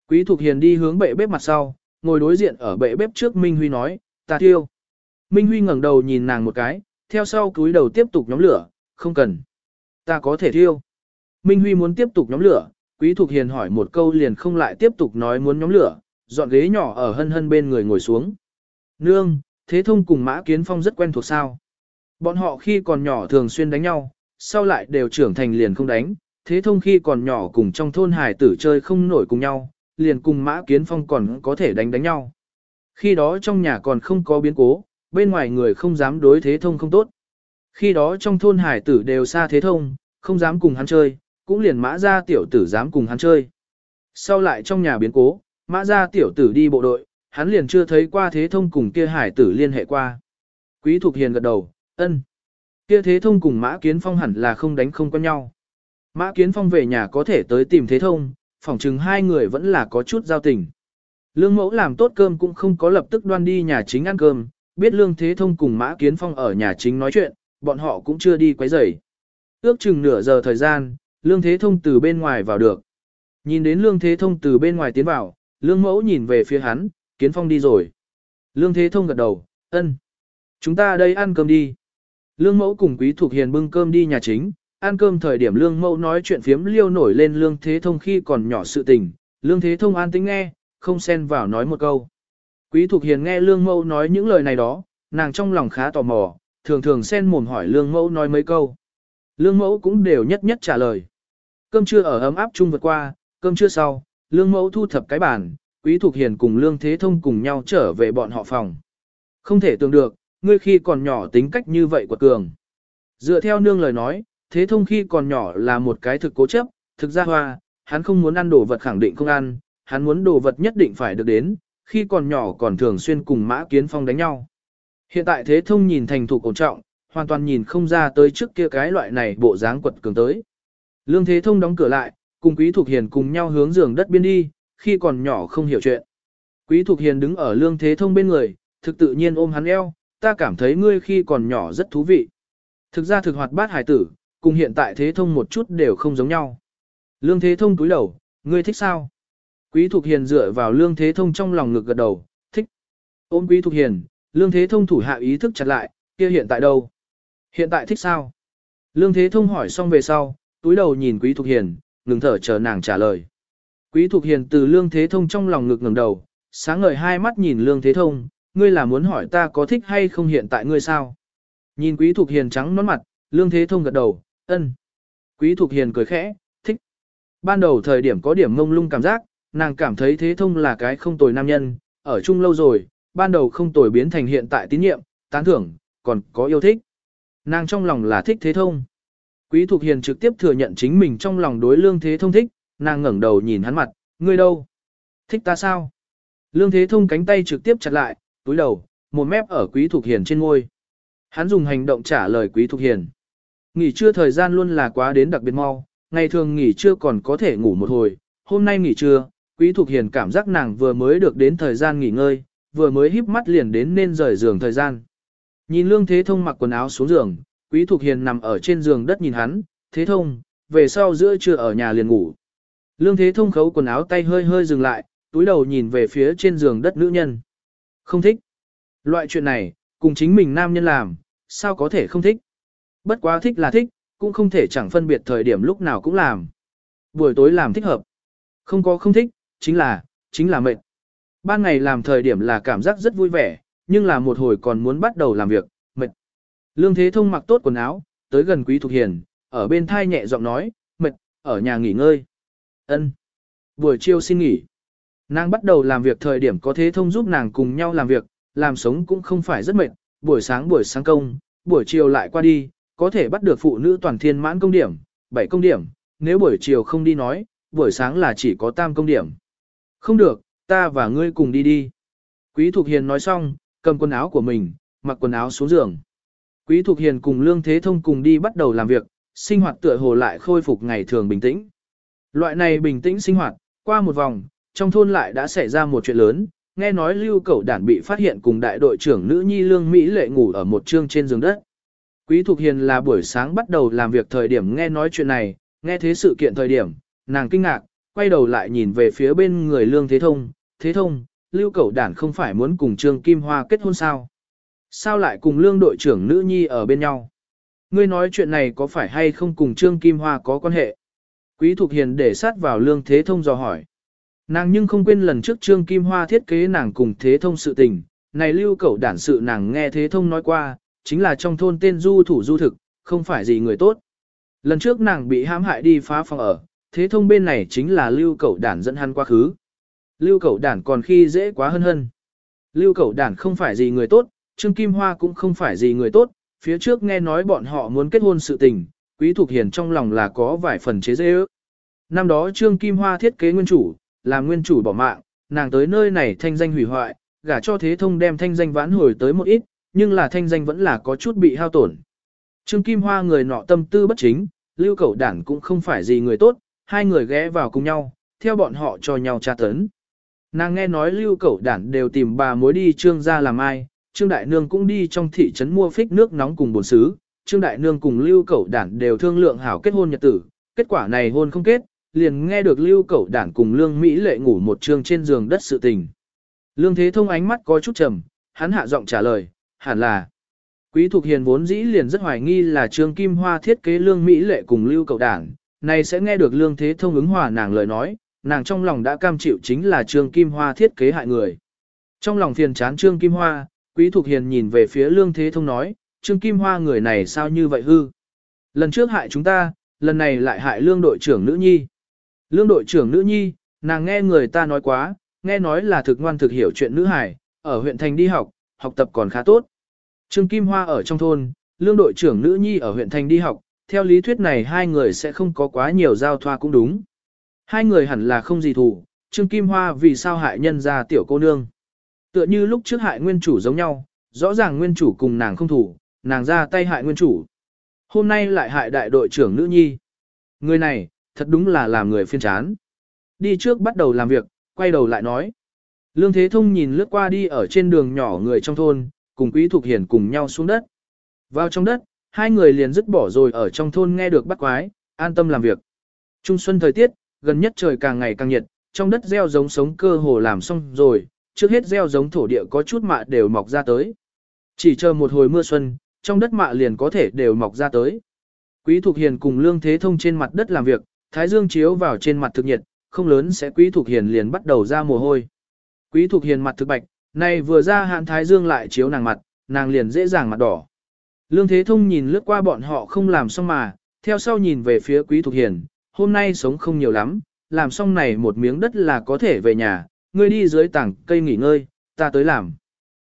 Quý Thục Hiền đi hướng bệ bếp mặt sau, ngồi đối diện ở bệ bếp trước Minh Huy nói, ta thiêu. Minh Huy ngẩng đầu nhìn nàng một cái, theo sau cúi đầu tiếp tục nhóm lửa, không cần. Ta có thể thiêu. Minh Huy muốn tiếp tục nhóm lửa, Quý Thục Hiền hỏi một câu liền không lại tiếp tục nói muốn nhóm lửa, dọn ghế nhỏ ở hân hân bên người ngồi xuống. Nương, Thế Thông cùng Mã Kiến Phong rất quen thuộc sao. Bọn họ khi còn nhỏ thường xuyên đánh nhau, sau lại đều trưởng thành liền không đánh. Thế Thông khi còn nhỏ cùng trong thôn hải tử chơi không nổi cùng nhau, liền cùng Mã Kiến Phong còn có thể đánh đánh nhau. Khi đó trong nhà còn không có biến cố, bên ngoài người không dám đối Thế Thông không tốt. Khi đó trong thôn hải tử đều xa Thế Thông, không dám cùng hắn chơi, cũng liền mã ra tiểu tử dám cùng hắn chơi. Sau lại trong nhà biến cố, mã ra tiểu tử đi bộ đội, hắn liền chưa thấy qua Thế Thông cùng kia hải tử liên hệ qua. Quý Thục Hiền gật đầu, ân. Kia Thế Thông cùng Mã Kiến Phong hẳn là không đánh không quen nhau. Mã Kiến Phong về nhà có thể tới tìm Thế Thông, phỏng chừng hai người vẫn là có chút giao tình. Lương mẫu làm tốt cơm cũng không có lập tức đoan đi nhà chính ăn cơm, biết Lương Thế Thông cùng Mã Kiến Phong ở nhà chính nói chuyện, bọn họ cũng chưa đi quấy rầy. Ước chừng nửa giờ thời gian, Lương Thế Thông từ bên ngoài vào được. Nhìn đến Lương Thế Thông từ bên ngoài tiến vào, Lương mẫu nhìn về phía hắn, Kiến Phong đi rồi. Lương Thế Thông gật đầu, ân. Chúng ta đây ăn cơm đi. Lương mẫu cùng Quý thuộc Hiền bưng cơm đi nhà chính, ăn cơm thời điểm lương mẫu nói chuyện phiếm liêu nổi lên lương thế thông khi còn nhỏ sự tình, lương thế thông an tĩnh nghe, không xen vào nói một câu. Quý thuộc Hiền nghe lương mẫu nói những lời này đó, nàng trong lòng khá tò mò, thường thường xen mồm hỏi lương mẫu nói mấy câu. Lương mẫu cũng đều nhất nhất trả lời. Cơm trưa ở ấm áp chung vượt qua, cơm trưa sau, lương mẫu thu thập cái bàn, Quý thuộc Hiền cùng lương thế thông cùng nhau trở về bọn họ phòng. Không thể tưởng được, ngươi khi còn nhỏ tính cách như vậy quật cường. Dựa theo nương lời nói, thế thông khi còn nhỏ là một cái thực cố chấp, thực ra hoa, hắn không muốn ăn đồ vật khẳng định không ăn, hắn muốn đồ vật nhất định phải được đến, khi còn nhỏ còn thường xuyên cùng mã kiến phong đánh nhau. Hiện tại thế thông nhìn thành thủ cổ trọng, hoàn toàn nhìn không ra tới trước kia cái loại này bộ dáng quật cường tới. Lương thế thông đóng cửa lại, cùng quý Thục hiền cùng nhau hướng giường đất biên đi, khi còn nhỏ không hiểu chuyện. Quý Thục hiền đứng ở lương thế thông bên người, thực tự nhiên ôm hắn eo, ta cảm thấy ngươi khi còn nhỏ rất thú vị. Thực ra thực hoạt bát hải tử, cùng hiện tại thế thông một chút đều không giống nhau. Lương thế thông túi đầu, ngươi thích sao? Quý Thục Hiền dựa vào Lương Thế Thông trong lòng ngực gật đầu, thích. Ôm Quý Thục Hiền, Lương Thế Thông thủ hạ ý thức chặt lại, kia hiện tại đâu? Hiện tại thích sao? Lương Thế Thông hỏi xong về sau, túi đầu nhìn Quý Thục Hiền, ngừng thở chờ nàng trả lời. Quý Thục Hiền từ Lương Thế Thông trong lòng ngực ngẩng đầu, sáng ngời hai mắt nhìn Lương Thế Thông, ngươi là muốn hỏi ta có thích hay không hiện tại ngươi sao? Nhìn Quý Thục Hiền trắng nón mặt, Lương Thế Thông gật đầu, Ân. Quý Thục Hiền cười khẽ, thích. Ban đầu thời điểm có điểm mông lung cảm giác, nàng cảm thấy thế thông là cái không tồi nam nhân, ở chung lâu rồi, ban đầu không tồi biến thành hiện tại tín nhiệm, tán thưởng, còn có yêu thích. Nàng trong lòng là thích thế thông. Quý Thục Hiền trực tiếp thừa nhận chính mình trong lòng đối lương thế thông thích, nàng ngẩng đầu nhìn hắn mặt, ngươi đâu? Thích ta sao? Lương thế thông cánh tay trực tiếp chặt lại, túi đầu, một mép ở Quý Thục Hiền trên ngôi. Hắn dùng hành động trả lời Quý Thục Hiền. Nghỉ trưa thời gian luôn là quá đến đặc biệt mau, ngày thường nghỉ trưa còn có thể ngủ một hồi, hôm nay nghỉ trưa, Quý Thục Hiền cảm giác nàng vừa mới được đến thời gian nghỉ ngơi, vừa mới híp mắt liền đến nên rời giường thời gian. Nhìn Lương Thế Thông mặc quần áo xuống giường, Quý Thục Hiền nằm ở trên giường đất nhìn hắn, Thế Thông, về sau giữa trưa ở nhà liền ngủ. Lương Thế Thông khấu quần áo tay hơi hơi dừng lại, túi đầu nhìn về phía trên giường đất nữ nhân. Không thích. Loại chuyện này, cùng chính mình nam nhân làm, sao có thể không thích. Bất quá thích là thích, cũng không thể chẳng phân biệt thời điểm lúc nào cũng làm. Buổi tối làm thích hợp. Không có không thích, chính là, chính là mệt. Ban ngày làm thời điểm là cảm giác rất vui vẻ, nhưng là một hồi còn muốn bắt đầu làm việc. Lương Thế Thông mặc tốt quần áo, tới gần Quý Thục Hiền, ở bên thai nhẹ giọng nói, mệt, ở nhà nghỉ ngơi. Ân. Buổi chiều xin nghỉ. Nàng bắt đầu làm việc thời điểm có Thế Thông giúp nàng cùng nhau làm việc, làm sống cũng không phải rất mệt, buổi sáng buổi sáng công, buổi chiều lại qua đi, có thể bắt được phụ nữ toàn thiên mãn công điểm, 7 công điểm, nếu buổi chiều không đi nói, buổi sáng là chỉ có tam công điểm. Không được, ta và ngươi cùng đi đi. Quý Thục Hiền nói xong, cầm quần áo của mình, mặc quần áo xuống giường. Quý Thục Hiền cùng Lương Thế Thông cùng đi bắt đầu làm việc, sinh hoạt tựa hồ lại khôi phục ngày thường bình tĩnh. Loại này bình tĩnh sinh hoạt, qua một vòng, trong thôn lại đã xảy ra một chuyện lớn, nghe nói lưu cẩu đản bị phát hiện cùng đại đội trưởng nữ nhi lương Mỹ lệ ngủ ở một trương trên giường đất. Quý Thục Hiền là buổi sáng bắt đầu làm việc thời điểm nghe nói chuyện này, nghe thế sự kiện thời điểm, nàng kinh ngạc, quay đầu lại nhìn về phía bên người lương thế thông, thế thông, lưu cẩu đản không phải muốn cùng trương kim hoa kết hôn sao? Sao lại cùng lương đội trưởng nữ nhi ở bên nhau? Ngươi nói chuyện này có phải hay không cùng trương kim hoa có quan hệ? Quý Thục Hiền để sát vào lương thế thông dò hỏi. Nàng nhưng không quên lần trước Trương Kim Hoa thiết kế nàng cùng Thế Thông sự tình, này lưu cẩu đản sự nàng nghe Thế Thông nói qua, chính là trong thôn tên du thủ du thực, không phải gì người tốt. Lần trước nàng bị hãm hại đi phá phòng ở, Thế Thông bên này chính là lưu cẩu đản dẫn hắn quá khứ. Lưu cẩu đản còn khi dễ quá hơn hơn. Lưu cẩu đản không phải gì người tốt, Trương Kim Hoa cũng không phải gì người tốt, phía trước nghe nói bọn họ muốn kết hôn sự tình, Quý Thục Hiền trong lòng là có vài phần chế dễ ước. Năm đó Trương Kim Hoa thiết kế nguyên chủ, làm nguyên chủ bỏ mạng, nàng tới nơi này thanh danh hủy hoại, gả cho thế thông đem thanh danh vãn hồi tới một ít, nhưng là thanh danh vẫn là có chút bị hao tổn. Trương Kim Hoa người nọ tâm tư bất chính, lưu cẩu đản cũng không phải gì người tốt, hai người ghé vào cùng nhau, theo bọn họ cho nhau tra tấn. Nàng nghe nói lưu cẩu đản đều tìm bà mối đi trương gia làm ai, trương đại nương cũng đi trong thị trấn mua phích nước nóng cùng bồn xứ, trương đại nương cùng lưu cẩu đản đều thương lượng hảo kết hôn nhật tử, kết quả này hôn không kết, liền nghe được lưu cẩu đản cùng lương Mỹ lệ ngủ một trường trên giường đất sự tình. Lương Thế Thông ánh mắt có chút trầm, hắn hạ giọng trả lời, hẳn là. Quý Thục Hiền vốn dĩ liền rất hoài nghi là Trương Kim Hoa thiết kế lương Mỹ lệ cùng lưu Cẩu Đản, này sẽ nghe được Lương Thế Thông ứng hòa nàng lời nói, nàng trong lòng đã cam chịu chính là Trương Kim Hoa thiết kế hại người. Trong lòng phiền chán Trương Kim Hoa, Quý Thục Hiền nhìn về phía Lương Thế Thông nói, Trương Kim Hoa người này sao như vậy hư? Lần trước hại chúng ta, lần này lại hại lương đội trưởng nữ nhi. Lương đội trưởng nữ nhi, nàng nghe người ta nói quá, nghe nói là thực ngoan thực hiểu chuyện nữ hải, ở huyện thành đi học, học tập còn khá tốt. Trương Kim Hoa ở trong thôn, lương đội trưởng nữ nhi ở huyện thành đi học, theo lý thuyết này hai người sẽ không có quá nhiều giao thoa cũng đúng. Hai người hẳn là không gì thù, Trương Kim Hoa vì sao hại nhân ra tiểu cô nương. Tựa như lúc trước hại nguyên chủ giống nhau, rõ ràng nguyên chủ cùng nàng không thủ, nàng ra tay hại nguyên chủ. Hôm nay lại hại đại đội trưởng nữ nhi. Người này, thật đúng là làm người phiên chán. Đi trước bắt đầu làm việc, quay đầu lại nói. Lương Thế Thông nhìn lướt qua đi ở trên đường nhỏ người trong thôn, cùng Quý Thục Hiền cùng nhau xuống đất. Vào trong đất, hai người liền dứt bỏ rồi ở trong thôn nghe được bắt quái, an tâm làm việc. Trung xuân thời tiết, gần nhất trời càng ngày càng nhiệt, trong đất gieo giống sống cơ hồ làm xong rồi, trước hết gieo giống thổ địa có chút mạ đều mọc ra tới. Chỉ chờ một hồi mưa xuân, trong đất mạ liền có thể đều mọc ra tới. Quý Thục Hiền cùng Lương Thế Thông trên mặt đất làm việc, thái dương chiếu vào trên mặt thực nhiệt, không lớn sẽ quý Thục hiền liền bắt đầu ra mồ hôi. Quý Thục hiền mặt thực bạch, nay vừa ra hạn thái dương lại chiếu nàng mặt, nàng liền dễ dàng mặt đỏ. Lương Thế Thông nhìn lướt qua bọn họ không làm xong mà, theo sau nhìn về phía quý Thục hiền, hôm nay sống không nhiều lắm, làm xong này một miếng đất là có thể về nhà, ngươi đi dưới tảng cây nghỉ ngơi, ta tới làm.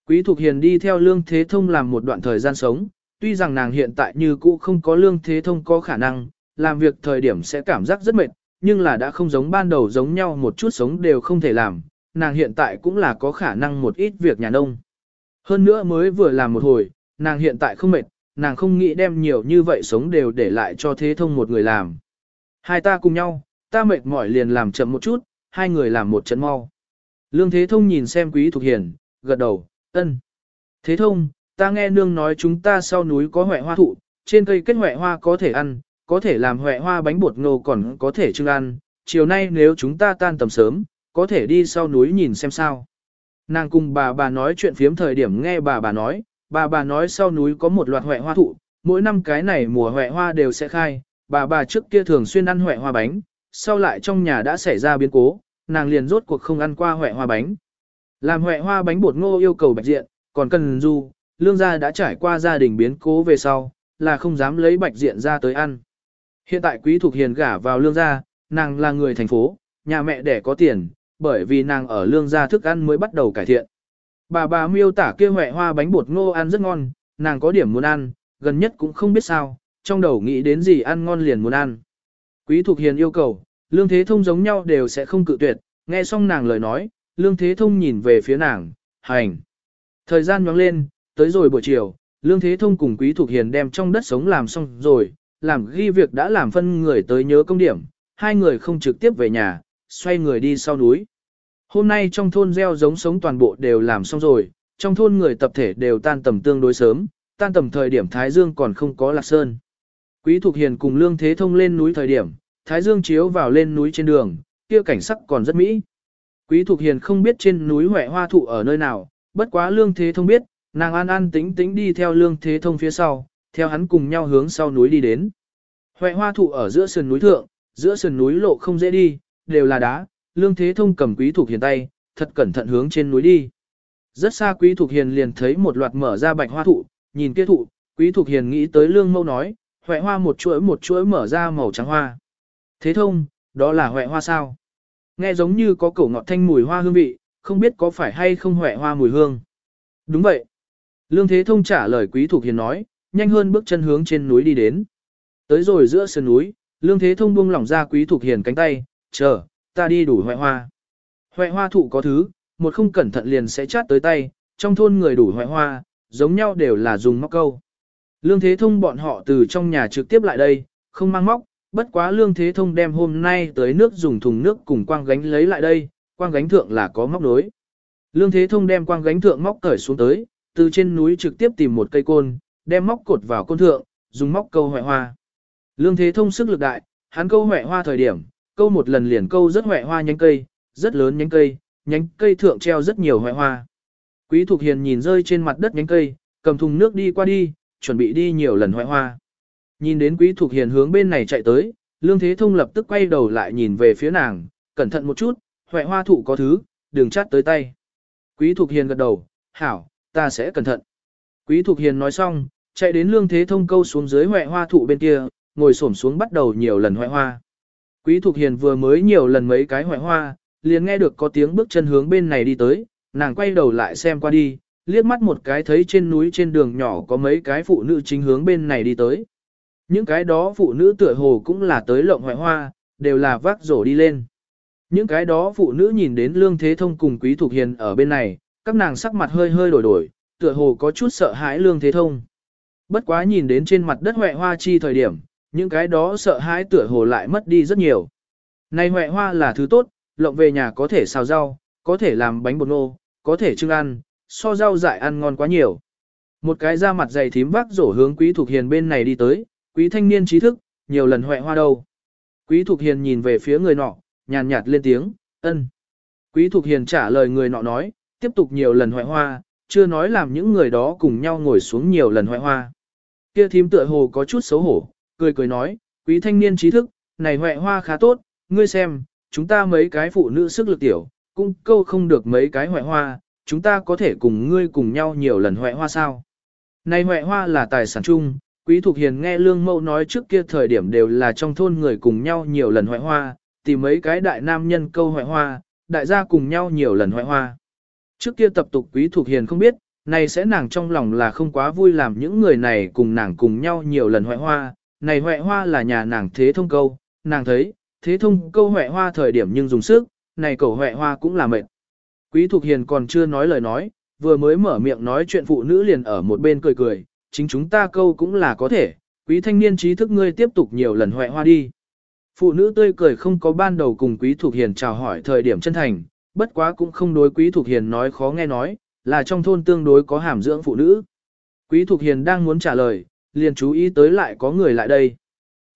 Quý Thục Hiền đi theo Lương Thế Thông làm một đoạn thời gian sống, tuy rằng nàng hiện tại như cũ không có Lương Thế Thông có khả năng, làm việc thời điểm sẽ cảm giác rất mệt, nhưng là đã không giống ban đầu giống nhau một chút sống đều không thể làm, nàng hiện tại cũng là có khả năng một ít việc nhà nông. Hơn nữa mới vừa làm một hồi, nàng hiện tại không mệt, nàng không nghĩ đem nhiều như vậy sống đều để lại cho thế thông một người làm. Hai ta cùng nhau, ta mệt mỏi liền làm chậm một chút, hai người làm một trận mau. Lương Thế Thông nhìn xem Quý Thục Hiền, gật đầu, ân. Thế Thông, ta nghe nương nói chúng ta sau núi có hỏe hoa thụ, trên cây kết hỏe hoa có thể ăn, có thể làm huệ hoa bánh bột ngô còn có thể trưng ăn, chiều nay nếu chúng ta tan tầm sớm, có thể đi sau núi nhìn xem sao. Nàng cùng bà bà nói chuyện phiếm thời điểm nghe bà bà nói, bà bà nói sau núi có một loạt huệ hoa thụ, mỗi năm cái này mùa huệ hoa đều sẽ khai, bà bà trước kia thường xuyên ăn huệ hoa bánh, sau lại trong nhà đã xảy ra biến cố, nàng liền rốt cuộc không ăn qua huệ hoa bánh. Làm huệ hoa bánh bột ngô yêu cầu bạch diện, còn cần du, lương gia đã trải qua gia đình biến cố về sau, là không dám lấy bạch diện ra tới ăn. Hiện tại quý thuộc hiền gả vào lương gia, nàng là người thành phố, nhà mẹ đẻ có tiền, bởi vì nàng ở lương gia thức ăn mới bắt đầu cải thiện. Bà bà miêu tả kia huệ hoa bánh bột ngô ăn rất ngon, nàng có điểm muốn ăn, gần nhất cũng không biết sao, trong đầu nghĩ đến gì ăn ngon liền muốn ăn. Quý Thục Hiền yêu cầu, Lương Thế Thông giống nhau đều sẽ không cự tuyệt, nghe xong nàng lời nói, Lương Thế Thông nhìn về phía nàng, hành. Thời gian nhoáng lên, tới rồi buổi chiều, Lương Thế Thông cùng Quý Thục Hiền đem trong đất sống làm xong rồi, làm ghi việc đã làm phân người tới nhớ công điểm, hai người không trực tiếp về nhà, xoay người đi sau núi. Hôm nay trong thôn gieo giống sống toàn bộ đều làm xong rồi, trong thôn người tập thể đều tan tầm tương đối sớm, tan tầm thời điểm Thái Dương còn không có lạc sơn. Quý Thục Hiền cùng Lương Thế Thông lên núi thời điểm, Thái Dương chiếu vào lên núi trên đường, kia cảnh sắc còn rất mỹ. Quý Thục Hiền không biết trên núi Huệ Hoa thụ ở nơi nào, bất quá Lương Thế Thông biết, nàng an an tính tính đi theo Lương Thế Thông phía sau, theo hắn cùng nhau hướng sau núi đi đến. Huệ Hoa thụ ở giữa sườn núi thượng, giữa sườn núi lộ không dễ đi, đều là đá, Lương Thế Thông cầm Quý Thục Hiền tay, thật cẩn thận hướng trên núi đi. Rất xa Quý Thục Hiền liền thấy một loạt mở ra bạch hoa thụ, nhìn kia thụ, Quý Thục Hiền nghĩ tới Lương Mâu nói, huệ hoa một chuỗi một chuỗi mở ra màu trắng hoa. Thế thông, đó là huệ hoa sao? Nghe giống như có cổ ngọt thanh mùi hoa hương vị, không biết có phải hay không huệ hoa mùi hương. Đúng vậy. Lương Thế Thông trả lời Quý Thục Hiền nói, nhanh hơn bước chân hướng trên núi đi đến. Tới rồi giữa sườn núi, Lương Thế Thông buông lỏng ra Quý Thục Hiền cánh tay, chờ, ta đi đủ huệ hoa. Huệ hoa thụ có thứ, một không cẩn thận liền sẽ chát tới tay, trong thôn người đủ huệ hoa, giống nhau đều là dùng móc câu. Lương Thế Thông bọn họ từ trong nhà trực tiếp lại đây, không mang móc, bất quá Lương Thế Thông đem hôm nay tới nước dùng thùng nước cùng quang gánh lấy lại đây, quang gánh thượng là có móc nối. Lương Thế Thông đem quang gánh thượng móc cởi xuống tới, từ trên núi trực tiếp tìm một cây côn, đem móc cột vào côn thượng, dùng móc câu hoại hoa. Lương Thế Thông sức lực đại, hắn câu hoại hoa thời điểm, câu một lần liền câu rất hoại hoa nhánh cây, rất lớn nhánh cây, nhánh cây thượng treo rất nhiều hoại hoa. Quý Thục Hiền nhìn rơi trên mặt đất nhánh cây, cầm thùng nước đi qua đi, chuẩn bị đi nhiều lần hoại hoa. Nhìn đến Quý Thục Hiền hướng bên này chạy tới, Lương Thế Thông lập tức quay đầu lại nhìn về phía nàng, cẩn thận một chút, hoại hoa thụ có thứ, đừng chát tới tay. Quý Thục Hiền gật đầu, hảo, ta sẽ cẩn thận. Quý Thục Hiền nói xong, chạy đến Lương Thế Thông câu xuống dưới hoại hoa thụ bên kia, ngồi xổm xuống bắt đầu nhiều lần hoại hoa. Quý Thục Hiền vừa mới nhiều lần mấy cái hoại hoa, liền nghe được có tiếng bước chân hướng bên này đi tới, nàng quay đầu lại xem qua đi, liếc mắt một cái thấy trên núi trên đường nhỏ có mấy cái phụ nữ chính hướng bên này đi tới. Những cái đó phụ nữ tựa hồ cũng là tới lộng hoại hoa, đều là vác rổ đi lên. Những cái đó phụ nữ nhìn đến Lương Thế Thông cùng Quý Thục Hiền ở bên này, các nàng sắc mặt hơi hơi đổi đổi, tựa hồ có chút sợ hãi Lương Thế Thông. Bất quá nhìn đến trên mặt đất hoại hoa chi thời điểm, những cái đó sợ hãi tựa hồ lại mất đi rất nhiều. Này hoại hoa là thứ tốt, lộng về nhà có thể xào rau, có thể làm bánh bột nô, có thể trưng ăn, so rau dại ăn ngon quá nhiều. Một cái da mặt dày thím vác rổ hướng quý Thục hiền bên này đi tới, quý thanh niên trí thức, nhiều lần hoẹ hoa đâu. Quý thuộc hiền nhìn về phía người nọ, nhàn nhạt lên tiếng, ân. Quý thuộc hiền trả lời người nọ nói, tiếp tục nhiều lần hoẹ hoa, chưa nói làm những người đó cùng nhau ngồi xuống nhiều lần hoẹ hoa. Kia thím tựa hồ có chút xấu hổ, cười cười nói, quý thanh niên trí thức, này hoẹ hoa khá tốt, ngươi xem, chúng ta mấy cái phụ nữ sức lực tiểu, cũng câu không được mấy cái hoẹ hoa, chúng ta có thể cùng ngươi cùng nhau nhiều lần hoại hoa sao. Này hoại hoa là tài sản chung, quý thục hiền nghe lương mẫu nói trước kia thời điểm đều là trong thôn người cùng nhau nhiều lần hoại hoa, tìm mấy cái đại nam nhân câu hoại hoa, đại gia cùng nhau nhiều lần hoại hoa. Trước kia tập tục quý thục hiền không biết, này sẽ nàng trong lòng là không quá vui làm những người này cùng nàng cùng nhau nhiều lần hoại hoa, này hoại hoa là nhà nàng thế thông câu, nàng thấy, thế thông câu hoại hoa thời điểm nhưng dùng sức, này cầu hoại hoa cũng là mệt. Quý Thục Hiền còn chưa nói lời nói, vừa mới mở miệng nói chuyện phụ nữ liền ở một bên cười cười, chính chúng ta câu cũng là có thể, quý thanh niên trí thức ngươi tiếp tục nhiều lần hoẹ hoa đi. Phụ nữ tươi cười không có ban đầu cùng quý thuộc Hiền chào hỏi thời điểm chân thành, bất quá cũng không đối quý thuộc Hiền nói khó nghe nói, là trong thôn tương đối có hàm dưỡng phụ nữ. Quý thuộc Hiền đang muốn trả lời, liền chú ý tới lại có người lại đây.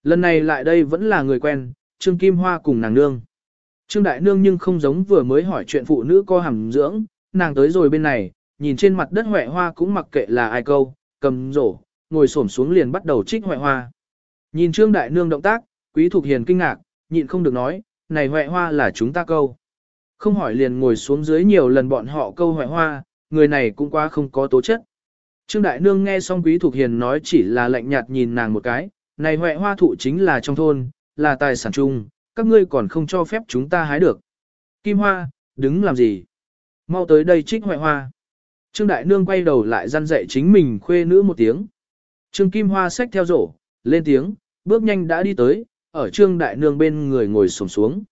Lần này lại đây vẫn là người quen, Trương Kim Hoa cùng nàng nương. Trương Đại Nương nhưng không giống vừa mới hỏi chuyện phụ nữ có hàm dưỡng, nàng tới rồi bên này, nhìn trên mặt đất hỏe hoa cũng mặc kệ là ai câu, cầm rổ, ngồi xổm xuống liền bắt đầu trích hoại hoa. Nhìn Trương Đại Nương động tác, Quý Thục Hiền kinh ngạc, nhịn không được nói, này hoại hoa là chúng ta câu. Không hỏi liền ngồi xuống dưới nhiều lần bọn họ câu hoại hoa, người này cũng quá không có tố chất. Trương Đại Nương nghe xong Quý Thục Hiền nói chỉ là lạnh nhạt nhìn nàng một cái, này hoại hoa thụ chính là trong thôn, là tài sản chung, các ngươi còn không cho phép chúng ta hái được. Kim Hoa, đứng làm gì? Mau tới đây trích hoại hoa. Trương Đại Nương quay đầu lại răn dạy chính mình khuê nữ một tiếng. Trương Kim Hoa xách theo rổ, lên tiếng, bước nhanh đã đi tới, ở Trương Đại Nương bên người ngồi xổm xuống.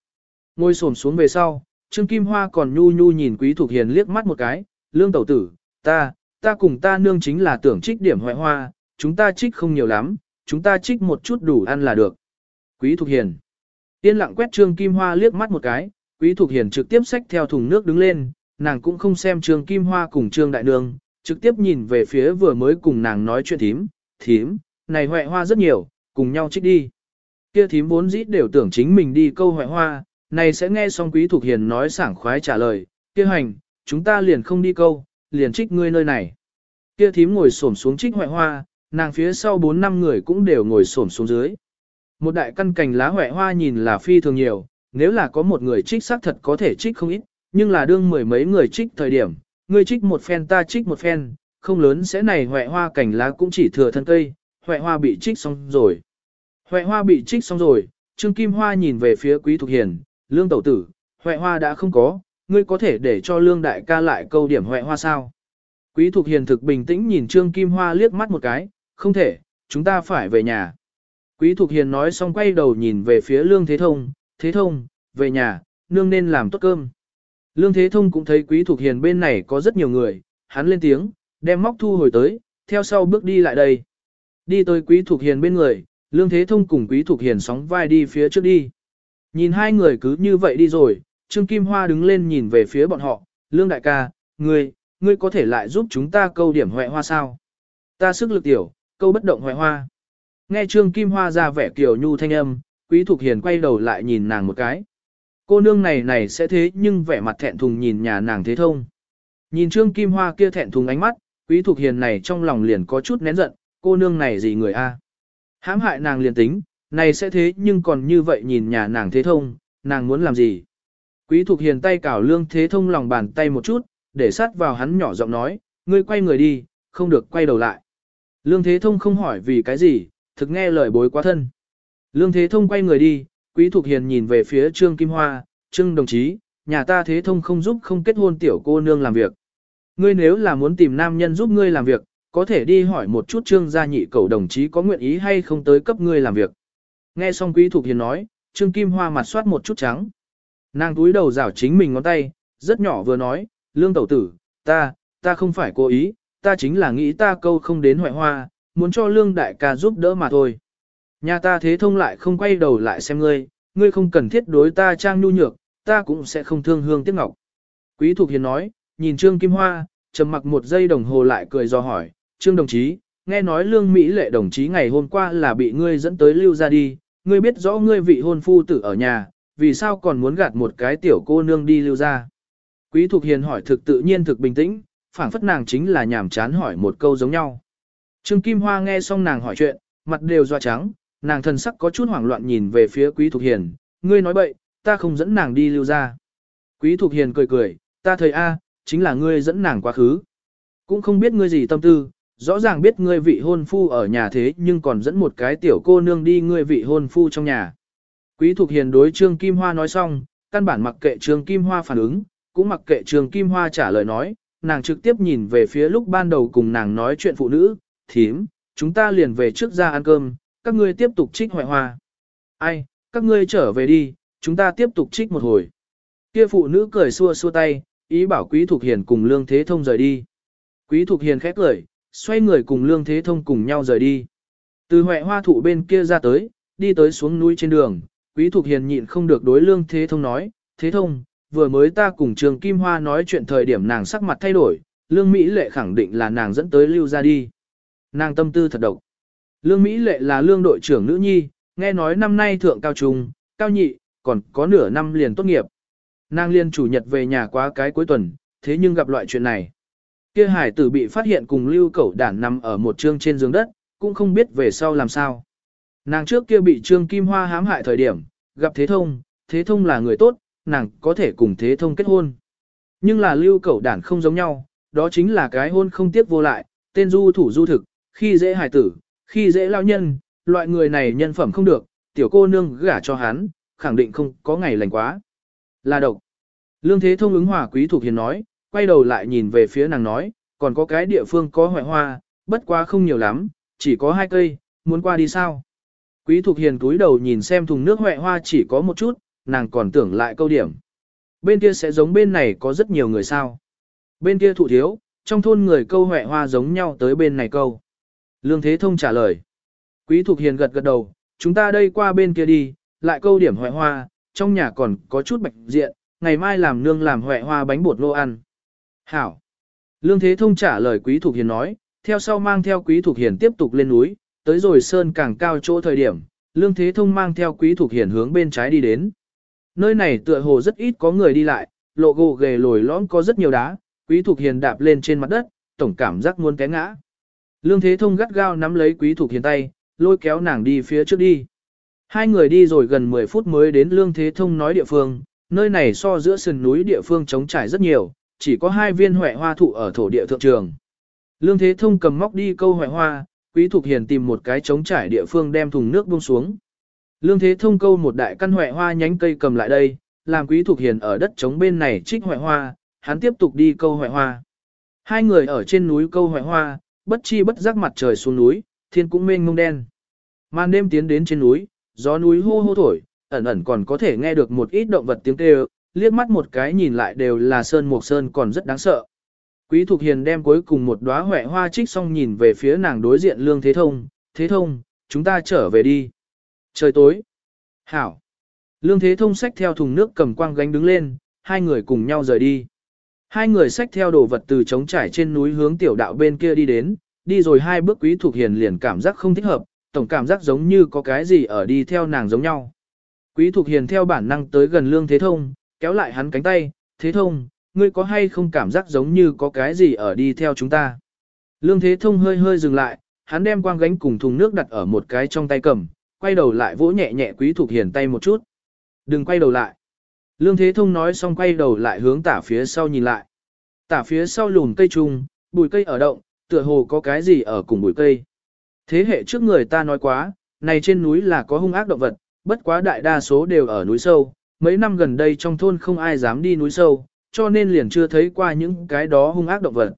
Ngồi xổm xuống về sau, Trương Kim Hoa còn nhu nhu nhìn Quý Thục Hiền liếc mắt một cái, lương tẩu tử, ta, ta cùng ta nương chính là tưởng trích điểm hoại hoa, chúng ta trích không nhiều lắm, chúng ta trích một chút đủ ăn là được. Quý Thục Hiền. Yên lặng quét Trương Kim Hoa liếc mắt một cái, Quý Thục Hiền trực tiếp xách theo thùng nước đứng lên, nàng cũng không xem Trương Kim Hoa cùng Trương Đại Nương, trực tiếp nhìn về phía vừa mới cùng nàng nói chuyện thím, thím, này hoại hoa rất nhiều, cùng nhau trích đi. Kia thím vốn dĩ đều tưởng chính mình đi câu hoại hoa, này sẽ nghe xong Quý Thục Hiền nói sảng khoái trả lời, kia hành, chúng ta liền không đi câu, liền trích ngươi nơi này. Kia thím ngồi xổm xuống trích hoại hoa, nàng phía sau bốn năm người cũng đều ngồi xổm xuống dưới. Một đại căn cành lá hoại hoa nhìn là phi thường nhiều, nếu là có một người trích xác thật có thể trích không ít, nhưng là đương mười mấy người trích thời điểm, ngươi trích một phen ta trích một phen, không lớn sẽ này hoại hoa cảnh lá cũng chỉ thừa thân cây, hoại hoa bị trích xong rồi. Hoại hoa bị trích xong rồi, Trương Kim Hoa nhìn về phía Quý Thục Hiền, lương tẩu tử, hoại hoa đã không có, ngươi có thể để cho lương đại ca lại câu điểm hoại hoa sao. Quý Thục Hiền thực bình tĩnh nhìn Trương Kim Hoa liếc mắt một cái, không thể, chúng ta phải về nhà. Quý Thục Hiền nói xong quay đầu nhìn về phía Lương Thế Thông, Thế Thông, về nhà, nương nên làm tốt cơm. Lương Thế Thông cũng thấy Quý Thục Hiền bên này có rất nhiều người, hắn lên tiếng, đem móc thu hồi tới, theo sau bước đi lại đây. Đi tới Quý Thục Hiền bên người, Lương Thế Thông cùng Quý Thục Hiền sóng vai đi phía trước đi. Nhìn hai người cứ như vậy đi rồi, Trương Kim Hoa đứng lên nhìn về phía bọn họ, Lương Đại ca, ngươi, ngươi có thể lại giúp chúng ta câu điểm hoại hoa sao? Ta sức lực tiểu, câu bất động hoại hoa. Nghe Trương Kim Hoa ra vẻ kiểu nhu thanh âm, Quý Thục Hiền quay đầu lại nhìn nàng một cái. Cô nương này này sẽ thế nhưng vẻ mặt thẹn thùng nhìn nhà nàng thế thông. Nhìn Trương Kim Hoa kia thẹn thùng ánh mắt, Quý Thục Hiền này trong lòng liền có chút nén giận, cô nương này gì người a? Hãm hại nàng liền tính, này sẽ thế nhưng còn như vậy nhìn nhà nàng thế thông, nàng muốn làm gì? Quý Thục Hiền tay cào lương thế thông lòng bàn tay một chút, để sát vào hắn nhỏ giọng nói, ngươi quay người đi, không được quay đầu lại. Lương Thế Thông không hỏi vì cái gì, thực nghe lời bối quá thân. Lương Thế Thông quay người đi, Quý Thục Hiền nhìn về phía Trương Kim Hoa, Trương đồng chí, nhà ta Thế Thông không giúp không kết hôn tiểu cô nương làm việc. Ngươi nếu là muốn tìm nam nhân giúp ngươi làm việc, có thể đi hỏi một chút Trương gia nhị cầu đồng chí có nguyện ý hay không tới cấp ngươi làm việc. Nghe xong Quý Thục Hiền nói, Trương Kim Hoa mặt soát một chút trắng. Nàng túi đầu rảo chính mình ngón tay, rất nhỏ vừa nói, Lương Tẩu Tử, ta, ta không phải cố ý, ta chính là nghĩ ta câu không đến hoại hoa, muốn cho lương đại ca giúp đỡ mà thôi. Nhà ta thế thông lại không quay đầu lại xem ngươi, ngươi không cần thiết đối ta trang nhu nhược, ta cũng sẽ không thương hương tiếc ngọc. Quý Thục Hiền nói, nhìn Trương Kim Hoa, trầm mặc một giây đồng hồ lại cười do hỏi, Trương đồng chí, nghe nói lương Mỹ lệ đồng chí ngày hôm qua là bị ngươi dẫn tới lưu ra đi, ngươi biết rõ ngươi vị hôn phu tử ở nhà, vì sao còn muốn gạt một cái tiểu cô nương đi lưu ra. Quý Thục Hiền hỏi thực tự nhiên thực bình tĩnh, phảng phất nàng chính là nhảm chán hỏi một câu giống nhau. Trương Kim Hoa nghe xong nàng hỏi chuyện, mặt đều doa trắng, nàng thần sắc có chút hoảng loạn nhìn về phía Quý Thục Hiền, ngươi nói bậy, ta không dẫn nàng đi lưu ra. Quý Thục Hiền cười cười, ta thầy A, chính là ngươi dẫn nàng quá khứ. Cũng không biết ngươi gì tâm tư, rõ ràng biết ngươi vị hôn phu ở nhà thế nhưng còn dẫn một cái tiểu cô nương đi ngươi vị hôn phu trong nhà. Quý Thục Hiền đối Trương Kim Hoa nói xong, căn bản mặc kệ Trương Kim Hoa phản ứng, cũng mặc kệ Trương Kim Hoa trả lời nói, nàng trực tiếp nhìn về phía lúc ban đầu cùng nàng nói chuyện phụ nữ, thím, chúng ta liền về trước ra ăn cơm, các ngươi tiếp tục trích hoại hoa. Ai, các ngươi trở về đi, chúng ta tiếp tục trích một hồi. Kia phụ nữ cười xua xua tay, ý bảo Quý Thục Hiền cùng Lương Thế Thông rời đi. Quý Thục Hiền khép cười, xoay người cùng Lương Thế Thông cùng nhau rời đi. Từ hoại hoa thụ bên kia ra tới, đi tới xuống núi trên đường, Quý Thục Hiền nhịn không được đối Lương Thế Thông nói, Thế Thông, vừa mới ta cùng Trường Kim Hoa nói chuyện thời điểm nàng sắc mặt thay đổi, Lương Mỹ Lệ khẳng định là nàng dẫn tới lưu ra đi. Nàng tâm tư thật độc. Lương Mỹ Lệ là lương đội trưởng nữ nhi, nghe nói năm nay thượng cao trung, cao nhị, còn có nửa năm liền tốt nghiệp. Nàng liên chủ nhật về nhà quá cái cuối tuần, thế nhưng gặp loại chuyện này. Kia hải tử bị phát hiện cùng lưu cẩu đản nằm ở một trương trên giường đất, cũng không biết về sau làm sao. Nàng trước kia bị trương kim hoa hãm hại thời điểm, gặp thế thông, thế thông là người tốt, nàng có thể cùng thế thông kết hôn. Nhưng là lưu cẩu đản không giống nhau, đó chính là cái hôn không tiếc vô lại, tên du thủ du thực, khi dễ hài tử, khi dễ lao nhân, loại người này nhân phẩm không được, tiểu cô nương gả cho hắn, khẳng định không có ngày lành quá. Là độc. Lương Thế Thông ứng hòa quý thuộc hiền nói, quay đầu lại nhìn về phía nàng nói, còn có cái địa phương có hoại hoa, bất quá không nhiều lắm, chỉ có hai cây, muốn qua đi sao? Quý thuộc Hiền túi đầu nhìn xem thùng nước hoại hoa chỉ có một chút, nàng còn tưởng lại câu điểm. Bên kia sẽ giống bên này có rất nhiều người sao. Bên kia thụ thiếu, trong thôn người câu hoại hoa giống nhau tới bên này câu. Lương Thế Thông trả lời. Quý Thục Hiền gật gật đầu, chúng ta đây qua bên kia đi, lại câu điểm hoại hoa, trong nhà còn có chút bạch diện, ngày mai làm nương làm hoại hoa bánh bột lô ăn. Hảo. Lương Thế Thông trả lời Quý Thục Hiền nói, theo sau mang theo Quý Thục Hiền tiếp tục lên núi, tới rồi sơn càng cao chỗ thời điểm, Lương Thế Thông mang theo Quý Thục Hiền hướng bên trái đi đến. Nơi này tựa hồ rất ít có người đi lại, lộ gồ ghề lồi lõm có rất nhiều đá, Quý Thục Hiền đạp lên trên mặt đất, tổng cảm giác muốn té ngã. Lương Thế Thông gắt gao nắm lấy Quý Thục Hiền tay, lôi kéo nàng đi phía trước đi. Hai người đi rồi gần 10 phút mới đến Lương Thế Thông nói địa phương, nơi này so giữa sườn núi địa phương trống trải rất nhiều, chỉ có hai viên huệ hoa thụ ở thổ địa thượng trường. Lương Thế Thông cầm móc đi câu huệ hoa, Quý Thục Hiền tìm một cái trống trải địa phương đem thùng nước buông xuống. Lương Thế Thông câu một đại căn huệ hoa nhánh cây cầm lại đây, làm Quý Thục Hiền ở đất trống bên này trích huệ hoa, hắn tiếp tục đi câu huệ hoa. Hai người ở trên núi câu huệ hoa, bất chi bất giác mặt trời xuống núi, thiên cũng mênh mông đen. Màn đêm tiến đến trên núi, gió núi hô hô thổi, ẩn ẩn còn có thể nghe được một ít động vật tiếng kêu, liếc mắt một cái nhìn lại đều là sơn mộc sơn còn rất đáng sợ. Quý Thục Hiền đem cuối cùng một đóa huệ hoa trích xong nhìn về phía nàng đối diện Lương Thế Thông, Thế Thông, chúng ta trở về đi. Trời tối. Hảo. Lương Thế Thông xách theo thùng nước cầm quang gánh đứng lên, hai người cùng nhau rời đi. Hai người xách theo đồ vật từ trống trải trên núi hướng tiểu đạo bên kia đi đến, đi rồi hai bước Quý thuộc Hiền liền cảm giác không thích hợp, tổng cảm giác giống như có cái gì ở đi theo nàng giống nhau. Quý thuộc Hiền theo bản năng tới gần Lương Thế Thông, kéo lại hắn cánh tay, Thế Thông, ngươi có hay không cảm giác giống như có cái gì ở đi theo chúng ta. Lương Thế Thông hơi hơi dừng lại, hắn đem quang gánh cùng thùng nước đặt ở một cái trong tay cầm, quay đầu lại vỗ nhẹ nhẹ Quý thuộc Hiền tay một chút. Đừng quay đầu lại. Lương Thế Thông nói xong quay đầu lại hướng tả phía sau nhìn lại. Tả phía sau lùn cây trùng, bụi cây ở động, tựa hồ có cái gì ở cùng bụi cây. Thế hệ trước người ta nói quá, này trên núi là có hung ác động vật, bất quá đại đa số đều ở núi sâu, mấy năm gần đây trong thôn không ai dám đi núi sâu, cho nên liền chưa thấy qua những cái đó hung ác động vật.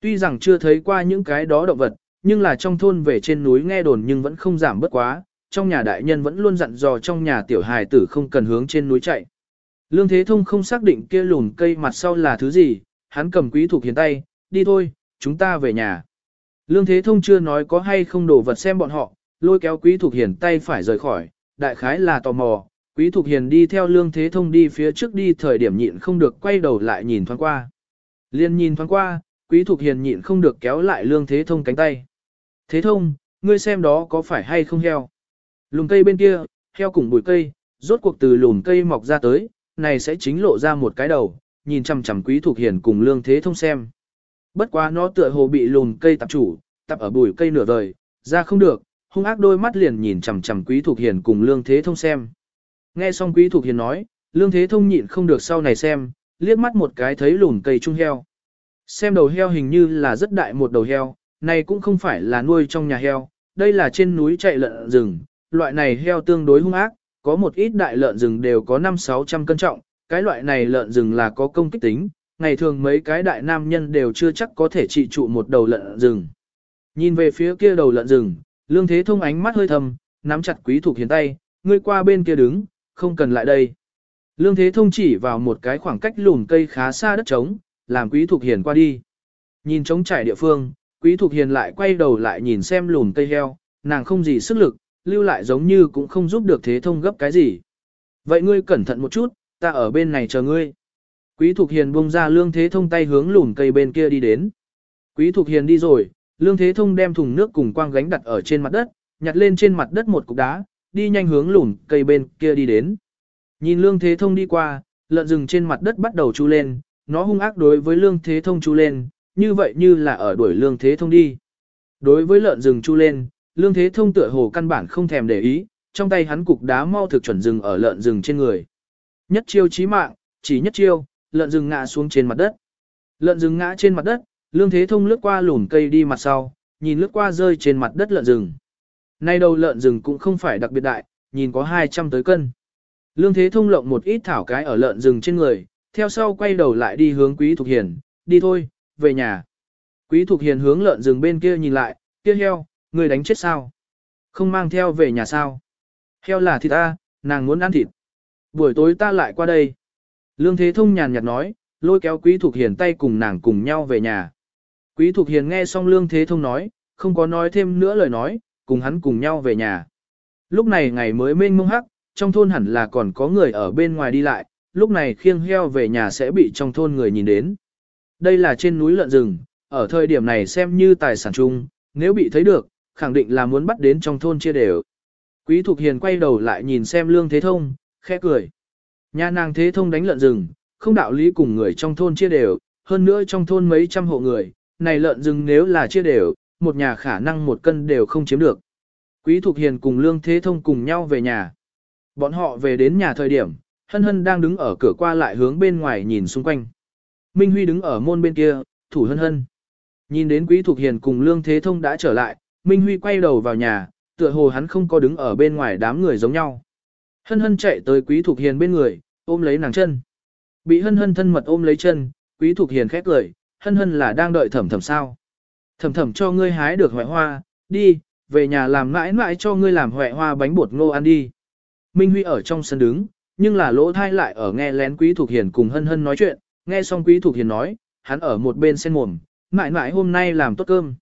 Tuy rằng chưa thấy qua những cái đó động vật, nhưng là trong thôn về trên núi nghe đồn nhưng vẫn không giảm bất quá, trong nhà đại nhân vẫn luôn dặn dò trong nhà tiểu hài tử không cần hướng trên núi chạy. Lương Thế Thông không xác định kia lùn cây mặt sau là thứ gì, hắn cầm quý thuộc hiền tay, đi thôi, chúng ta về nhà. Lương Thế Thông chưa nói có hay không đổ vật xem bọn họ, lôi kéo quý thuộc hiền tay phải rời khỏi, đại khái là tò mò, quý thuộc hiền đi theo Lương Thế Thông đi phía trước đi thời điểm nhịn không được quay đầu lại nhìn thoáng qua. Liên nhìn thoáng qua, quý thuộc hiền nhịn không được kéo lại Lương Thế Thông cánh tay. Thế Thông, ngươi xem đó có phải hay không heo? Lùm cây bên kia, heo cùng bụi cây, rốt cuộc từ lùm cây mọc ra tới, này sẽ chính lộ ra một cái đầu, nhìn chằm chằm quý thuộc hiền cùng lương thế thông xem. Bất quá nó tựa hồ bị lùn cây tập chủ, tập ở bụi cây nửa vời, ra không được, hung ác đôi mắt liền nhìn chằm chằm quý thuộc hiền cùng lương thế thông xem. Nghe xong quý thuộc hiền nói, lương thế thông nhịn không được sau này xem, liếc mắt một cái thấy lùn cây trung heo. Xem đầu heo hình như là rất đại một đầu heo, này cũng không phải là nuôi trong nhà heo, đây là trên núi chạy lợn rừng, loại này heo tương đối hung ác, có một ít đại lợn rừng đều có 5-600 cân trọng, cái loại này lợn rừng là có công kích tính, ngày thường mấy cái đại nam nhân đều chưa chắc có thể trị trụ một đầu lợn rừng. Nhìn về phía kia đầu lợn rừng, lương thế thông ánh mắt hơi thầm, nắm chặt quý thuộc hiền tay, ngươi qua bên kia đứng, không cần lại đây. Lương thế thông chỉ vào một cái khoảng cách lùn cây khá xa đất trống, làm quý thuộc hiền qua đi. Nhìn trống trải địa phương, quý thuộc hiền lại quay đầu lại nhìn xem lùn cây heo, nàng không gì sức lực, lưu lại giống như cũng không giúp được thế thông gấp cái gì. Vậy ngươi cẩn thận một chút, ta ở bên này chờ ngươi. Quý Thục Hiền buông ra Lương Thế Thông tay hướng lùn cây bên kia đi đến. Quý Thục Hiền đi rồi, Lương Thế Thông đem thùng nước cùng quang gánh đặt ở trên mặt đất, nhặt lên trên mặt đất một cục đá, đi nhanh hướng lùn cây bên kia đi đến. Nhìn Lương Thế Thông đi qua, lợn rừng trên mặt đất bắt đầu chu lên, nó hung ác đối với Lương Thế Thông chu lên, như vậy như là ở đuổi Lương Thế Thông đi. Đối với lợn rừng chu lên, Lương Thế Thông tựa hồ căn bản không thèm để ý, trong tay hắn cục đá mau thực chuẩn rừng ở lợn rừng trên người. Nhất chiêu chí mạng, chỉ nhất chiêu, lợn rừng ngã xuống trên mặt đất. Lợn rừng ngã trên mặt đất, Lương Thế Thông lướt qua lùn cây đi mặt sau, nhìn lướt qua rơi trên mặt đất lợn rừng. Nay đầu lợn rừng cũng không phải đặc biệt đại, nhìn có 200 tới cân. Lương Thế Thông lộng một ít thảo cái ở lợn rừng trên người, theo sau quay đầu lại đi hướng Quý Thục Hiền, đi thôi, về nhà. Quý Thục Hiền hướng lợn rừng bên kia nhìn lại, kia heo, người đánh chết sao? Không mang theo về nhà sao? Heo là thịt ta, nàng muốn ăn thịt. Buổi tối ta lại qua đây. Lương Thế Thông nhàn nhạt nói, lôi kéo Quý Thục Hiền tay cùng nàng cùng nhau về nhà. Quý Thục Hiền nghe xong Lương Thế Thông nói, không có nói thêm nữa lời nói, cùng hắn cùng nhau về nhà. Lúc này ngày mới mênh mông hắc, trong thôn hẳn là còn có người ở bên ngoài đi lại, lúc này khiêng heo về nhà sẽ bị trong thôn người nhìn đến. Đây là trên núi lợn rừng, ở thời điểm này xem như tài sản chung, nếu bị thấy được, khẳng định là muốn bắt đến trong thôn chia đều. Quý Thục Hiền quay đầu lại nhìn xem Lương Thế Thông, khẽ cười. Nhà nàng Thế Thông đánh lợn rừng, không đạo lý cùng người trong thôn chia đều, hơn nữa trong thôn mấy trăm hộ người, này lợn rừng nếu là chia đều, một nhà khả năng một cân đều không chiếm được. Quý Thục Hiền cùng Lương Thế Thông cùng nhau về nhà. Bọn họ về đến nhà thời điểm, Hân Hân đang đứng ở cửa qua lại hướng bên ngoài nhìn xung quanh. Minh Huy đứng ở môn bên kia, thủ Hân Hân. Nhìn đến Quý Thục Hiền cùng Lương Thế Thông đã trở lại, Minh Huy quay đầu vào nhà, tựa hồ hắn không có đứng ở bên ngoài đám người giống nhau. Hân Hân chạy tới Quý Thục Hiền bên người, ôm lấy nàng chân. Bị Hân Hân thân mật ôm lấy chân, Quý Thục Hiền khét lời, Hân Hân là đang đợi thẩm thẩm sao. Thẩm thẩm cho ngươi hái được hoại hoa, đi, về nhà làm mãi mãi cho ngươi làm hoại hoa bánh bột ngô ăn đi. Minh Huy ở trong sân đứng, nhưng là lỗ thai lại ở nghe lén Quý Thục Hiền cùng Hân Hân nói chuyện, nghe xong Quý Thục Hiền nói, hắn ở một bên sen mồm, mãi mãi hôm nay làm tốt cơm.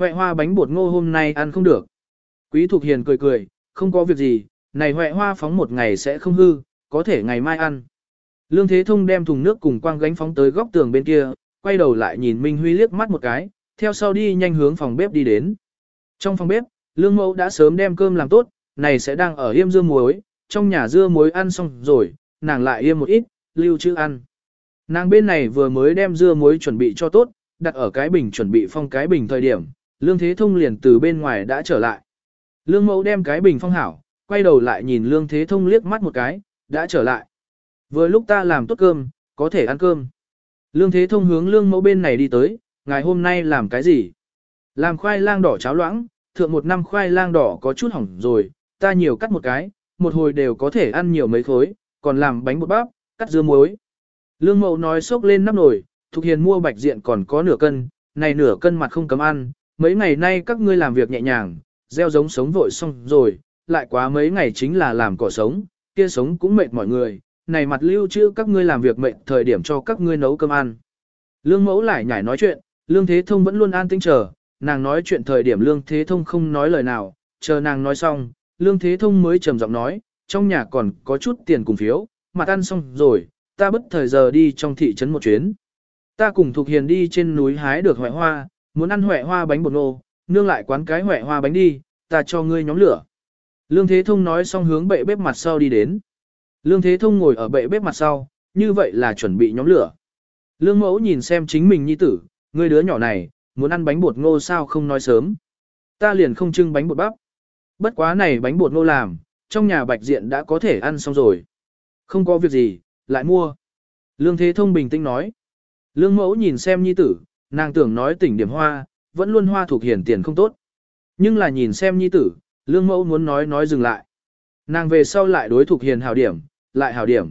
Huệ hoa bánh bột ngô hôm nay ăn không được. Quý Thục Hiền cười cười, không có việc gì, này huệ hoa phóng một ngày sẽ không hư, có thể ngày mai ăn. Lương Thế Thông đem thùng nước cùng quang gánh phóng tới góc tường bên kia, quay đầu lại nhìn Minh Huy liếc mắt một cái, theo sau đi nhanh hướng phòng bếp đi đến. Trong phòng bếp, Lương Mẫu đã sớm đem cơm làm tốt, này sẽ đang ở yêm dưa muối, trong nhà dưa muối ăn xong rồi, nàng lại yêm một ít, lưu trữ ăn. Nàng bên này vừa mới đem dưa muối chuẩn bị cho tốt, đặt ở cái bình chuẩn bị phong cái bình thời điểm, Lương Thế Thông liền từ bên ngoài đã trở lại. Lương Mẫu đem cái bình phong hảo, quay đầu lại nhìn Lương Thế Thông liếc mắt một cái, đã trở lại. Vừa lúc ta làm tốt cơm, có thể ăn cơm. Lương Thế Thông hướng Lương Mẫu bên này đi tới, ngày hôm nay làm cái gì? Làm khoai lang đỏ cháo loãng, thượng một năm khoai lang đỏ có chút hỏng rồi, ta nhiều cắt một cái, một hồi đều có thể ăn nhiều mấy khối, còn làm bánh bột bắp, cắt dưa muối. Lương Mậu nói xốc lên nắp nồi, Thục Hiền mua bạch diện còn có nửa cân, này nửa cân mặt không cấm ăn, mấy ngày nay các ngươi làm việc nhẹ nhàng, gieo giống sống vội xong rồi, lại quá mấy ngày chính là làm cỏ sống, kia sống cũng mệt mọi người, này mặt lưu trữ các ngươi làm việc mệt thời điểm cho các ngươi nấu cơm ăn. Lương mẫu lại nhảy nói chuyện, Lương Thế Thông vẫn luôn an tĩnh chờ, nàng nói chuyện thời điểm Lương Thế Thông không nói lời nào, chờ nàng nói xong, Lương Thế Thông mới trầm giọng nói, trong nhà còn có chút tiền cùng phiếu, mặt ăn xong rồi, ta bất thời giờ đi trong thị trấn một chuyến. Ta cùng Thục Hiền đi trên núi hái được hoại hoa, muốn ăn huệ hoa bánh bột nô, nương lại quán cái huệ hoa bánh đi, ta cho ngươi nhóm lửa. Lương Thế Thông nói xong hướng bệ bếp mặt sau đi đến. Lương Thế Thông ngồi ở bệ bếp mặt sau, như vậy là chuẩn bị nhóm lửa. Lương Mẫu nhìn xem chính mình nhi tử, ngươi đứa nhỏ này, muốn ăn bánh bột ngô sao không nói sớm. Ta liền không trưng bánh bột bắp. Bất quá này bánh bột ngô làm, trong nhà bạch diện đã có thể ăn xong rồi. Không có việc gì, lại mua. Lương Thế Thông bình tĩnh nói. Lương mẫu nhìn xem nhi tử, nàng tưởng nói tỉnh điểm hoa, vẫn luôn hoa thuộc hiển tiền không tốt. Nhưng là nhìn xem nhi tử, lương mẫu muốn nói nói dừng lại. Nàng về sau lại đối thuộc hiền hảo điểm, lại hảo điểm.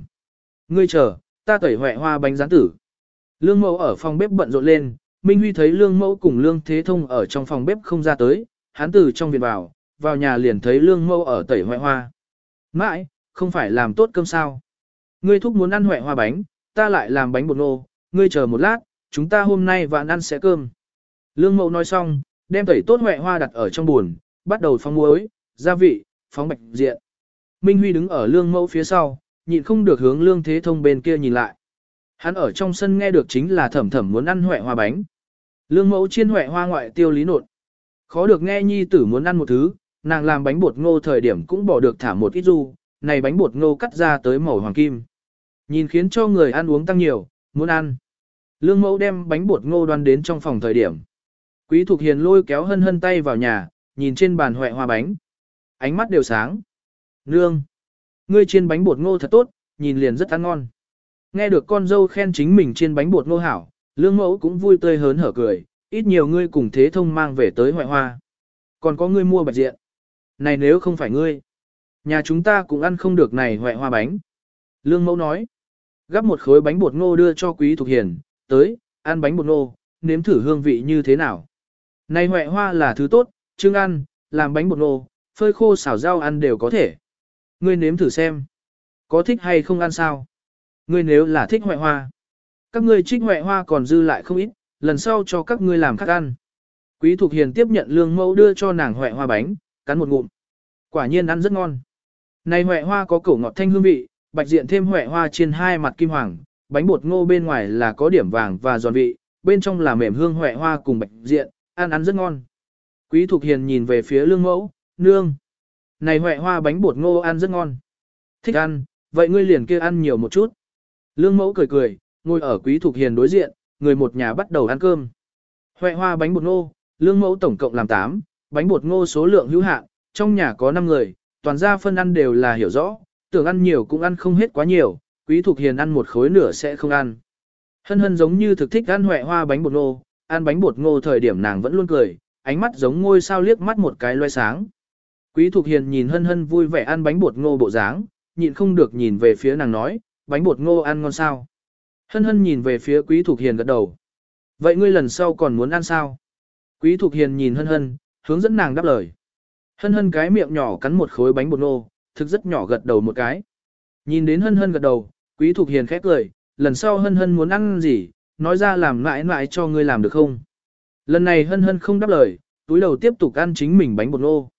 Ngươi chờ, ta tẩy hoẹ hoa bánh rán tử. Lương mẫu ở phòng bếp bận rộn lên, Minh Huy thấy lương mẫu cùng lương thế thông ở trong phòng bếp không ra tới, hắn từ trong viện vào, vào nhà liền thấy lương mẫu ở tẩy hoẹ hoa. Mãi, không phải làm tốt cơm sao. Ngươi thúc muốn ăn hoẹ hoa bánh, ta lại làm bánh bột nô, ngươi chờ một lát, chúng ta hôm nay vạn ăn sẽ cơm. Lương mẫu nói xong, đem tẩy tốt hoẹ hoa đặt ở trong buồn, bắt đầu phong muối, gia vị, phóng bạch diện. Minh Huy đứng ở lương mẫu phía sau, nhịn không được hướng lương thế thông bên kia nhìn lại. Hắn ở trong sân nghe được chính là thẩm thẩm muốn ăn huệ hoa bánh. Lương mẫu chiên huệ hoa ngoại tiêu lý nột. Khó được nghe nhi tử muốn ăn một thứ, nàng làm bánh bột ngô thời điểm cũng bỏ được thả một ít ru, này bánh bột ngô cắt ra tới màu hoàng kim. Nhìn khiến cho người ăn uống tăng nhiều, muốn ăn. Lương mẫu đem bánh bột ngô đoan đến trong phòng thời điểm. Quý Thục Hiền lôi kéo hân hân tay vào nhà, nhìn trên bàn huệ hoa bánh. Ánh mắt đều sáng. Nương! Ngươi chiên bánh bột ngô thật tốt, nhìn liền rất ăn ngon. Nghe được con dâu khen chính mình trên bánh bột ngô hảo, Lương mẫu cũng vui tươi hớn hở cười, ít nhiều ngươi cùng thế thông mang về tới hoại hoa. Còn có ngươi mua bạch diện. Này nếu không phải ngươi, nhà chúng ta cũng ăn không được này hoại hoa bánh. Lương mẫu nói, gắp một khối bánh bột ngô đưa cho quý thục hiền, tới, ăn bánh bột nô, nếm thử hương vị như thế nào. Này hoại hoa là thứ tốt, trưng ăn, làm bánh bột nô, phơi khô xào rau ăn đều có thể. Ngươi nếm thử xem. Có thích hay không ăn sao? Ngươi nếu là thích hoại hoa. Các ngươi trích hoại hoa còn dư lại không ít, lần sau cho các ngươi làm khác ăn. Quý Thục Hiền tiếp nhận lương mẫu đưa cho nàng hoại hoa bánh, cắn một ngụm. Quả nhiên ăn rất ngon. Này hoại hoa có cổ ngọt thanh hương vị, bạch diện thêm hoại hoa trên hai mặt kim hoàng, bánh bột ngô bên ngoài là có điểm vàng và giòn vị, bên trong là mềm hương hoại hoa cùng bạch diện, ăn ăn rất ngon. Quý Thục Hiền nhìn về phía lương mẫu, nương. Này hoại hoa bánh bột ngô ăn rất ngon. Thích ăn, vậy ngươi liền kia ăn nhiều một chút. Lương mẫu cười cười, ngồi ở Quý Thục Hiền đối diện, người một nhà bắt đầu ăn cơm. Hoại hoa bánh bột ngô, lương mẫu tổng cộng làm 8, bánh bột ngô số lượng hữu hạn, trong nhà có 5 người, toàn gia phân ăn đều là hiểu rõ, tưởng ăn nhiều cũng ăn không hết quá nhiều, Quý Thục Hiền ăn một khối nửa sẽ không ăn. Hân hân giống như thực thích ăn hoại hoa bánh bột ngô, ăn bánh bột ngô thời điểm nàng vẫn luôn cười, ánh mắt giống ngôi sao liếc mắt một cái loe sáng. Quý Thục Hiền nhìn hân hân vui vẻ ăn bánh bột ngô bộ dáng, nhịn không được nhìn về phía nàng nói, bánh bột ngô ăn ngon sao. Hân hân nhìn về phía Quý Thục Hiền gật đầu. Vậy ngươi lần sau còn muốn ăn sao? Quý Thục Hiền nhìn hân hân, hướng dẫn nàng đáp lời. Hân hân cái miệng nhỏ cắn một khối bánh bột ngô, thực rất nhỏ gật đầu một cái. Nhìn đến hân hân gật đầu, Quý Thục Hiền khét cười, lần sau hân hân muốn ăn gì, nói ra làm mãi mãi cho ngươi làm được không? Lần này hân hân không đáp lời, túi đầu tiếp tục ăn chính mình bánh bột ngô.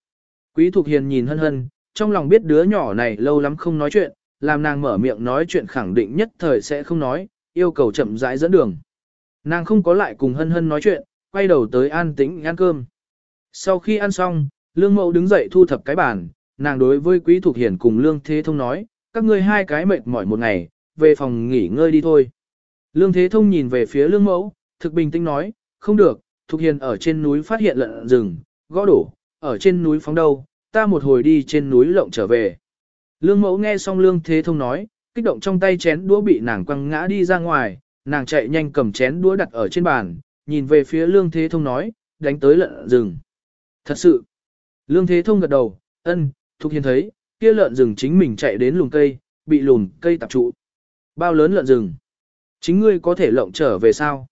Quý Thục Hiền nhìn hân hân, trong lòng biết đứa nhỏ này lâu lắm không nói chuyện, làm nàng mở miệng nói chuyện khẳng định nhất thời sẽ không nói, yêu cầu chậm rãi dẫn đường. Nàng không có lại cùng hân hân nói chuyện, quay đầu tới an tĩnh ăn cơm. Sau khi ăn xong, Lương Mậu đứng dậy thu thập cái bàn, nàng đối với Quý Thục Hiền cùng Lương Thế Thông nói, các ngươi hai cái mệt mỏi một ngày, về phòng nghỉ ngơi đi thôi. Lương Thế Thông nhìn về phía Lương Mẫu, thực bình tĩnh nói, không được, Thục Hiền ở trên núi phát hiện lợn rừng, gõ đổ, ở trên núi phóng đâu, ta một hồi đi trên núi lộng trở về. Lương Mẫu nghe xong Lương Thế Thông nói, kích động trong tay chén đũa bị nàng quăng ngã đi ra ngoài, nàng chạy nhanh cầm chén đũa đặt ở trên bàn, nhìn về phía Lương Thế Thông nói, đánh tới lợn rừng. Thật sự, Lương Thế Thông gật đầu, ân, Thục Hiền thấy, kia lợn rừng chính mình chạy đến lùm cây, bị lùm cây tập trụ. Bao lớn lợn rừng? Chính ngươi có thể lộng trở về sao?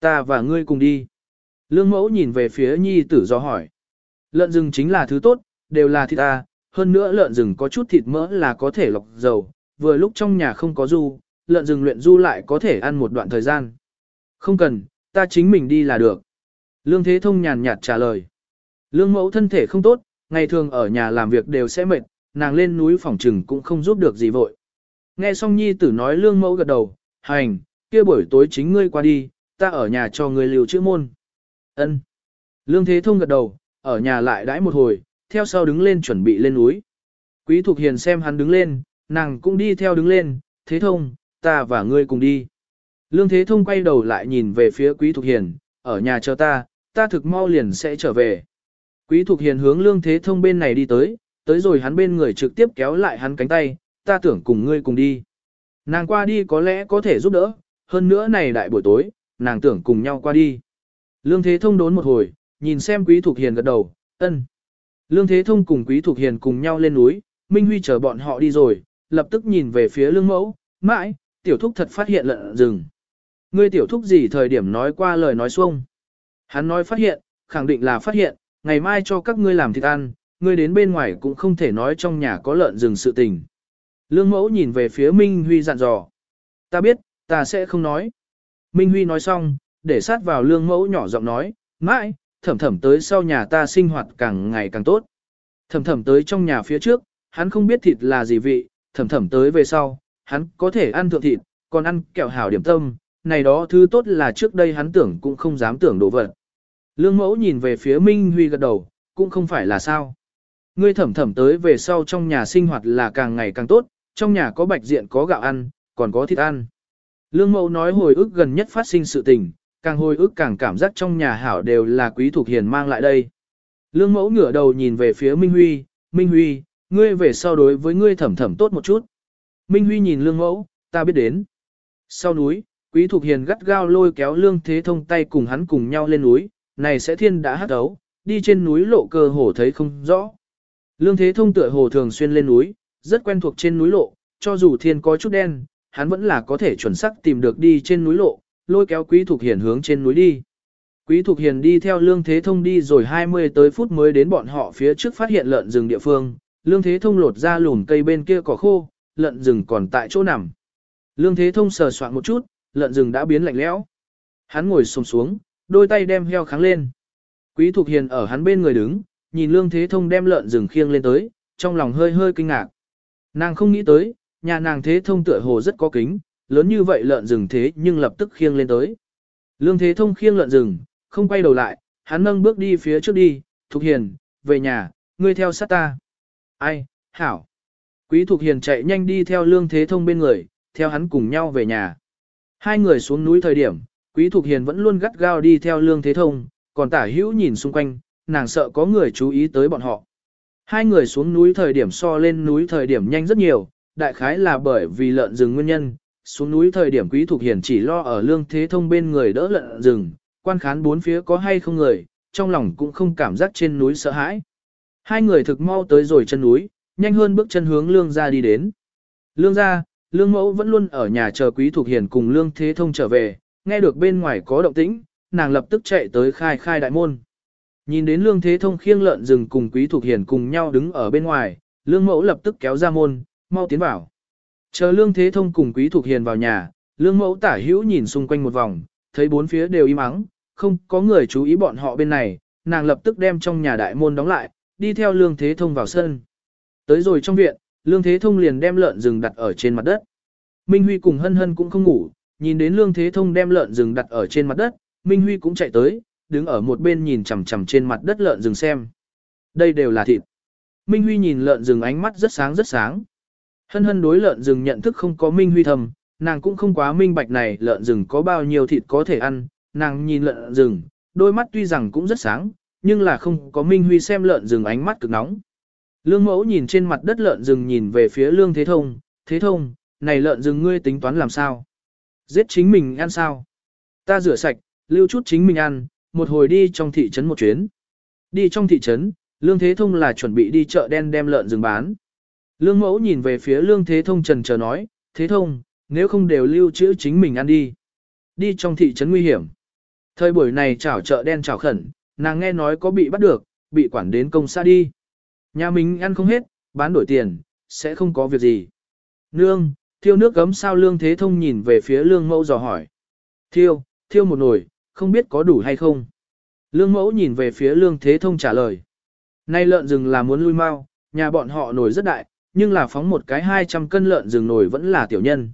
Ta và ngươi cùng đi. Lương mẫu nhìn về phía nhi tử do hỏi. Lợn rừng chính là thứ tốt, đều là thịt ta, hơn nữa lợn rừng có chút thịt mỡ là có thể lọc dầu, vừa lúc trong nhà không có du, lợn rừng luyện du lại có thể ăn một đoạn thời gian. Không cần, ta chính mình đi là được. Lương Thế Thông nhàn nhạt trả lời. Lương mẫu thân thể không tốt, ngày thường ở nhà làm việc đều sẽ mệt, nàng lên núi phòng trừng cũng không giúp được gì vội. Nghe xong nhi tử nói lương mẫu gật đầu, hành, kia buổi tối chính ngươi qua đi, ta ở nhà cho ngươi liều chữ môn. Ân. Lương Thế Thông gật đầu, ở nhà lại đãi một hồi, theo sau đứng lên chuẩn bị lên núi. Quý Thục Hiền xem hắn đứng lên, nàng cũng đi theo đứng lên, Thế Thông, ta và ngươi cùng đi. Lương Thế Thông quay đầu lại nhìn về phía Quý Thục Hiền, ở nhà chờ ta, ta thực mau liền sẽ trở về. Quý Thục Hiền hướng Lương Thế Thông bên này đi tới, tới rồi hắn bên người trực tiếp kéo lại hắn cánh tay, ta tưởng cùng ngươi cùng đi. Nàng qua đi có lẽ có thể giúp đỡ, hơn nữa này đại buổi tối, nàng tưởng cùng nhau qua đi. Lương Thế Thông đốn một hồi, nhìn xem Quý Thục Hiền gật đầu, ân. Lương Thế Thông cùng Quý Thục Hiền cùng nhau lên núi, Minh Huy chờ bọn họ đi rồi, lập tức nhìn về phía Lương Mẫu, mãi, tiểu thúc thật phát hiện lợn rừng. Ngươi tiểu thúc gì thời điểm nói qua lời nói xuông. Hắn nói phát hiện, khẳng định là phát hiện, ngày mai cho các ngươi làm thịt ăn, ngươi đến bên ngoài cũng không thể nói trong nhà có lợn rừng sự tình. Lương mẫu nhìn về phía Minh Huy dặn dò. Ta biết, ta sẽ không nói. Minh Huy nói xong, để sát vào lương mẫu nhỏ giọng nói, mãi, thẩm thẩm tới sau nhà ta sinh hoạt càng ngày càng tốt. Thẩm thẩm tới trong nhà phía trước, hắn không biết thịt là gì vị, thẩm thẩm tới về sau, hắn có thể ăn thượng thịt, còn ăn kẹo hảo điểm tâm, này đó thứ tốt là trước đây hắn tưởng cũng không dám tưởng đồ vật. Lương mẫu nhìn về phía Minh Huy gật đầu, cũng không phải là sao. Ngươi thẩm thẩm tới về sau trong nhà sinh hoạt là càng ngày càng tốt, trong nhà có bạch diện có gạo ăn, còn có thịt ăn. Lương mẫu nói hồi ức gần nhất phát sinh sự tình, càng hồi ức càng cảm giác trong nhà hảo đều là quý thuộc hiền mang lại đây. Lương mẫu ngửa đầu nhìn về phía Minh Huy, Minh Huy, ngươi về sau đối với ngươi thẩm thẩm tốt một chút. Minh Huy nhìn lương mẫu, ta biết đến. Sau núi, Quý thuộc Hiền gắt gao lôi kéo Lương Thế Thông tay cùng hắn cùng nhau lên núi, này sẽ thiên đã hát đấu, đi trên núi lộ cơ hồ thấy không rõ. Lương Thế Thông tựa hồ thường xuyên lên núi, rất quen thuộc trên núi lộ, cho dù thiên có chút đen, hắn vẫn là có thể chuẩn xác tìm được đi trên núi lộ, lôi kéo Quý Thục Hiền hướng trên núi đi. Quý Thục Hiền đi theo Lương Thế Thông đi rồi 20 tới phút mới đến bọn họ phía trước phát hiện lợn rừng địa phương, Lương Thế Thông lột ra lùn cây bên kia cỏ khô, lợn rừng còn tại chỗ nằm. Lương Thế Thông sờ soạn một chút, lợn rừng đã biến lạnh lẽo. Hắn ngồi xổm xuống, đôi tay đem heo kháng lên. Quý Thục Hiền ở hắn bên người đứng, nhìn Lương Thế Thông đem lợn rừng khiêng lên tới, trong lòng hơi hơi kinh ngạc. Nàng không nghĩ tới, nhà nàng Thế Thông tựa hồ rất có kính, lớn như vậy lợn rừng thế nhưng lập tức khiêng lên tới. Lương Thế Thông khiêng lợn rừng, không quay đầu lại, hắn nâng bước đi phía trước đi, Thục Hiền, về nhà, ngươi theo sát ta. Ai, hảo. Quý Thục Hiền chạy nhanh đi theo Lương Thế Thông bên người, theo hắn cùng nhau về nhà. Hai người xuống núi thời điểm, Quý Thục Hiền vẫn luôn gắt gao đi theo Lương Thế Thông, còn tả hữu nhìn xung quanh, nàng sợ có người chú ý tới bọn họ. Hai người xuống núi thời điểm so lên núi thời điểm nhanh rất nhiều, đại khái là bởi vì lợn rừng nguyên nhân. Xuống núi thời điểm Quý thuộc Hiền chỉ lo ở Lương Thế Thông bên người đỡ lợn rừng, quan khán bốn phía có hay không người, trong lòng cũng không cảm giác trên núi sợ hãi. Hai người thực mau tới rồi chân núi, nhanh hơn bước chân hướng lương ra đi đến. Lương ra, lương mẫu vẫn luôn ở nhà chờ quý thuộc hiền cùng lương thế thông trở về, nghe được bên ngoài có động tĩnh, nàng lập tức chạy tới khai khai đại môn. Nhìn đến lương thế thông khiêng lợn rừng cùng quý thuộc hiền cùng nhau đứng ở bên ngoài, lương mẫu lập tức kéo ra môn, mau tiến vào. Chờ lương thế thông cùng quý thuộc hiền vào nhà, lương mẫu tả hữu nhìn xung quanh một vòng, thấy bốn phía đều im ắng, không có người chú ý bọn họ bên này, nàng lập tức đem trong nhà đại môn đóng lại, đi theo lương thế thông vào sân. Tới rồi trong viện, Lương Thế Thông liền đem lợn rừng đặt ở trên mặt đất. Minh Huy cùng Hân Hân cũng không ngủ, nhìn đến Lương Thế Thông đem lợn rừng đặt ở trên mặt đất, Minh Huy cũng chạy tới, đứng ở một bên nhìn chằm chằm trên mặt đất lợn rừng xem. Đây đều là thịt. Minh Huy nhìn lợn rừng ánh mắt rất sáng rất sáng. Hân Hân đối lợn rừng nhận thức không có Minh Huy thầm, nàng cũng không quá minh bạch này lợn rừng có bao nhiêu thịt có thể ăn, nàng nhìn lợn rừng, đôi mắt tuy rằng cũng rất sáng, nhưng là không có Minh Huy xem lợn rừng ánh mắt cực nóng. Lương mẫu nhìn trên mặt đất lợn rừng nhìn về phía lương thế thông, thế thông, này lợn rừng ngươi tính toán làm sao? Giết chính mình ăn sao? Ta rửa sạch, lưu chút chính mình ăn, một hồi đi trong thị trấn một chuyến. Đi trong thị trấn, lương thế thông là chuẩn bị đi chợ đen đem lợn rừng bán. Lương mẫu nhìn về phía lương thế thông trần chờ nói, thế thông, nếu không đều lưu trữ chính mình ăn đi. Đi trong thị trấn nguy hiểm. Thời buổi này chảo chợ đen chảo khẩn, nàng nghe nói có bị bắt được, bị quản đến công xã đi. Nhà mình ăn không hết, bán đổi tiền, sẽ không có việc gì. Nương, thiêu nước gấm sao lương thế thông nhìn về phía lương mẫu dò hỏi. Thiêu, thiêu một nồi, không biết có đủ hay không. Lương mẫu nhìn về phía lương thế thông trả lời. Nay lợn rừng là muốn lui mau, nhà bọn họ nổi rất đại, nhưng là phóng một cái 200 cân lợn rừng nổi vẫn là tiểu nhân.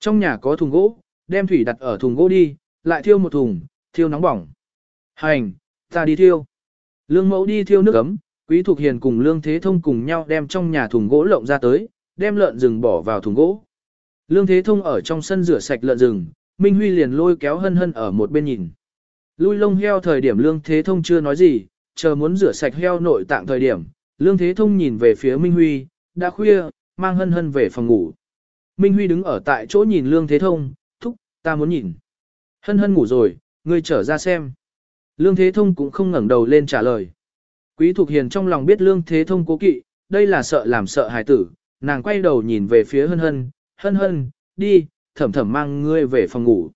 Trong nhà có thùng gỗ, đem thủy đặt ở thùng gỗ đi, lại thiêu một thùng, thiêu nóng bỏng. Hành, ta đi thiêu. Lương mẫu đi thiêu nước ấm, Quý thuộc Hiền cùng Lương Thế Thông cùng nhau đem trong nhà thùng gỗ lộng ra tới, đem lợn rừng bỏ vào thùng gỗ. Lương Thế Thông ở trong sân rửa sạch lợn rừng, Minh Huy liền lôi kéo hân hân ở một bên nhìn. Lui lông heo thời điểm Lương Thế Thông chưa nói gì, chờ muốn rửa sạch heo nội tạng thời điểm, Lương Thế Thông nhìn về phía Minh Huy, đã khuya, mang hân hân về phòng ngủ. Minh Huy đứng ở tại chỗ nhìn Lương Thế Thông, thúc, ta muốn nhìn. Hân hân ngủ rồi, ngươi trở ra xem. Lương Thế Thông cũng không ngẩng đầu lên trả lời. Quý Thục Hiền trong lòng biết lương thế thông cố kỵ, đây là sợ làm sợ hài tử, nàng quay đầu nhìn về phía hân hân, hân hân, đi, thẩm thẩm mang ngươi về phòng ngủ.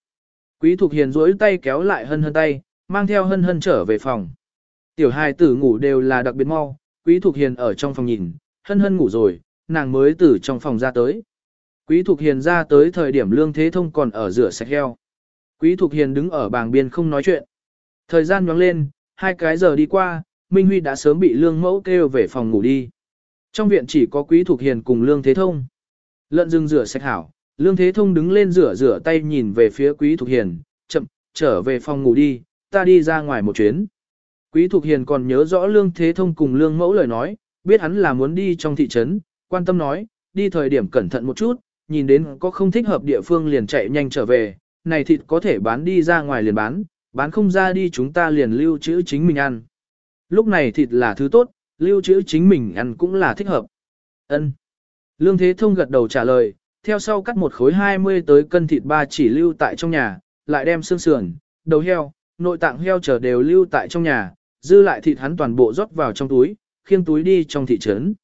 Quý Thục Hiền duỗi tay kéo lại hân hân tay, mang theo hân hân trở về phòng. Tiểu hài tử ngủ đều là đặc biệt mau, Quý Thục Hiền ở trong phòng nhìn, hân hân ngủ rồi, nàng mới từ trong phòng ra tới. Quý Thục Hiền ra tới thời điểm lương thế thông còn ở rửa sạch heo. Quý Thục Hiền đứng ở bàng biên không nói chuyện. Thời gian nhoáng lên, hai cái giờ đi qua, Minh Huy đã sớm bị lương mẫu kêu về phòng ngủ đi. Trong viện chỉ có quý Thục hiền cùng lương thế thông. Lợn rừng rửa sạch hảo, lương thế thông đứng lên rửa rửa tay nhìn về phía quý Thục hiền, chậm, trở về phòng ngủ đi, ta đi ra ngoài một chuyến. Quý Thục hiền còn nhớ rõ lương thế thông cùng lương mẫu lời nói, biết hắn là muốn đi trong thị trấn, quan tâm nói, đi thời điểm cẩn thận một chút, nhìn đến có không thích hợp địa phương liền chạy nhanh trở về, này thịt có thể bán đi ra ngoài liền bán, bán không ra đi chúng ta liền lưu trữ chính mình ăn. Lúc này thịt là thứ tốt, lưu trữ chính mình ăn cũng là thích hợp. Ân. Lương Thế Thông gật đầu trả lời, theo sau cắt một khối 20 tới cân thịt ba chỉ lưu tại trong nhà, lại đem xương sườn, đầu heo, nội tạng heo chờ đều lưu tại trong nhà, dư lại thịt hắn toàn bộ rót vào trong túi, khiêng túi đi trong thị trấn.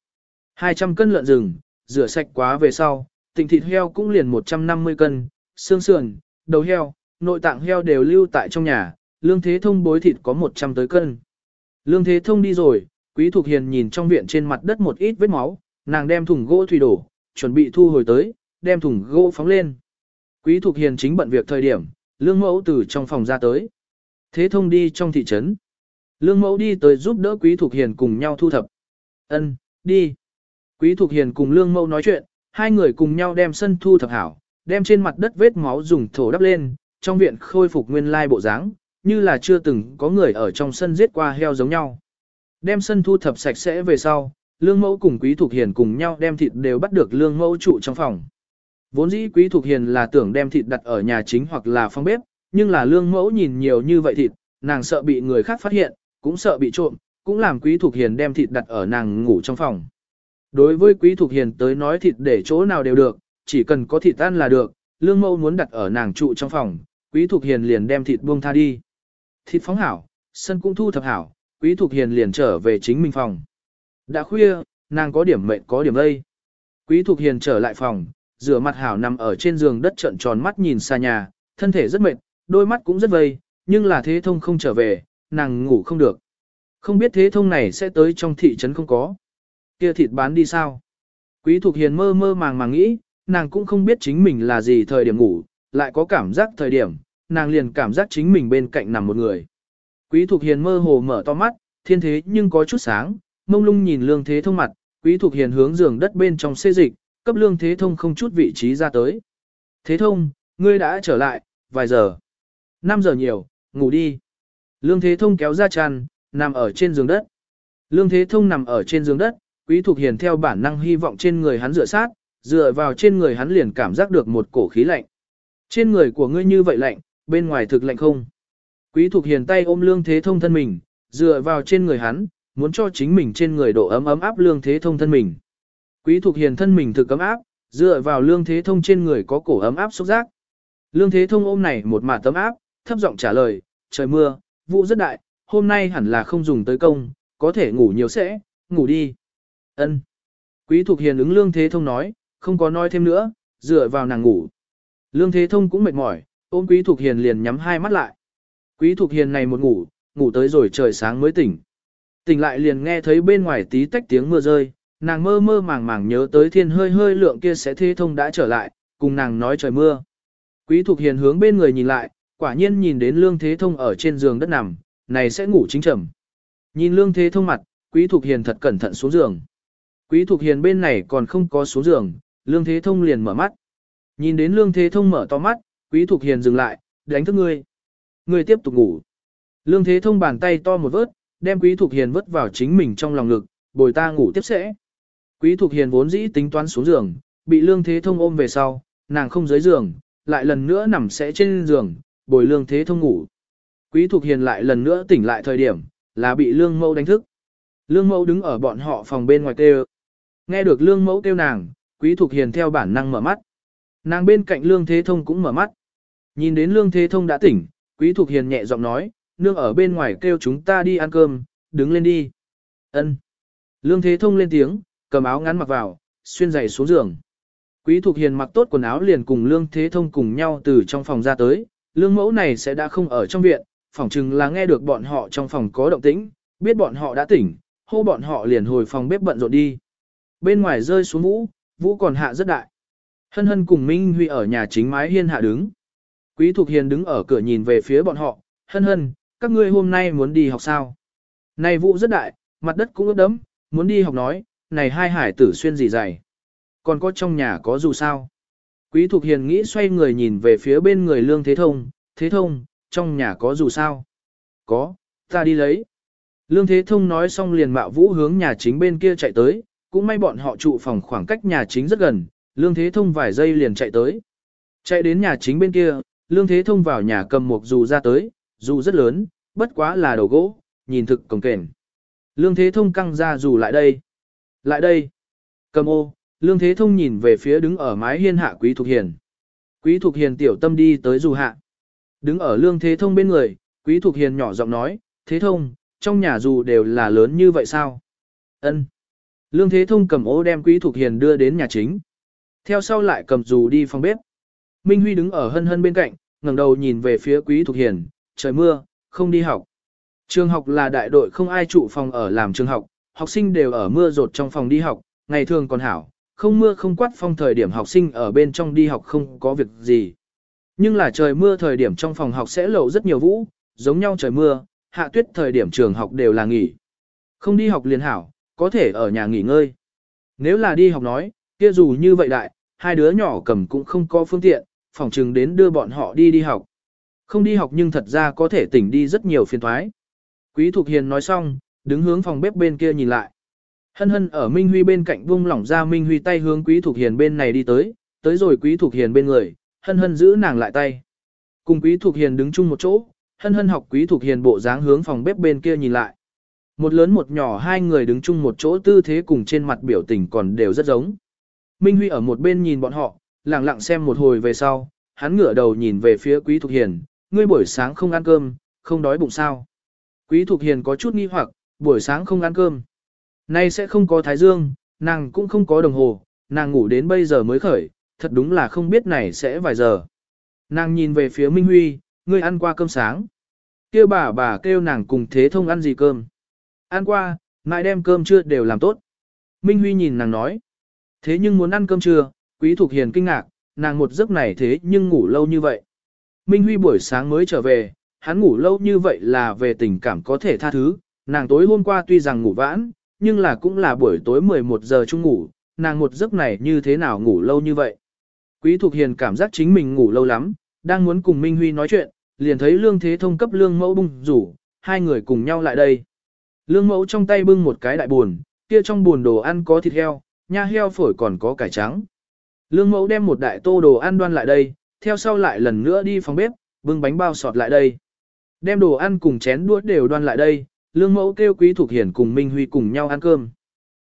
200 cân lợn rừng, rửa sạch quá về sau, tình thịt heo cũng liền 150 cân, xương sườn, đầu heo, nội tạng heo đều lưu tại trong nhà, lương thế thông bối thịt có 100 tới cân. Lương thế thông đi rồi, quý thuộc hiền nhìn trong viện trên mặt đất một ít vết máu, nàng đem thùng gỗ thủy đổ, chuẩn bị thu hồi tới, đem thùng gỗ phóng lên. Quý thục hiền chính bận việc thời điểm, lương mẫu từ trong phòng ra tới. Thế thông đi trong thị trấn. Lương mẫu đi tới giúp đỡ quý thục hiền cùng nhau thu thập. Ân, đi. Quý thục hiền cùng lương mẫu nói chuyện, hai người cùng nhau đem sân thu thập hảo, đem trên mặt đất vết máu dùng thổ đắp lên, trong viện khôi phục nguyên lai bộ dáng, như là chưa từng có người ở trong sân giết qua heo giống nhau. Đem sân thu thập sạch sẽ về sau, lương mẫu cùng quý thục hiền cùng nhau đem thịt đều bắt được lương mẫu trụ trong phòng. Vốn dĩ quý thuộc hiền là tưởng đem thịt đặt ở nhà chính hoặc là phòng bếp, nhưng là lương mẫu nhìn nhiều như vậy thịt, nàng sợ bị người khác phát hiện, cũng sợ bị trộm, cũng làm quý thuộc hiền đem thịt đặt ở nàng ngủ trong phòng. Đối với quý thuộc hiền tới nói thịt để chỗ nào đều được, chỉ cần có thịt ăn là được, lương mẫu muốn đặt ở nàng trụ trong phòng, quý thuộc hiền liền đem thịt buông tha đi. Thịt phóng hảo, sân cũng thu thập hảo, quý thuộc hiền liền trở về chính mình phòng. Đã khuya, nàng có điểm mệnh có điểm lây. Quý thuộc hiền trở lại phòng, rửa mặt hảo nằm ở trên giường đất trận tròn mắt nhìn xa nhà, thân thể rất mệt, đôi mắt cũng rất vây, nhưng là thế thông không trở về, nàng ngủ không được. Không biết thế thông này sẽ tới trong thị trấn không có. Kia thịt bán đi sao? Quý Thục Hiền mơ mơ màng màng nghĩ, nàng cũng không biết chính mình là gì thời điểm ngủ, lại có cảm giác thời điểm, nàng liền cảm giác chính mình bên cạnh nằm một người. Quý Thục Hiền mơ hồ mở to mắt, thiên thế nhưng có chút sáng, mông lung nhìn lương thế thông mặt, Quý Thục Hiền hướng giường đất bên trong xê dịch, cấp lương thế thông không chút vị trí ra tới. Thế thông, ngươi đã trở lại, vài giờ. 5 giờ nhiều, ngủ đi. Lương thế thông kéo ra tràn nằm ở trên giường đất. Lương thế thông nằm ở trên giường đất, quý thuộc hiền theo bản năng hy vọng trên người hắn dựa sát, dựa vào trên người hắn liền cảm giác được một cổ khí lạnh. Trên người của ngươi như vậy lạnh, bên ngoài thực lạnh không? Quý thuộc hiền tay ôm lương thế thông thân mình, dựa vào trên người hắn, muốn cho chính mình trên người độ ấm ấm áp lương thế thông thân mình. Quý Thục Hiền thân mình thực ấm áp, dựa vào lương thế thông trên người có cổ ấm áp xúc giác. Lương thế thông ôm này một mạt tấm áp, thấp giọng trả lời, trời mưa, vụ rất đại, hôm nay hẳn là không dùng tới công, có thể ngủ nhiều sẽ, ngủ đi. Ân. Quý Thục Hiền ứng lương thế thông nói, không có nói thêm nữa, dựa vào nàng ngủ. Lương thế thông cũng mệt mỏi, ôm Quý Thục Hiền liền nhắm hai mắt lại. Quý Thục Hiền này một ngủ, ngủ tới rồi trời sáng mới tỉnh. Tỉnh lại liền nghe thấy bên ngoài tí tách tiếng mưa rơi, Nàng mơ mơ màng màng nhớ tới thiên hơi hơi lượng kia sẽ thế thông đã trở lại, cùng nàng nói trời mưa. Quý Thục Hiền hướng bên người nhìn lại, quả nhiên nhìn đến Lương Thế Thông ở trên giường đất nằm, này sẽ ngủ chính trầm. Nhìn Lương Thế Thông mặt, Quý Thục Hiền thật cẩn thận xuống giường. Quý Thục Hiền bên này còn không có xuống giường, Lương Thế Thông liền mở mắt. Nhìn đến Lương Thế Thông mở to mắt, Quý Thục Hiền dừng lại, đánh thức ngươi. Ngươi tiếp tục ngủ. Lương Thế Thông bàn tay to một vớt, đem Quý Thục Hiền vớt vào chính mình trong lòng ngực, bồi ta ngủ tiếp sẽ. Quý Thục Hiền vốn dĩ tính toán xuống giường, bị Lương Thế Thông ôm về sau, nàng không dưới giường, lại lần nữa nằm sẽ trên giường, bồi Lương Thế Thông ngủ. Quý Thục Hiền lại lần nữa tỉnh lại thời điểm, là bị Lương Mẫu đánh thức. Lương Mẫu đứng ở bọn họ phòng bên ngoài kêu. Nghe được Lương Mẫu kêu nàng, Quý Thục Hiền theo bản năng mở mắt. Nàng bên cạnh Lương Thế Thông cũng mở mắt. Nhìn đến Lương Thế Thông đã tỉnh, Quý Thục Hiền nhẹ giọng nói, nương ở bên ngoài kêu chúng ta đi ăn cơm, đứng lên đi. Ân. Lương Thế Thông lên tiếng, cầm áo ngắn mặc vào, xuyên giày xuống giường. Quý Thục Hiền mặc tốt quần áo liền cùng Lương Thế Thông cùng nhau từ trong phòng ra tới, lương mẫu này sẽ đã không ở trong viện, phỏng chừng là nghe được bọn họ trong phòng có động tĩnh, biết bọn họ đã tỉnh, hô bọn họ liền hồi phòng bếp bận rộn đi. Bên ngoài rơi xuống vũ, vũ còn hạ rất đại. Hân hân cùng Minh Huy ở nhà chính mái hiên hạ đứng. Quý Thục Hiền đứng ở cửa nhìn về phía bọn họ, hân hân, các ngươi hôm nay muốn đi học sao? Này vũ rất đại, mặt đất cũng ướt đẫm, muốn đi học nói, này hai hải tử xuyên gì dày. Còn có trong nhà có dù sao. Quý Thục Hiền nghĩ xoay người nhìn về phía bên người Lương Thế Thông, Thế Thông, trong nhà có dù sao? Có, ta đi lấy. Lương Thế Thông nói xong liền mạo vũ hướng nhà chính bên kia chạy tới, cũng may bọn họ trụ phòng khoảng cách nhà chính rất gần, Lương Thế Thông vài giây liền chạy tới. Chạy đến nhà chính bên kia, Lương Thế Thông vào nhà cầm một dù ra tới, dù rất lớn, bất quá là đầu gỗ, nhìn thực cồng kềnh. Lương Thế Thông căng ra dù lại đây. Lại đây. Cầm ô, Lương Thế Thông nhìn về phía đứng ở mái hiên hạ Quý Thục Hiền. Quý Thục Hiền tiểu tâm đi tới dù hạ. Đứng ở Lương Thế Thông bên người, Quý Thục Hiền nhỏ giọng nói, Thế Thông, trong nhà dù đều là lớn như vậy sao? Ân. Lương Thế Thông cầm ô đem Quý Thục Hiền đưa đến nhà chính. Theo sau lại cầm dù đi phòng bếp. Minh Huy đứng ở hân hân bên cạnh, ngẩng đầu nhìn về phía Quý Thục Hiền, trời mưa, không đi học. Trường học là đại đội không ai trụ phòng ở làm trường học, học sinh đều ở mưa rột trong phòng đi học, ngày thường còn hảo, không mưa không quát phong thời điểm học sinh ở bên trong đi học không có việc gì. Nhưng là trời mưa thời điểm trong phòng học sẽ lậu rất nhiều vũ, giống nhau trời mưa, hạ tuyết thời điểm trường học đều là nghỉ. Không đi học liền hảo, có thể ở nhà nghỉ ngơi. Nếu là đi học nói, kia dù như vậy đại, hai đứa nhỏ cầm cũng không có phương tiện, phòng chừng đến đưa bọn họ đi đi học. Không đi học nhưng thật ra có thể tỉnh đi rất nhiều phiền thoái. Quý Thục Hiền nói xong, đứng hướng phòng bếp bên kia nhìn lại. Hân hân ở Minh Huy bên cạnh vung lỏng ra Minh Huy tay hướng Quý Thục Hiền bên này đi tới, tới rồi Quý Thục Hiền bên người, hân hân giữ nàng lại tay. Cùng Quý Thục Hiền đứng chung một chỗ, hân hân học Quý Thục Hiền bộ dáng hướng phòng bếp bên kia nhìn lại. Một lớn một nhỏ hai người đứng chung một chỗ tư thế cùng trên mặt biểu tình còn đều rất giống. Minh Huy ở một bên nhìn bọn họ, lặng lặng xem một hồi về sau, hắn ngửa đầu nhìn về phía Quý Thục Hiền, ngươi buổi sáng không ăn cơm, không đói bụng sao. Quý Thục Hiền có chút nghi hoặc, buổi sáng không ăn cơm. Nay sẽ không có thái dương, nàng cũng không có đồng hồ, nàng ngủ đến bây giờ mới khởi, thật đúng là không biết này sẽ vài giờ. Nàng nhìn về phía Minh Huy, ngươi ăn qua cơm sáng. Kêu bà bà kêu nàng cùng thế thông ăn gì cơm. Ăn qua, mãi đem cơm trưa đều làm tốt. Minh Huy nhìn nàng nói. Thế nhưng muốn ăn cơm trưa, Quý thuộc Hiền kinh ngạc, nàng một giấc này thế nhưng ngủ lâu như vậy. Minh Huy buổi sáng mới trở về, hắn ngủ lâu như vậy là về tình cảm có thể tha thứ, nàng tối hôm qua tuy rằng ngủ vãn, nhưng là cũng là buổi tối 11 giờ chung ngủ, nàng một giấc này như thế nào ngủ lâu như vậy. Quý Thục Hiền cảm giác chính mình ngủ lâu lắm, đang muốn cùng Minh Huy nói chuyện, liền thấy Lương Thế Thông cấp Lương Mẫu bung rủ, hai người cùng nhau lại đây. Lương Mẫu trong tay bưng một cái đại buồn, kia trong buồn đồ ăn có thịt heo, nha heo phổi còn có cải trắng. Lương Mẫu đem một đại tô đồ ăn đoan lại đây, theo sau lại lần nữa đi phòng bếp, bưng bánh bao sọt lại đây. Đem đồ ăn cùng chén đũa đều đoan lại đây, Lương Mẫu kêu Quý Thục Hiền cùng Minh Huy cùng nhau ăn cơm.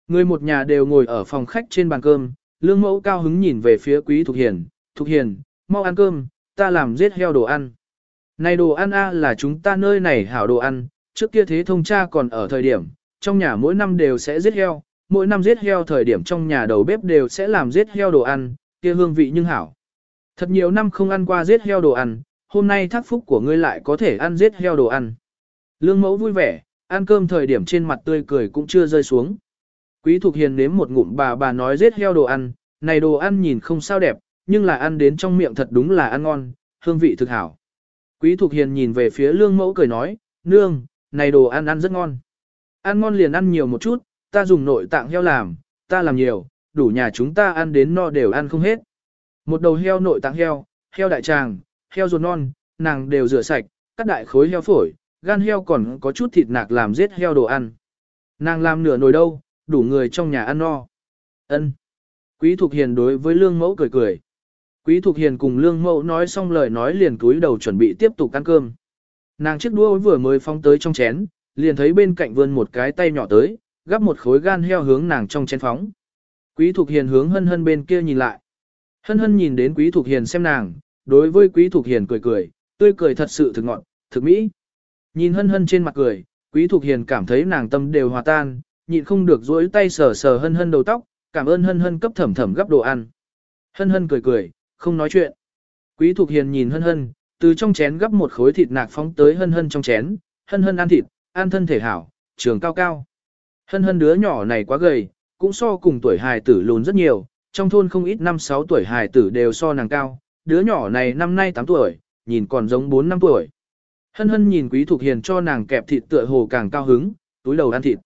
Người một nhà đều ngồi ở phòng khách trên bàn cơm, Lương Mẫu cao hứng nhìn về phía Quý Thục Hiền, Thục Hiền, mau ăn cơm, ta làm giết heo đồ ăn. Này đồ ăn a là chúng ta nơi này hảo đồ ăn, trước kia thế thông cha còn ở thời điểm, trong nhà mỗi năm đều sẽ giết heo, mỗi năm giết heo thời điểm trong nhà đầu bếp đều sẽ làm giết heo đồ ăn, kia hương vị nhưng hảo. Thật nhiều năm không ăn qua giết heo đồ ăn, hôm nay thác phúc của ngươi lại có thể ăn giết heo đồ ăn. Lương mẫu vui vẻ, ăn cơm thời điểm trên mặt tươi cười cũng chưa rơi xuống. Quý Thục Hiền nếm một ngụm bà bà nói rết heo đồ ăn, này đồ ăn nhìn không sao đẹp, nhưng là ăn đến trong miệng thật đúng là ăn ngon, hương vị thực hảo. Quý Thục Hiền nhìn về phía lương mẫu cười nói, nương, này đồ ăn ăn rất ngon. Ăn ngon liền ăn nhiều một chút, ta dùng nội tạng heo làm, ta làm nhiều, đủ nhà chúng ta ăn đến no đều ăn không hết. Một đầu heo nội tạng heo, heo đại tràng, heo ruột non, nàng đều rửa sạch, cắt đại khối heo phổi, gan heo còn có chút thịt nạc làm giết heo đồ ăn. Nàng làm nửa nồi đâu, đủ người trong nhà ăn no. Ân. Quý Thục Hiền đối với Lương Mẫu cười cười. Quý Thục Hiền cùng Lương Mẫu nói xong lời nói liền cúi đầu chuẩn bị tiếp tục ăn cơm. Nàng chiếc đũa vừa mới phóng tới trong chén, liền thấy bên cạnh vươn một cái tay nhỏ tới, gắp một khối gan heo hướng nàng trong chén phóng. Quý Thục Hiền hướng hân hân bên kia nhìn lại. Hân hân nhìn đến Quý Thục Hiền xem nàng, đối với Quý Thục Hiền cười cười, tươi cười thật sự thực ngọn, thực mỹ. Nhìn hân hân trên mặt cười, Quý Thục Hiền cảm thấy nàng tâm đều hòa tan, nhịn không được duỗi tay sờ sờ hân hân đầu tóc, cảm ơn hân hân cấp thẩm thẩm gấp đồ ăn. Hân hân cười cười, không nói chuyện. Quý Thục Hiền nhìn hân hân, từ trong chén gấp một khối thịt nạc phóng tới hân hân trong chén, hân hân ăn thịt, ăn thân thể hảo, trường cao cao. Hân hân đứa nhỏ này quá gầy, cũng so cùng tuổi hài tử lùn rất nhiều, trong thôn không ít năm sáu tuổi hài tử đều so nàng cao, đứa nhỏ này năm nay 8 tuổi, nhìn còn giống 4 năm tuổi. Hân hân nhìn Quý Thục Hiền cho nàng kẹp thịt tựa hồ càng cao hứng, túi đầu ăn thịt.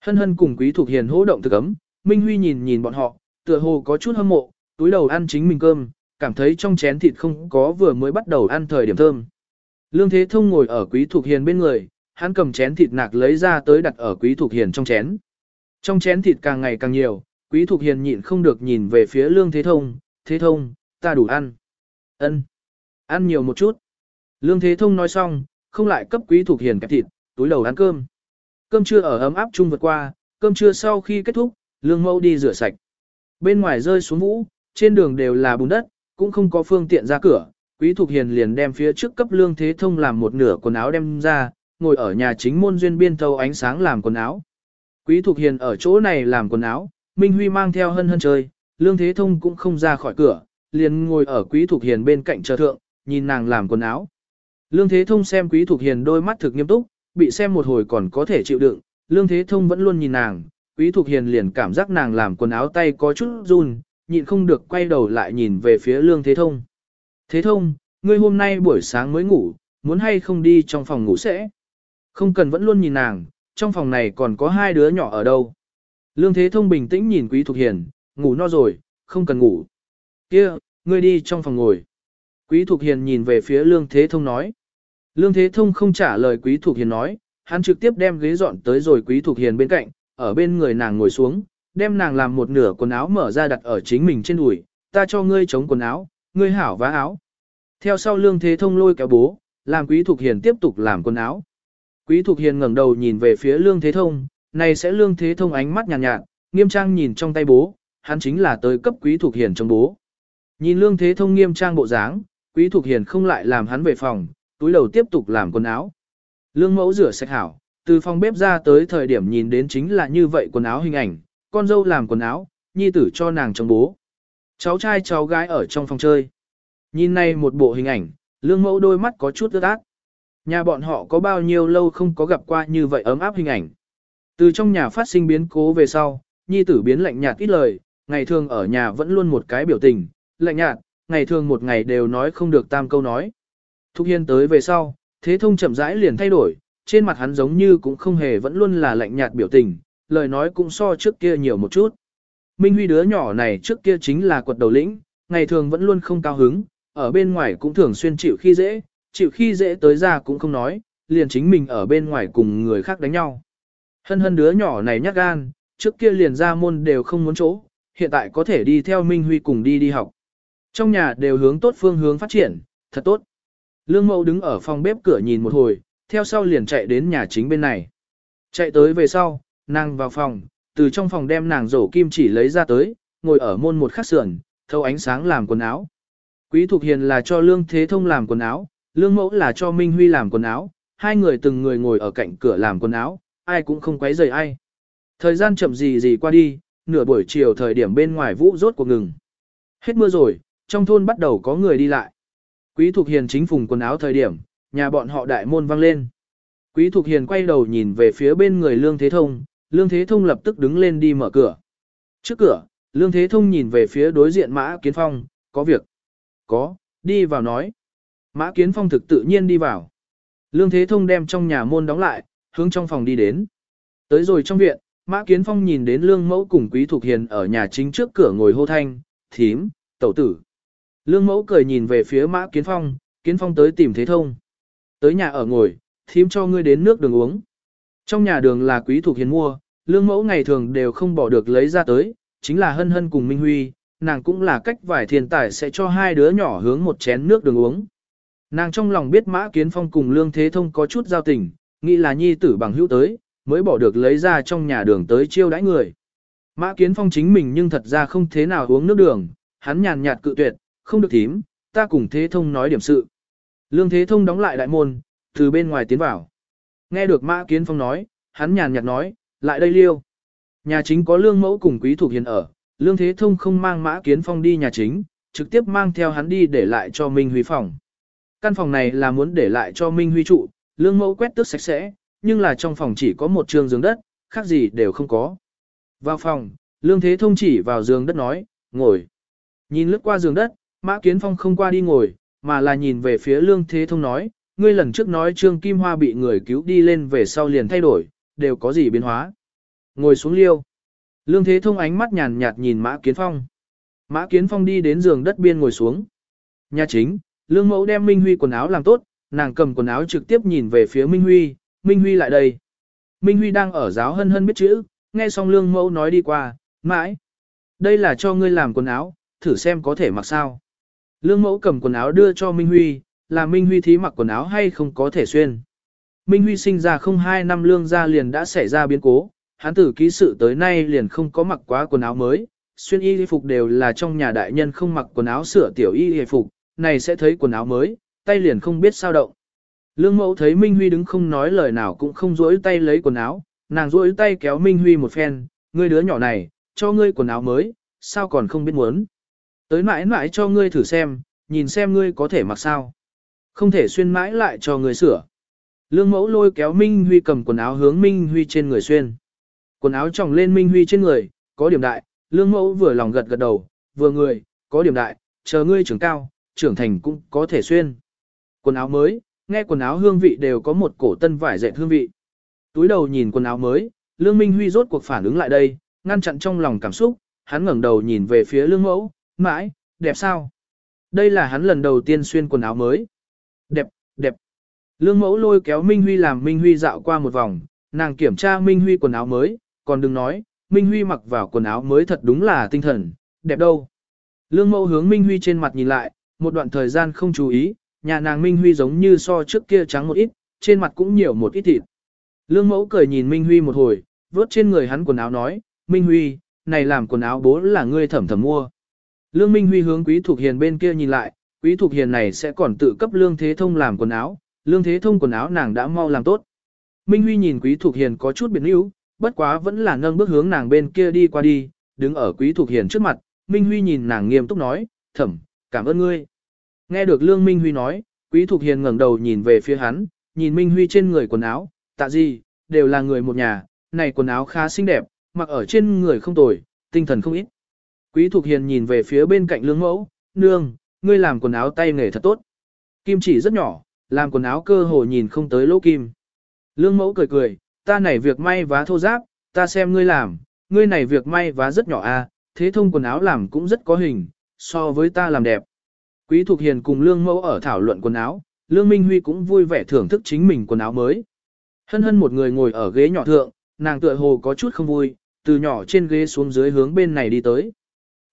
Hân hân cùng Quý Thục Hiền hỗ động thực ấm, Minh Huy nhìn nhìn bọn họ, tựa hồ có chút hâm mộ, túi đầu ăn chính mình cơm, cảm thấy trong chén thịt không có vừa mới bắt đầu ăn thời điểm thơm. Lương Thế Thông ngồi ở Quý Thục Hiền bên người, hắn cầm chén thịt nạc lấy ra tới đặt ở Quý Thục Hiền trong chén. Trong chén thịt càng ngày càng nhiều, Quý Thục Hiền nhịn không được nhìn về phía Lương Thế Thông, Thế Thông, ta đủ ăn. ân Ăn nhiều một chút. Lương Thế Thông nói xong, không lại cấp Quý Thục Hiền kẹp thịt, túi đầu ăn cơm. Cơm trưa ở ấm áp chung vượt qua, cơm trưa sau khi kết thúc, Lương Mẫu đi rửa sạch. Bên ngoài rơi xuống vũ, trên đường đều là bùn đất, cũng không có phương tiện ra cửa. Quý Thục Hiền liền đem phía trước cấp lương thế thông làm một nửa quần áo đem ra, ngồi ở nhà chính môn duyên biên thâu ánh sáng làm quần áo. Quý Thục Hiền ở chỗ này làm quần áo, Minh Huy mang theo hân hân chơi, lương thế thông cũng không ra khỏi cửa, liền ngồi ở Quý Thục Hiền bên cạnh chờ thượng, nhìn nàng làm quần áo. Lương Thế Thông xem Quý Thục Hiền đôi mắt thực nghiêm túc, bị xem một hồi còn có thể chịu đựng, Lương Thế Thông vẫn luôn nhìn nàng, Quý Thục Hiền liền cảm giác nàng làm quần áo tay có chút run, nhịn không được quay đầu lại nhìn về phía Lương Thế Thông. Thế Thông, ngươi hôm nay buổi sáng mới ngủ, muốn hay không đi trong phòng ngủ sẽ? Không cần vẫn luôn nhìn nàng, trong phòng này còn có hai đứa nhỏ ở đâu. Lương Thế Thông bình tĩnh nhìn Quý Thục Hiền, ngủ no rồi, không cần ngủ. Kia, ngươi đi trong phòng ngồi. Quý Thục Hiền nhìn về phía Lương Thế Thông nói. Lương Thế Thông không trả lời Quý Thục Hiền nói, hắn trực tiếp đem ghế dọn tới rồi Quý Thục Hiền bên cạnh, ở bên người nàng ngồi xuống, đem nàng làm một nửa quần áo mở ra đặt ở chính mình trên đùi, ta cho ngươi chống quần áo, ngươi hảo vá áo. Theo sau Lương Thế Thông lôi kéo bố, làm Quý Thục Hiền tiếp tục làm quần áo. Quý Thục Hiền ngẩng đầu nhìn về phía Lương Thế Thông, này sẽ Lương Thế Thông ánh mắt nhàn nhạt, nhạt, nghiêm trang nhìn trong tay bố, hắn chính là tới cấp Quý Thục Hiền trong bố. Nhìn Lương Thế Thông nghiêm trang bộ dáng, Quý Thục Hiền không lại làm hắn về phòng, túi đầu tiếp tục làm quần áo. Lương mẫu rửa sạch hảo, từ phòng bếp ra tới thời điểm nhìn đến chính là như vậy quần áo hình ảnh, con dâu làm quần áo, nhi tử cho nàng chồng bố. Cháu trai cháu gái ở trong phòng chơi. Nhìn này một bộ hình ảnh, lương mẫu đôi mắt có chút ướt át. Nhà bọn họ có bao nhiêu lâu không có gặp qua như vậy ấm áp hình ảnh. Từ trong nhà phát sinh biến cố về sau, nhi tử biến lạnh nhạt ít lời, ngày thường ở nhà vẫn luôn một cái biểu tình, lạnh nhạt, ngày thường một ngày đều nói không được tam câu nói. Thục Hiên tới về sau, thế thông chậm rãi liền thay đổi, trên mặt hắn giống như cũng không hề vẫn luôn là lạnh nhạt biểu tình, lời nói cũng so trước kia nhiều một chút. Minh Huy đứa nhỏ này trước kia chính là quật đầu lĩnh, ngày thường vẫn luôn không cao hứng, ở bên ngoài cũng thường xuyên chịu khi dễ, chịu khi dễ tới ra cũng không nói, liền chính mình ở bên ngoài cùng người khác đánh nhau. Hân hân đứa nhỏ này nhát gan, trước kia liền ra môn đều không muốn chỗ, hiện tại có thể đi theo Minh Huy cùng đi đi học. Trong nhà đều hướng tốt phương hướng phát triển, thật tốt. Lương mẫu đứng ở phòng bếp cửa nhìn một hồi, theo sau liền chạy đến nhà chính bên này. Chạy tới về sau, nàng vào phòng, từ trong phòng đem nàng rổ kim chỉ lấy ra tới, ngồi ở môn một khắc sườn, thâu ánh sáng làm quần áo. Quý Thục Hiền là cho Lương Thế Thông làm quần áo, Lương Mẫu là cho Minh Huy làm quần áo, hai người từng người ngồi ở cạnh cửa làm quần áo, ai cũng không quấy rầy ai. Thời gian chậm gì gì qua đi, nửa buổi chiều thời điểm bên ngoài vũ rốt cuộc ngừng. Hết mưa rồi, trong thôn bắt đầu có người đi lại. Quý Thục Hiền chính phùng quần áo thời điểm, nhà bọn họ đại môn vang lên. Quý Thục Hiền quay đầu nhìn về phía bên người Lương Thế Thông, Lương Thế Thông lập tức đứng lên đi mở cửa. Trước cửa, Lương Thế Thông nhìn về phía đối diện Mã Kiến Phong, có việc. Có, đi vào nói. Mã Kiến Phong thực tự nhiên đi vào. Lương Thế Thông đem trong nhà môn đóng lại, hướng trong phòng đi đến. Tới rồi trong viện, Mã Kiến Phong nhìn đến Lương Mẫu cùng Quý Thục Hiền ở nhà chính trước cửa ngồi hô thanh, thím, tẩu tử. Lương mẫu cười nhìn về phía mã kiến phong, kiến phong tới tìm thế thông. Tới nhà ở ngồi, thím cho ngươi đến nước đường uống. Trong nhà đường là quý thuộc hiền mua, lương mẫu ngày thường đều không bỏ được lấy ra tới, chính là hân hân cùng Minh Huy, nàng cũng là cách vải thiên tài sẽ cho hai đứa nhỏ hướng một chén nước đường uống. Nàng trong lòng biết mã kiến phong cùng lương thế thông có chút giao tình, nghĩ là nhi tử bằng hữu tới, mới bỏ được lấy ra trong nhà đường tới chiêu đãi người. Mã kiến phong chính mình nhưng thật ra không thế nào uống nước đường, hắn nhàn nhạt cự tuyệt, không được thím, ta cùng Thế Thông nói điểm sự. Lương Thế Thông đóng lại đại môn, từ bên ngoài tiến vào. Nghe được Mã Kiến Phong nói, hắn nhàn nhạt nói, lại đây liêu. Nhà chính có lương mẫu cùng quý thuộc hiền ở, Lương Thế Thông không mang Mã Kiến Phong đi nhà chính, trực tiếp mang theo hắn đi để lại cho Minh Huy phòng. Căn phòng này là muốn để lại cho Minh Huy trụ, lương mẫu quét tước sạch sẽ, nhưng là trong phòng chỉ có một trường giường đất, khác gì đều không có. Vào phòng, Lương Thế Thông chỉ vào giường đất nói, ngồi. Nhìn lướt qua giường đất, Mã Kiến Phong không qua đi ngồi, mà là nhìn về phía Lương Thế Thông nói, ngươi lần trước nói Trương Kim Hoa bị người cứu đi lên về sau liền thay đổi, đều có gì biến hóa. Ngồi xuống liêu. Lương Thế Thông ánh mắt nhàn nhạt nhìn Mã Kiến Phong. Mã Kiến Phong đi đến giường đất biên ngồi xuống. Nhà chính, Lương Mẫu đem Minh Huy quần áo làm tốt, nàng cầm quần áo trực tiếp nhìn về phía Minh Huy, Minh Huy lại đây. Minh Huy đang ở giáo hân hân biết chữ, nghe xong Lương Mẫu nói đi qua, mãi. Đây là cho ngươi làm quần áo, thử xem có thể mặc sao. Lương mẫu cầm quần áo đưa cho Minh Huy, là Minh Huy thí mặc quần áo hay không có thể xuyên. Minh Huy sinh ra không hai năm lương gia liền đã xảy ra biến cố, hắn tử ký sự tới nay liền không có mặc quá quần áo mới, xuyên y phục đều là trong nhà đại nhân không mặc quần áo sửa tiểu y phục, này sẽ thấy quần áo mới, tay liền không biết sao động. Lương mẫu thấy Minh Huy đứng không nói lời nào cũng không rỗi tay lấy quần áo, nàng rỗi tay kéo Minh Huy một phen, ngươi đứa nhỏ này, cho ngươi quần áo mới, sao còn không biết muốn. Tới mãi mãi cho ngươi thử xem, nhìn xem ngươi có thể mặc sao. Không thể xuyên mãi lại cho ngươi sửa. Lương mẫu lôi kéo Minh Huy cầm quần áo hướng Minh Huy trên người xuyên. Quần áo tròng lên Minh Huy trên người, có điểm đại, lương mẫu vừa lòng gật gật đầu, vừa người, có điểm đại, chờ ngươi trưởng cao, trưởng thành cũng có thể xuyên. Quần áo mới, nghe quần áo hương vị đều có một cổ tân vải dệt hương vị. Túi đầu nhìn quần áo mới, lương Minh Huy rốt cuộc phản ứng lại đây, ngăn chặn trong lòng cảm xúc, hắn ngẩng đầu nhìn về phía lương mẫu, mãi, đẹp sao? Đây là hắn lần đầu tiên xuyên quần áo mới. Đẹp, đẹp. Lương mẫu lôi kéo Minh Huy làm Minh Huy dạo qua một vòng, nàng kiểm tra Minh Huy quần áo mới, còn đừng nói, Minh Huy mặc vào quần áo mới thật đúng là tinh thần, đẹp đâu. Lương mẫu hướng Minh Huy trên mặt nhìn lại, một đoạn thời gian không chú ý, nhà nàng Minh Huy giống như so trước kia trắng một ít, trên mặt cũng nhiều một ít thịt. Lương mẫu cười nhìn Minh Huy một hồi, vớt trên người hắn quần áo nói, Minh Huy, này làm quần áo bố là ngươi thẩm thẩm mua. Lương Minh Huy hướng Quý Thục Hiền bên kia nhìn lại, Quý Thục Hiền này sẽ còn tự cấp Lương Thế Thông làm quần áo, Lương Thế Thông quần áo nàng đã mau làm tốt. Minh Huy nhìn Quý Thục Hiền có chút biệt níu, bất quá vẫn là nâng bước hướng nàng bên kia đi qua đi, đứng ở Quý Thục Hiền trước mặt, Minh Huy nhìn nàng nghiêm túc nói, thẩm, cảm ơn ngươi. Nghe được Lương Minh Huy nói, Quý Thục Hiền ngẩng đầu nhìn về phía hắn, nhìn Minh Huy trên người quần áo, tạ gì, đều là người một nhà, này quần áo khá xinh đẹp, mặc ở trên người không tồi, tinh thần không ít. Quý Thục Hiền nhìn về phía bên cạnh lương mẫu, nương, ngươi làm quần áo tay nghề thật tốt. Kim chỉ rất nhỏ, làm quần áo cơ hồ nhìn không tới lỗ kim. Lương mẫu cười cười, ta này việc may vá thô giáp, ta xem ngươi làm, ngươi này việc may vá rất nhỏ a, à, thế thông quần áo làm cũng rất có hình, so với ta làm đẹp. Quý Thục Hiền cùng Lương Mẫu ở thảo luận quần áo, Lương Minh Huy cũng vui vẻ thưởng thức chính mình quần áo mới. Hân hân một người ngồi ở ghế nhỏ thượng, nàng tựa hồ có chút không vui, từ nhỏ trên ghế xuống dưới hướng bên này đi tới.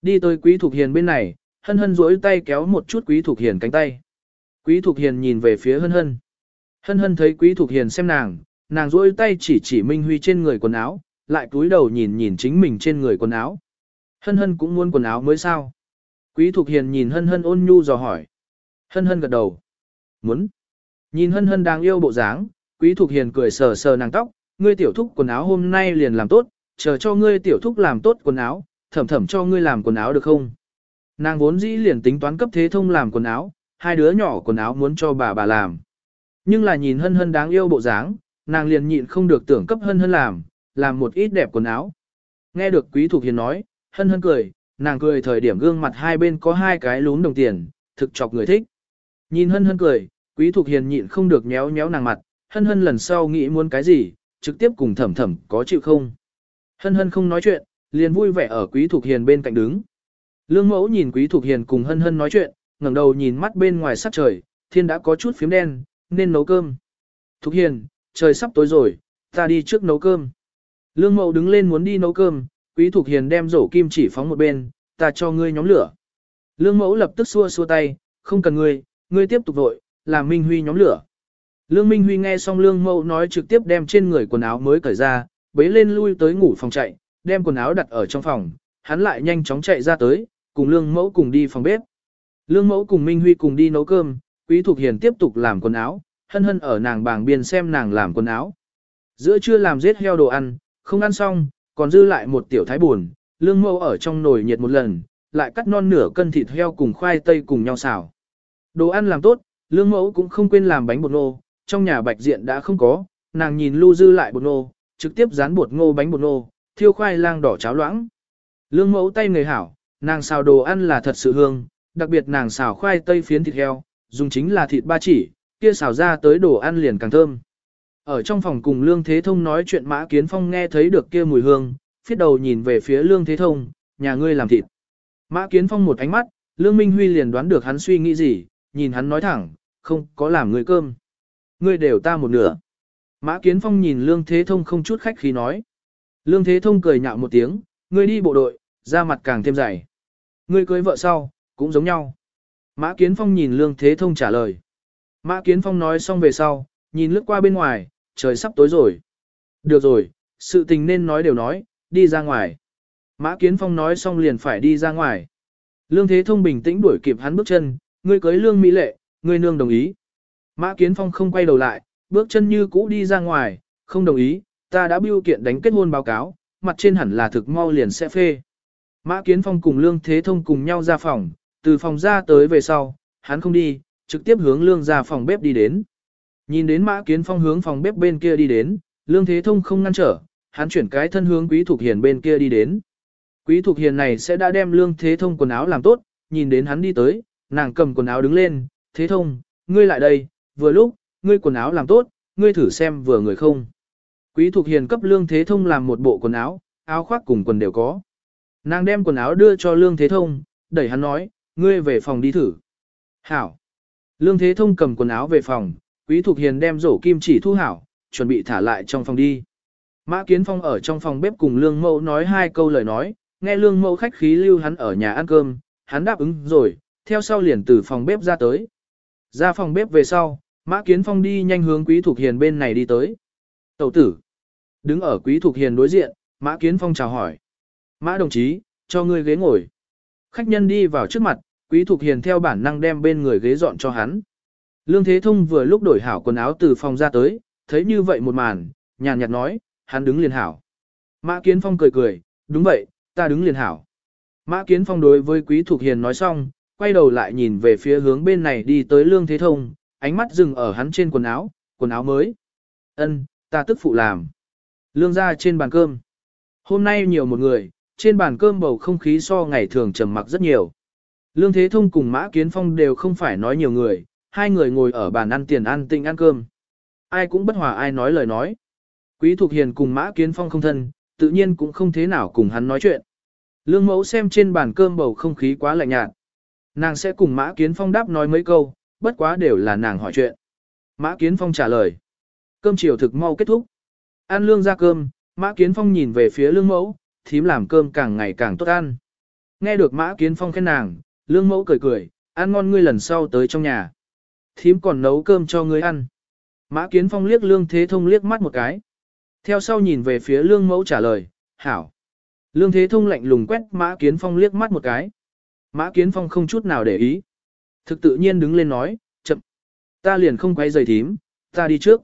Đi tới Quý Thục Hiền bên này, hân hân duỗi tay kéo một chút Quý Thục Hiền cánh tay. Quý Thục Hiền nhìn về phía hân hân. Hân hân thấy Quý Thục Hiền xem nàng, nàng duỗi tay chỉ chỉ Minh Huy trên người quần áo, lại cúi đầu nhìn nhìn chính mình trên người quần áo. Hân hân cũng muốn quần áo mới sao? Quý Thục Hiền nhìn hân hân ôn nhu dò hỏi. Hân hân gật đầu. Muốn. Nhìn hân hân đang yêu bộ dáng, Quý Thục Hiền cười sờ sờ nàng tóc, ngươi tiểu thúc quần áo hôm nay liền làm tốt, chờ cho ngươi tiểu thúc làm tốt quần áo, thẩm thẩm cho ngươi làm quần áo được không? Nàng vốn dĩ liền tính toán cấp thế thông làm quần áo, hai đứa nhỏ quần áo muốn cho bà bà làm. Nhưng là nhìn hân hân đáng yêu bộ dáng, nàng liền nhịn không được tưởng cấp hân hân làm, làm một ít đẹp quần áo. Nghe được Quý thuộc Hiền nói, hân hân cười, nàng cười thời điểm gương mặt hai bên có hai cái lún đồng tiền, thực chọc người thích. Nhìn hân hân cười, Quý thuộc Hiền nhịn không được nhéo nhéo nàng mặt, hân hân lần sau nghĩ muốn cái gì, trực tiếp cùng thẩm thẩm có chịu không. Hân hân không nói chuyện, liền vui vẻ ở Quý Thục Hiền bên cạnh đứng. Lương mẫu nhìn Quý Thục Hiền cùng hân hân nói chuyện, ngẩng đầu nhìn mắt bên ngoài sắc trời, thiên đã có chút phím đen, nên nấu cơm. Thục Hiền, trời sắp tối rồi, ta đi trước nấu cơm. Lương mẫu đứng lên muốn đi nấu cơm, Quý Thục Hiền đem rổ kim chỉ phóng một bên, ta cho ngươi nhóm lửa. Lương mẫu lập tức xua xua tay, không cần ngươi, ngươi tiếp tục vội, làm Minh Huy nhóm lửa. Lương Minh Huy nghe xong Lương Mẫu nói trực tiếp đem trên người quần áo mới cởi ra, bế lên lui tới ngủ phòng chạy, đem quần áo đặt ở trong phòng, hắn lại nhanh chóng chạy ra tới, cùng Lương Mẫu cùng đi phòng bếp. Lương Mẫu cùng Minh Huy cùng đi nấu cơm, Quý Thục Hiền tiếp tục làm quần áo, hân hân ở nàng bảng biên xem nàng làm quần áo. Giữa trưa làm giết heo đồ ăn, không ăn xong, còn dư lại một tiểu thái buồn, Lương Mẫu ở trong nồi nhiệt một lần, lại cắt non nửa cân thịt heo cùng khoai tây cùng nhau xào. Đồ ăn làm tốt, Lương Mẫu cũng không quên làm bánh bột nô, trong nhà bạch diện đã không có, nàng nhìn lưu dư lại bột nô, trực tiếp dán bột ngô bánh bột nô, thiêu khoai lang đỏ cháo loãng. Lương mẫu tay người hảo, nàng xào đồ ăn là thật sự hương, đặc biệt nàng xào khoai tây phiến thịt heo, dùng chính là thịt ba chỉ, kia xào ra tới đồ ăn liền càng thơm. Ở trong phòng cùng Lương Thế Thông nói chuyện Mã Kiến Phong nghe thấy được kia mùi hương, phiết đầu nhìn về phía Lương Thế Thông, nhà ngươi làm thịt. Mã Kiến Phong một ánh mắt, Lương Minh Huy liền đoán được hắn suy nghĩ gì, nhìn hắn nói thẳng, không có làm người cơm ngươi đều ta một nửa. Mã Kiến Phong nhìn Lương Thế Thông không chút khách khí nói. Lương Thế Thông cười nhạo một tiếng, ngươi đi bộ đội, da mặt càng thêm dày. Ngươi cưới vợ sau, cũng giống nhau. Mã Kiến Phong nhìn Lương Thế Thông trả lời. Mã Kiến Phong nói xong về sau, nhìn lướt qua bên ngoài, trời sắp tối rồi. Được rồi, sự tình nên nói đều nói, đi ra ngoài. Mã Kiến Phong nói xong liền phải đi ra ngoài. Lương Thế Thông bình tĩnh đuổi kịp hắn bước chân, ngươi cưới Lương Mỹ Lệ, ngươi nương đồng ý. Mã Kiến Phong không quay đầu lại, bước chân như cũ đi ra ngoài, không đồng ý, ta đã biêu kiện đánh kết hôn báo cáo, mặt trên hẳn là thực mau liền sẽ phê. Mã Kiến Phong cùng Lương Thế Thông cùng nhau ra phòng, từ phòng ra tới về sau, hắn không đi, trực tiếp hướng Lương ra phòng bếp đi đến. Nhìn đến Mã Kiến Phong hướng phòng bếp bên kia đi đến, Lương Thế Thông không ngăn trở, hắn chuyển cái thân hướng Quý Thục Hiền bên kia đi đến. Quý Thục Hiền này sẽ đã đem Lương Thế Thông quần áo làm tốt, nhìn đến hắn đi tới, nàng cầm quần áo đứng lên, Thế Thông, ngươi lại đây, vừa lúc, ngươi quần áo làm tốt, ngươi thử xem vừa người không. Quý Thục Hiền cấp Lương Thế Thông làm một bộ quần áo, áo khoác cùng quần đều có. Nàng đem quần áo đưa cho Lương Thế Thông, đẩy hắn nói, ngươi về phòng đi thử. Hảo. Lương Thế Thông cầm quần áo về phòng, Quý Thục Hiền đem rổ kim chỉ thu hảo, chuẩn bị thả lại trong phòng đi. Mã Kiến Phong ở trong phòng bếp cùng Lương Mẫu nói hai câu lời nói, nghe Lương Mẫu khách khí lưu hắn ở nhà ăn cơm, hắn đáp ứng rồi, theo sau liền từ phòng bếp ra tới. Ra phòng bếp về sau, Mã Kiến Phong đi nhanh hướng Quý Thục Hiền bên này đi tới. Tẩu tử. Đứng ở Quý Thục Hiền đối diện, Mã Kiến Phong chào hỏi. Mã đồng chí, cho ngươi ghế ngồi. Khách nhân đi vào trước mặt, Quý Thục Hiền theo bản năng đem bên người ghế dọn cho hắn. Lương Thế Thông vừa lúc đổi hảo quần áo từ phòng ra tới, thấy như vậy một màn, nhàn nhạt nói, hắn đứng liền hảo. Mã Kiến Phong cười cười, đúng vậy, ta đứng liền hảo. Mã Kiến Phong đối với Quý Thục Hiền nói xong, quay đầu lại nhìn về phía hướng bên này đi tới Lương Thế Thông, ánh mắt dừng ở hắn trên quần áo, quần áo mới. Ân, ta tức phụ làm. Lương ra trên bàn cơm. Hôm nay nhiều một người, trên bàn cơm bầu không khí so ngày thường trầm mặc rất nhiều. Lương Thế Thông cùng Mã Kiến Phong đều không phải nói nhiều người, hai người ngồi ở bàn ăn tiền ăn tinh ăn cơm. Ai cũng bất hòa ai nói lời nói. Quý Thục Hiền cùng Mã Kiến Phong không thân, tự nhiên cũng không thế nào cùng hắn nói chuyện. Lương mẫu xem trên bàn cơm bầu không khí quá lạnh nhạt. Nàng sẽ cùng Mã Kiến Phong đáp nói mấy câu, bất quá đều là nàng hỏi chuyện. Mã Kiến Phong trả lời. Cơm chiều thực mau kết thúc. Ăn lương ra cơm, Mã Kiến Phong nhìn về phía lương mẫu, thím làm cơm càng ngày càng tốt ăn. Nghe được Mã Kiến Phong khen nàng, lương mẫu cười cười, ăn ngon ngươi lần sau tới trong nhà. Thím còn nấu cơm cho ngươi ăn. Mã Kiến Phong liếc lương thế thông liếc mắt một cái. Theo sau nhìn về phía lương mẫu trả lời, hảo. Lương thế thông lạnh lùng quét Mã Kiến Phong liếc mắt một cái. Mã Kiến Phong không chút nào để ý. Thực tự nhiên đứng lên nói, chậm. Ta liền không quay giày thím, ta đi trước.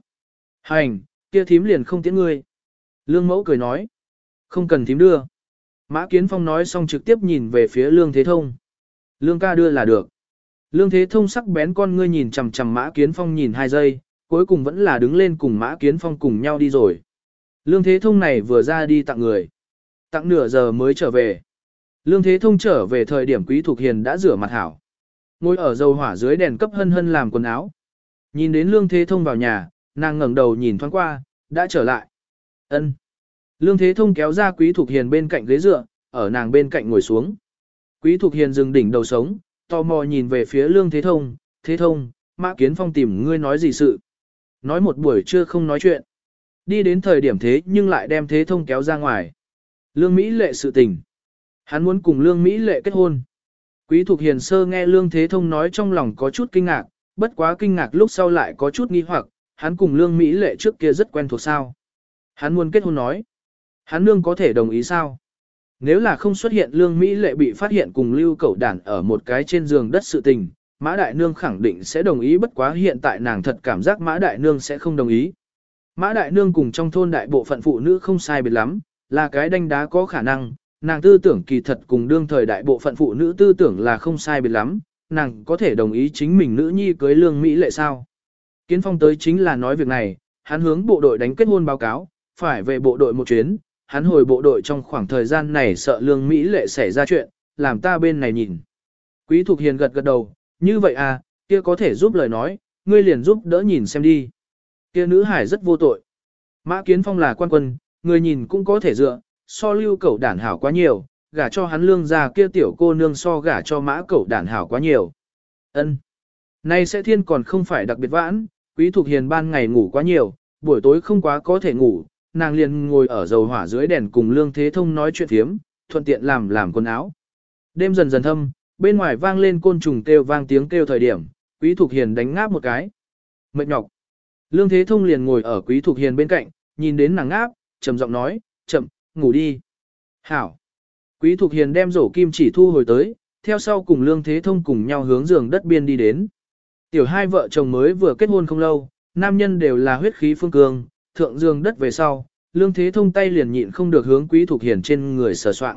Hành, kia thím liền không tiễn ngươi. Lương mẫu cười nói, không cần thím đưa. Mã Kiến Phong nói xong trực tiếp nhìn về phía Lương Thế Thông. Lương ca đưa là được. Lương Thế Thông sắc bén con ngươi nhìn chằm chằm Mã Kiến Phong nhìn hai giây, cuối cùng vẫn là đứng lên cùng Mã Kiến Phong cùng nhau đi rồi. Lương Thế Thông này vừa ra đi tặng người. Tặng nửa giờ mới trở về. Lương Thế Thông trở về thời điểm Quý Thục Hiền đã rửa mặt hảo. Ngồi ở dầu hỏa dưới đèn cấp hân hân làm quần áo. Nhìn đến Lương Thế Thông vào nhà, nàng ngẩng đầu nhìn thoáng qua, đã trở lại. Ân. Lương Thế Thông kéo ra Quý Thục Hiền bên cạnh ghế dựa, ở nàng bên cạnh ngồi xuống. Quý Thục Hiền dừng đỉnh đầu sống, tò mò nhìn về phía Lương Thế Thông, Thế Thông, Mã Kiến Phong tìm ngươi nói gì sự. Nói một buổi trưa không nói chuyện. Đi đến thời điểm thế nhưng lại đem Thế Thông kéo ra ngoài. Lương Mỹ lệ sự tình. Hắn muốn cùng Lương Mỹ lệ kết hôn. Quý Thục Hiền sơ nghe Lương Thế Thông nói trong lòng có chút kinh ngạc, bất quá kinh ngạc lúc sau lại có chút nghi hoặc, hắn cùng Lương Mỹ lệ trước kia rất quen thuộc sao. Hắn muốn kết hôn nói. Hắn nương có thể đồng ý sao? Nếu là không xuất hiện lương Mỹ lệ bị phát hiện cùng lưu cẩu đản ở một cái trên giường đất sự tình, Mã Đại Nương khẳng định sẽ đồng ý bất quá hiện tại nàng thật cảm giác Mã Đại Nương sẽ không đồng ý. Mã Đại Nương cùng trong thôn đại bộ phận phụ nữ không sai biệt lắm, là cái đánh đá có khả năng, nàng tư tưởng kỳ thật cùng đương thời đại bộ phận phụ nữ tư tưởng là không sai biệt lắm, nàng có thể đồng ý chính mình nữ nhi cưới lương Mỹ lệ sao. Kiến phong tới chính là nói việc này, hắn hướng bộ đội đánh kết hôn báo cáo, phải về bộ đội một chuyến, hắn hồi bộ đội trong khoảng thời gian này sợ lương Mỹ lệ xảy ra chuyện, làm ta bên này nhìn. Quý Thục Hiền gật gật đầu, như vậy à, kia có thể giúp lời nói, ngươi liền giúp đỡ nhìn xem đi. Kia nữ hải rất vô tội. Mã Kiến Phong là quan quân, người nhìn cũng có thể dựa, so lưu cẩu đản hảo quá nhiều, gả cho hắn lương ra kia tiểu cô nương so gả cho mã cẩu đản hảo quá nhiều. Ân, Nay sẽ thiên còn không phải đặc biệt vãn, Quý Thục Hiền ban ngày ngủ quá nhiều, buổi tối không quá có thể ngủ, nàng liền ngồi ở dầu hỏa dưới đèn cùng Lương Thế Thông nói chuyện thiếm, thuận tiện làm làm quần áo. Đêm dần dần thâm, bên ngoài vang lên côn trùng kêu vang tiếng kêu thời điểm, Quý Thục Hiền đánh ngáp một cái. Mệt nhọc. Lương Thế Thông liền ngồi ở Quý Thục Hiền bên cạnh, nhìn đến nàng ngáp, trầm giọng nói, chậm, ngủ đi. Hảo. Quý Thục Hiền đem rổ kim chỉ thu hồi tới, theo sau cùng Lương Thế Thông cùng nhau hướng giường đất biên đi đến. Tiểu hai vợ chồng mới vừa kết hôn không lâu, nam nhân đều là huyết khí phương cường, thượng giường đất về sau, Lương Thế Thông tay liền nhịn không được hướng Quý Thục Hiền trên người sờ soạn.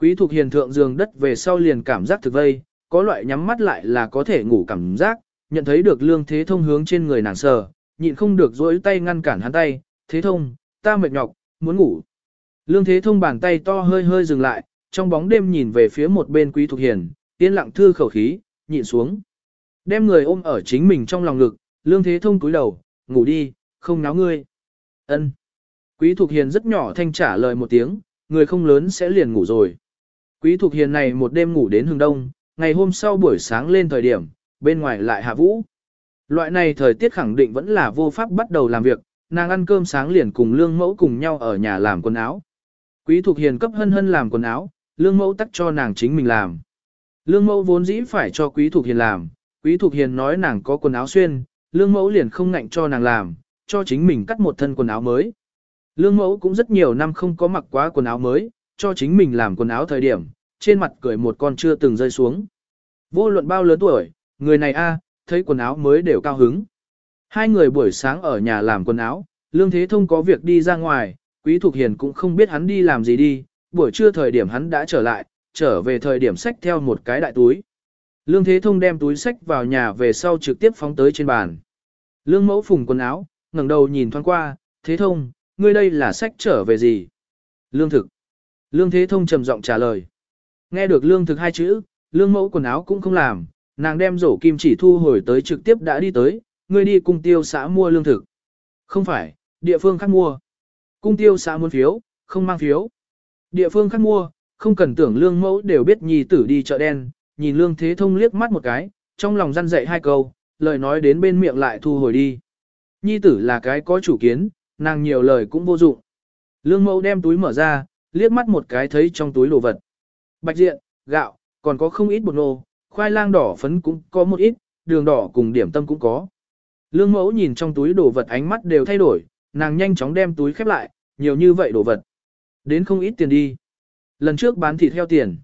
Quý Thục Hiền thượng giường đất về sau liền cảm giác thực vây, có loại nhắm mắt lại là có thể ngủ cảm giác, nhận thấy được Lương Thế Thông hướng trên người nàng sờ, nhịn không được dỗi tay ngăn cản hắn tay, Thế Thông, ta mệt nhọc, muốn ngủ. Lương Thế Thông bàn tay to hơi hơi dừng lại, trong bóng đêm nhìn về phía một bên Quý Thục Hiền, yên lặng thư khẩu khí, nhịn xuống. Đem người ôm ở chính mình trong lòng ngực, Lương Thế Thông cúi đầu, ngủ đi, không náo ngươi. Ân. Quý Thục Hiền rất nhỏ thanh trả lời một tiếng, người không lớn sẽ liền ngủ rồi. Quý Thục Hiền này một đêm ngủ đến hừng đông, ngày hôm sau buổi sáng lên thời điểm, bên ngoài lại hạ vũ. Loại này thời tiết khẳng định vẫn là vô pháp bắt đầu làm việc, nàng ăn cơm sáng liền cùng lương mẫu cùng nhau ở nhà làm quần áo. Quý Thục Hiền cấp hân hân làm quần áo, lương mẫu tắt cho nàng chính mình làm. Lương mẫu vốn dĩ phải cho Quý Thục Hiền làm, Quý Thục Hiền nói nàng có quần áo xuyên, lương mẫu liền không ngạnh cho nàng làm, cho chính mình cắt một thân quần áo mới. Lương mẫu cũng rất nhiều năm không có mặc quá quần áo mới, cho chính mình làm quần áo thời điểm, trên mặt cười một con chưa từng rơi xuống. Vô luận bao lớn tuổi, người này a, thấy quần áo mới đều cao hứng. Hai người buổi sáng ở nhà làm quần áo, Lương Thế Thông có việc đi ra ngoài, Quý Thục Hiền cũng không biết hắn đi làm gì đi, buổi trưa thời điểm hắn đã trở lại, trở về thời điểm xách theo một cái đại túi. Lương Thế Thông đem túi sách vào nhà về sau trực tiếp phóng tới trên bàn. Lương Mẫu phùng quần áo, ngẩng đầu nhìn thoáng qua, Thế Thông, ngươi đây là sách trở về gì? Lương thực. Lương Thế Thông trầm giọng trả lời. Nghe được lương thực hai chữ, lương mẫu quần áo cũng không làm, nàng đem rổ kim chỉ thu hồi tới trực tiếp đã đi tới, ngươi đi cung tiêu xã mua lương thực. Không phải, địa phương khác mua. Cung tiêu xã muốn phiếu, không mang phiếu. Địa phương khác mua, không cần tưởng lương mẫu đều biết nhì tử đi chợ đen, nhìn lương thế thông liếc mắt một cái, trong lòng răn dậy hai câu, lời nói đến bên miệng lại thu hồi đi. Nhi tử là cái có chủ kiến, nàng nhiều lời cũng vô dụng. Lương mẫu đem túi mở ra, liếc mắt một cái thấy trong túi đồ vật. Bạch diện, gạo, còn có không ít bột nô, khoai lang đỏ phấn cũng có một ít, đường đỏ cùng điểm tâm cũng có. Lương mẫu nhìn trong túi đồ vật ánh mắt đều thay đổi, nàng nhanh chóng đem túi khép lại, nhiều như vậy đồ vật. Đến không ít tiền đi. Lần trước bán thịt heo tiền.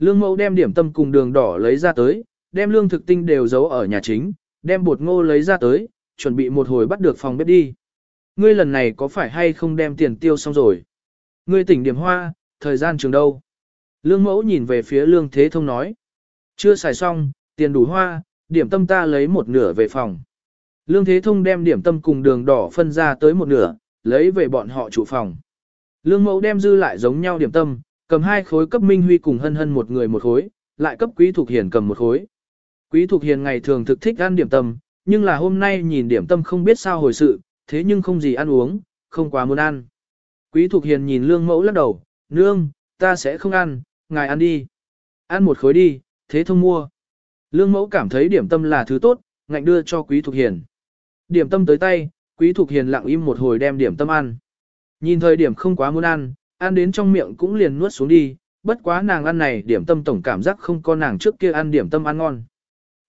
Lương mẫu đem điểm tâm cùng đường đỏ lấy ra tới, đem lương thực tinh đều giấu ở nhà chính, đem bột ngô lấy ra tới, chuẩn bị một hồi bắt được phòng bếp đi. Ngươi lần này có phải hay không đem tiền tiêu xong rồi? Ngươi tỉnh điểm hoa, thời gian trường đâu? Lương mẫu nhìn về phía lương thế thông nói. Chưa xài xong, tiền đủ hoa, điểm tâm ta lấy một nửa về phòng. Lương thế thông đem điểm tâm cùng đường đỏ phân ra tới một nửa, lấy về bọn họ chủ phòng. Lương mẫu đem dư lại giống nhau điểm tâm, cầm hai khối cấp Minh Huy cùng hân hân một người một khối, lại cấp Quý Thục Hiền cầm một khối. Quý Thục Hiền ngày thường thực thích ăn điểm tâm, nhưng là hôm nay nhìn điểm tâm không biết sao hồi sự, thế nhưng không gì ăn uống, không quá muốn ăn. Quý Thục Hiền nhìn lương mẫu lắc đầu, nương, ta sẽ không ăn, ngài ăn đi. Ăn một khối đi, thế thông mua. Lương mẫu cảm thấy điểm tâm là thứ tốt, ngạnh đưa cho Quý Thục Hiền. Điểm tâm tới tay, Quý Thục Hiền lặng im một hồi đem điểm tâm ăn. Nhìn thời điểm không quá muốn ăn, ăn đến trong miệng cũng liền nuốt xuống đi, bất quá nàng ăn này điểm tâm tổng cảm giác không có nàng trước kia ăn điểm tâm ăn ngon.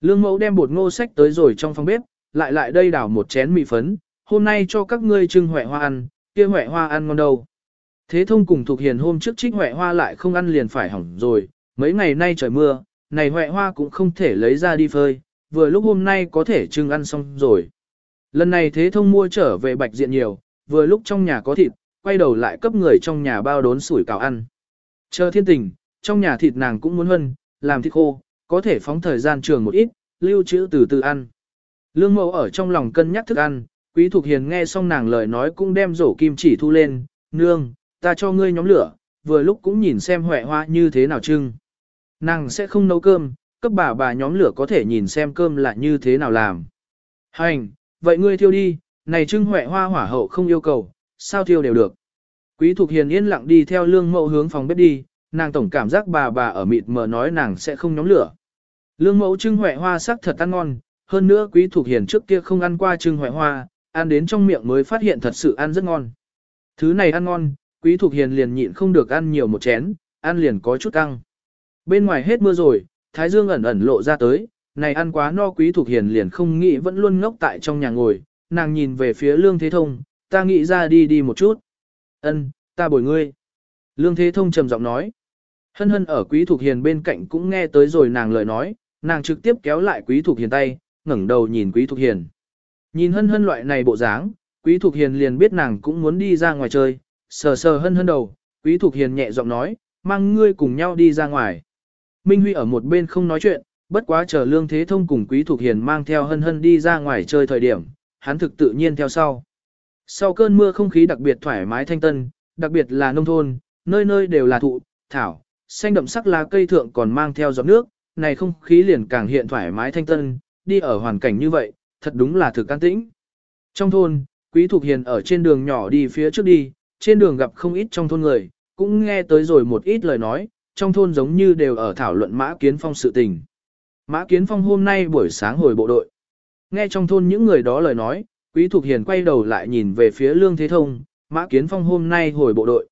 Lương mẫu đem bột ngô sách tới rồi trong phòng bếp, lại lại đây đảo một chén mì phấn, hôm nay cho các ngươi trưng huệ hoa ăn, kia huệ hoa ăn ngon đâu. Thế thông cùng thuộc hiền hôm trước trích huệ hoa lại không ăn liền phải hỏng rồi, mấy ngày nay trời mưa, này huệ hoa cũng không thể lấy ra đi phơi, vừa lúc hôm nay có thể trưng ăn xong rồi. Lần này thế thông mua trở về bạch diện nhiều, vừa lúc trong nhà có thịt, quay đầu lại cấp người trong nhà bao đốn sủi cảo ăn. Chờ thiên tình, trong nhà thịt nàng cũng muốn hân, làm thịt khô, có thể phóng thời gian trường một ít, lưu trữ từ từ ăn. Lương mẫu ở trong lòng cân nhắc thức ăn, quý thuộc hiền nghe xong nàng lời nói cũng đem rổ kim chỉ thu lên, nương, ta cho ngươi nhóm lửa, vừa lúc cũng nhìn xem huệ hoa như thế nào trưng. Nàng sẽ không nấu cơm, cấp bà bà nhóm lửa có thể nhìn xem cơm là như thế nào làm. Hành, vậy ngươi thiêu đi, này trưng huệ hoa hỏa hậu không yêu cầu, sao thiêu đều được. Quý Thục Hiền yên lặng đi theo lương mẫu hướng phòng bếp đi, nàng tổng cảm giác bà bà ở mịt mờ nói nàng sẽ không nhóm lửa. Lương mẫu trưng hoại hoa sắc thật ăn ngon, hơn nữa Quý Thục Hiền trước kia không ăn qua trưng hoại hoa, ăn đến trong miệng mới phát hiện thật sự ăn rất ngon. Thứ này ăn ngon, Quý Thục Hiền liền nhịn không được ăn nhiều một chén, ăn liền có chút căng. Bên ngoài hết mưa rồi, Thái Dương ẩn ẩn lộ ra tới, này ăn quá no Quý Thục Hiền liền không nghĩ vẫn luôn ngốc tại trong nhà ngồi, nàng nhìn về phía Lương Thế Thông, ta nghĩ ra đi đi một chút. Ân, ta bồi ngươi. Lương Thế Thông trầm giọng nói. Hân hân ở Quý Thục Hiền bên cạnh cũng nghe tới rồi nàng lời nói, nàng trực tiếp kéo lại Quý Thục Hiền tay, ngẩng đầu nhìn Quý Thục Hiền. Nhìn hân hân loại này bộ dáng, Quý Thục Hiền liền biết nàng cũng muốn đi ra ngoài chơi, sờ sờ hân hân đầu, Quý Thục Hiền nhẹ giọng nói, mang ngươi cùng nhau đi ra ngoài. Minh Huy ở một bên không nói chuyện, bất quá chờ Lương Thế Thông cùng Quý Thục Hiền mang theo hân hân đi ra ngoài chơi thời điểm, hắn thực tự nhiên theo sau. Sau cơn mưa không khí đặc biệt thoải mái thanh tân, đặc biệt là nông thôn, nơi nơi đều là thụ, thảo, xanh đậm sắc lá cây thượng còn mang theo giọt nước, này không khí liền càng hiện thoải mái thanh tân, đi ở hoàn cảnh như vậy, thật đúng là thực an tĩnh. Trong thôn, Quý Thục Hiền ở trên đường nhỏ đi phía trước đi, trên đường gặp không ít trong thôn người, cũng nghe tới rồi một ít lời nói, trong thôn giống như đều ở thảo luận Mã Kiến Phong sự tình. Mã Kiến Phong hôm nay buổi sáng hồi bộ đội. Nghe trong thôn những người đó lời nói, Quý Thục Hiền quay đầu lại nhìn về phía Lương Thế Thông, Mã Kiến Phong hôm nay hồi bộ đội.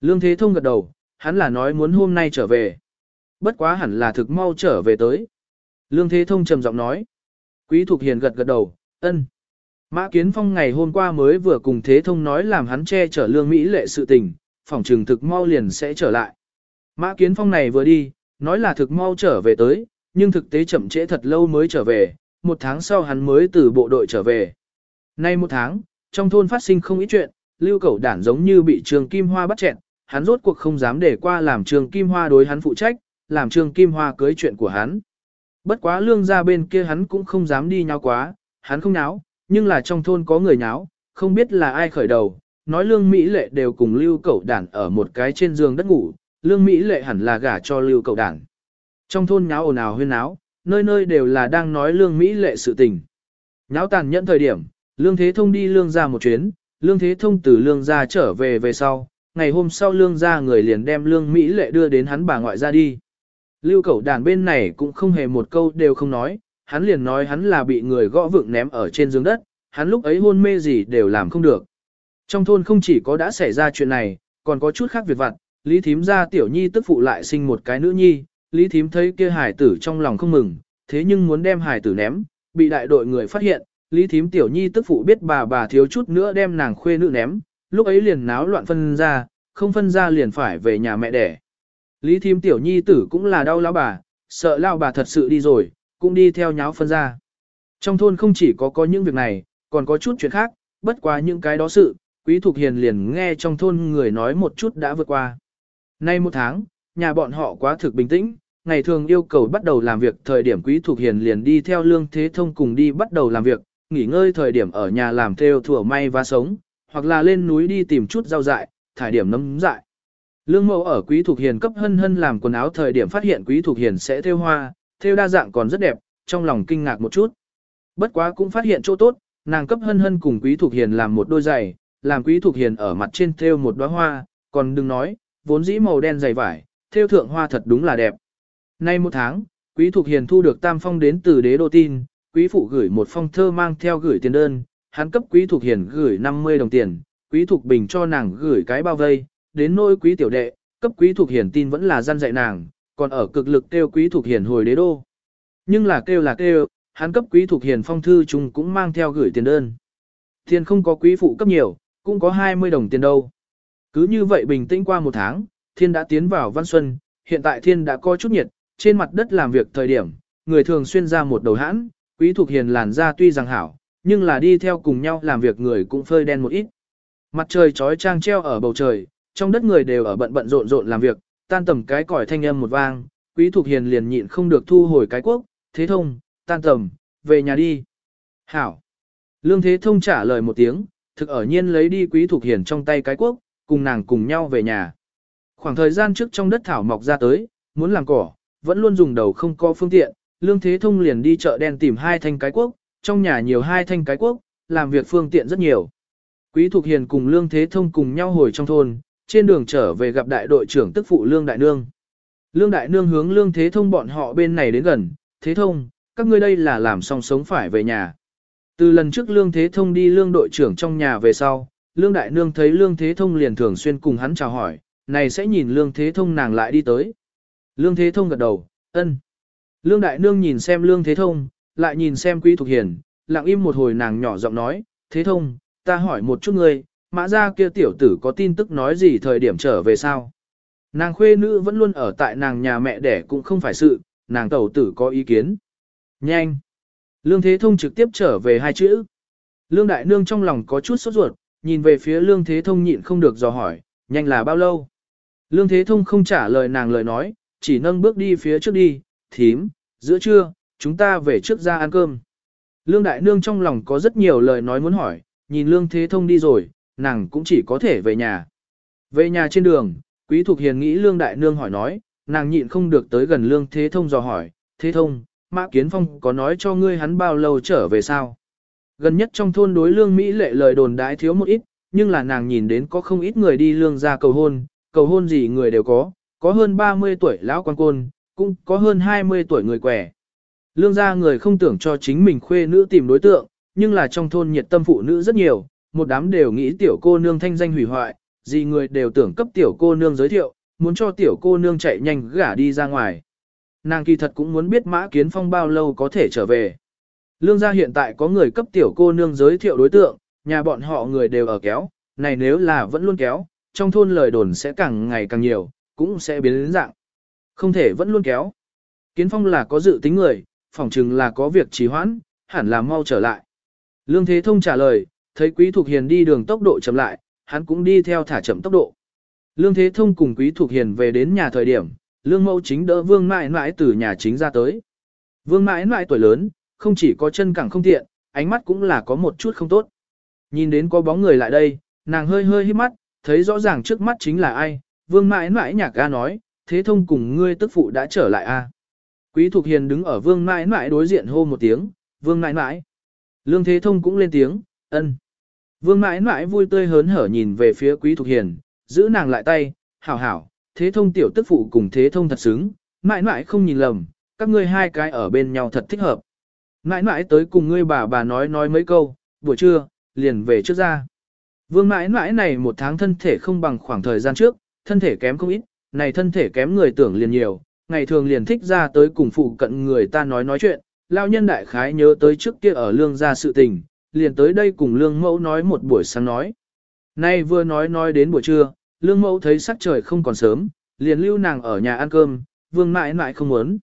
Lương Thế Thông gật đầu, hắn là nói muốn hôm nay trở về. Bất quá hẳn là thực mau trở về tới. Lương Thế Thông trầm giọng nói. Quý Thục Hiền gật gật đầu, ân. Mã Kiến Phong ngày hôm qua mới vừa cùng Thế Thông nói làm hắn che chở lương Mỹ lệ sự tình, phòng trừng thực mau liền sẽ trở lại. Mã Kiến Phong này vừa đi, nói là thực mau trở về tới, nhưng thực tế chậm trễ thật lâu mới trở về, một tháng sau hắn mới từ bộ đội trở về. Nay một tháng, trong thôn phát sinh không ít chuyện, lưu cẩu đản giống như bị trường Kim Hoa bắt chẹn, hắn rốt cuộc không dám để qua làm trường Kim Hoa đối hắn phụ trách, làm trường Kim Hoa cưới chuyện của hắn. Bất quá lương ra bên kia hắn cũng không dám đi nháo quá, hắn không nháo nhưng là trong thôn có người nháo, không biết là ai khởi đầu, nói lương Mỹ lệ đều cùng lưu cẩu đản ở một cái trên giường đất ngủ, lương Mỹ lệ hẳn là gả cho lưu cẩu đản. Trong thôn nháo ồn ào huyên náo, nơi nơi đều là đang nói lương Mỹ lệ sự tình. Nháo tàn nhẫn thời điểm, lương thế thông đi lương ra một chuyến, lương thế thông từ lương ra trở về về sau, ngày hôm sau lương ra người liền đem lương Mỹ lệ đưa đến hắn bà ngoại ra đi. Lưu cẩu đàn bên này cũng không hề một câu đều không nói, hắn liền nói hắn là bị người gõ vựng ném ở trên giường đất, hắn lúc ấy hôn mê gì đều làm không được. Trong thôn không chỉ có đã xảy ra chuyện này, còn có chút khác việc vặt, Lý Thím ra tiểu nhi tức phụ lại sinh một cái nữ nhi, Lý Thím thấy kia hải tử trong lòng không mừng, thế nhưng muốn đem hải tử ném, bị đại đội người phát hiện, Lý Thím tiểu nhi tức phụ biết bà bà thiếu chút nữa đem nàng khuê nữ ném, lúc ấy liền náo loạn phân ra, không phân ra liền phải về nhà mẹ đẻ. Lý Thím tiểu nhi tử cũng là đau lão bà, sợ lão bà thật sự đi rồi, cũng đi theo nháo phân ra. Trong thôn không chỉ có có những việc này, còn có chút chuyện khác, bất quá những cái đó sự, Quý Thục Hiền liền nghe trong thôn người nói một chút đã vượt qua. Nay một tháng, nhà bọn họ quá thực bình tĩnh, ngày thường yêu cầu bắt đầu làm việc thời điểm Quý Thục Hiền liền đi theo Lương Thế Thông cùng đi bắt đầu làm việc, nghỉ ngơi thời điểm ở nhà làm theo thủa may và sống, hoặc là lên núi đi tìm chút rau dại, thải điểm nấm dại. Lương Mẫu ở Quý Thục Hiền cấp hân hân làm quần áo thời điểm phát hiện Quý Thục Hiền sẽ theo hoa, theo đa dạng còn rất đẹp, trong lòng kinh ngạc một chút. Bất quá cũng phát hiện chỗ tốt, nàng cấp hân hân cùng Quý Thục Hiền làm một đôi giày, làm Quý Thục Hiền ở mặt trên theo một đóa hoa, còn đừng nói, vốn dĩ màu đen dày vải, theo thượng hoa thật đúng là đẹp. Nay một tháng, Quý Thục Hiền thu được tam phong đến từ đế đô tin, Quý Phụ gửi một phong thơ mang theo gửi tiền đơn, hắn cấp Quý thuộc Hiền gửi 50 đồng tiền, Quý thuộc Bình cho nàng gửi cái bao vây, đến nôi Quý Tiểu Đệ, cấp Quý thuộc Hiền tin vẫn là gian dạy nàng, còn ở cực lực kêu Quý thuộc Hiền hồi đế đô. Nhưng là kêu là kêu, hắn cấp Quý thuộc Hiền phong thư chung cũng mang theo gửi tiền đơn. Tiền không có Quý Phụ cấp nhiều, cũng có 20 đồng tiền đâu. Cứ như vậy bình tĩnh qua một tháng, thiên đã tiến vào văn xuân, hiện tại thiên đã có chút nhiệt, trên mặt đất làm việc thời điểm, người thường xuyên ra một đầu hãn, quý thuộc hiền làn da tuy rằng hảo, nhưng là đi theo cùng nhau làm việc người cũng phơi đen một ít. Mặt trời trói trang treo ở bầu trời, trong đất người đều ở bận bận rộn rộn làm việc, tan tầm cái còi thanh âm một vang, quý thuộc hiền liền nhịn không được thu hồi cái quốc, thế thông, tan tầm, về nhà đi. Hảo. Lương Thế Thông trả lời một tiếng, thực ở nhiên lấy đi quý thuộc hiền trong tay cái quốc, cùng nàng cùng nhau về nhà. Khoảng thời gian trước trong đất thảo mọc ra tới, muốn làm cỏ, vẫn luôn dùng đầu không có phương tiện, Lương Thế Thông liền đi chợ đen tìm hai thanh cái quốc, trong nhà nhiều hai thanh cái quốc, làm việc phương tiện rất nhiều. Quý Thục Hiền cùng Lương Thế Thông cùng nhau hồi trong thôn, trên đường trở về gặp đại đội trưởng tức phụ Lương Đại Nương. Lương Đại Nương hướng Lương Thế Thông bọn họ bên này đến gần, Thế Thông, các ngươi đây là làm xong sống phải về nhà. Từ lần trước Lương Thế Thông đi Lương đội trưởng trong nhà về sau, Lương Đại Nương thấy Lương Thế Thông liền thường xuyên cùng hắn chào hỏi, này sẽ nhìn Lương Thế Thông nàng lại đi tới. Lương Thế Thông gật đầu, ân. Lương Đại Nương nhìn xem Lương Thế Thông, lại nhìn xem Quý Thục Hiền, lặng im một hồi nàng nhỏ giọng nói, Thế Thông, ta hỏi một chút ngươi, mã ra kia tiểu tử có tin tức nói gì thời điểm trở về sao? Nàng khuê nữ vẫn luôn ở tại nàng nhà mẹ đẻ cũng không phải sự, nàng tẩu tử có ý kiến. Nhanh! Lương Thế Thông trực tiếp trở về hai chữ. Lương Đại Nương trong lòng có chút sốt ruột, nhìn về phía Lương Thế Thông nhịn không được dò hỏi, nhanh là bao lâu? Lương Thế Thông không trả lời nàng lời nói, chỉ nâng bước đi phía trước đi, thím, giữa trưa, chúng ta về trước ra ăn cơm. Lương Đại Nương trong lòng có rất nhiều lời nói muốn hỏi, nhìn Lương Thế Thông đi rồi, nàng cũng chỉ có thể về nhà. Về nhà trên đường, Quý Thục Hiền nghĩ Lương Đại Nương hỏi nói, nàng nhịn không được tới gần Lương Thế Thông dò hỏi, Thế Thông, Mã Kiến Phong có nói cho ngươi hắn bao lâu trở về sao? Gần nhất trong thôn đối Lương Mỹ lệ lời đồn đãi thiếu một ít, nhưng là nàng nhìn đến có không ít người đi lương ra cầu hôn, cầu hôn gì người đều có, có hơn 30 tuổi lão quan côn, cũng có hơn 20 tuổi người quẻ. Lương gia người không tưởng cho chính mình khuê nữ tìm đối tượng, nhưng là trong thôn nhiệt tâm phụ nữ rất nhiều, một đám đều nghĩ tiểu cô nương thanh danh hủy hoại, gì người đều tưởng cấp tiểu cô nương giới thiệu, muốn cho tiểu cô nương chạy nhanh gả đi ra ngoài. Nàng kỳ thật cũng muốn biết mã kiến phong bao lâu có thể trở về. Lương gia hiện tại có người cấp tiểu cô nương giới thiệu đối tượng, nhà bọn họ người đều ở kéo, này nếu là vẫn luôn kéo, trong thôn lời đồn sẽ càng ngày càng nhiều, cũng sẽ biến đến dạng. Không thể vẫn luôn kéo. Kiến phong là có dự tính người, phỏng chừng là có việc trì hoãn, hẳn là mau trở lại. Lương Thế Thông trả lời, thấy Quý Thục Hiền đi đường tốc độ chậm lại, hắn cũng đi theo thả chậm tốc độ. Lương Thế Thông cùng Quý Thục Hiền về đến nhà thời điểm, Lương Mẫu chính đỡ Vương Mãi Mãi từ nhà chính ra tới. Vương Mãi Mãi tuổi lớn, không chỉ có chân cẳng không tiện, ánh mắt cũng là có một chút không tốt. Nhìn đến có bóng người lại đây, nàng hơi hơi hít mắt, thấy rõ ràng trước mắt chính là ai, Vương Mãi Mãi nhạc ga nói, Thế Thông cùng ngươi tức phụ đã trở lại a. Quý Thục Hiền đứng ở Vương Mãi Mãi đối diện hô một tiếng, Vương Mãi Mãi. Lương Thế Thông cũng lên tiếng, ân. Vương Mãi Mãi vui tươi hớn hở nhìn về phía Quý Thục Hiền, giữ nàng lại tay, hảo hảo, Thế Thông tiểu tức phụ cùng Thế Thông thật xứng, mãi mãi không nhìn lầm, các ngươi hai cái ở bên nhau thật thích hợp. Mãi mãi tới cùng ngươi bà bà nói nói mấy câu, buổi trưa, liền về trước ra. Vương mãi mãi này một tháng thân thể không bằng khoảng thời gian trước, thân thể kém không ít, này thân thể kém người tưởng liền nhiều, ngày thường liền thích ra tới cùng phụ cận người ta nói nói chuyện, lao nhân đại khái nhớ tới trước kia ở lương gia sự tình, liền tới đây cùng lương mẫu nói một buổi sáng nói. Nay vừa nói nói đến buổi trưa, lương mẫu thấy sắc trời không còn sớm, liền lưu nàng ở nhà ăn cơm, vương mãi mãi không muốn.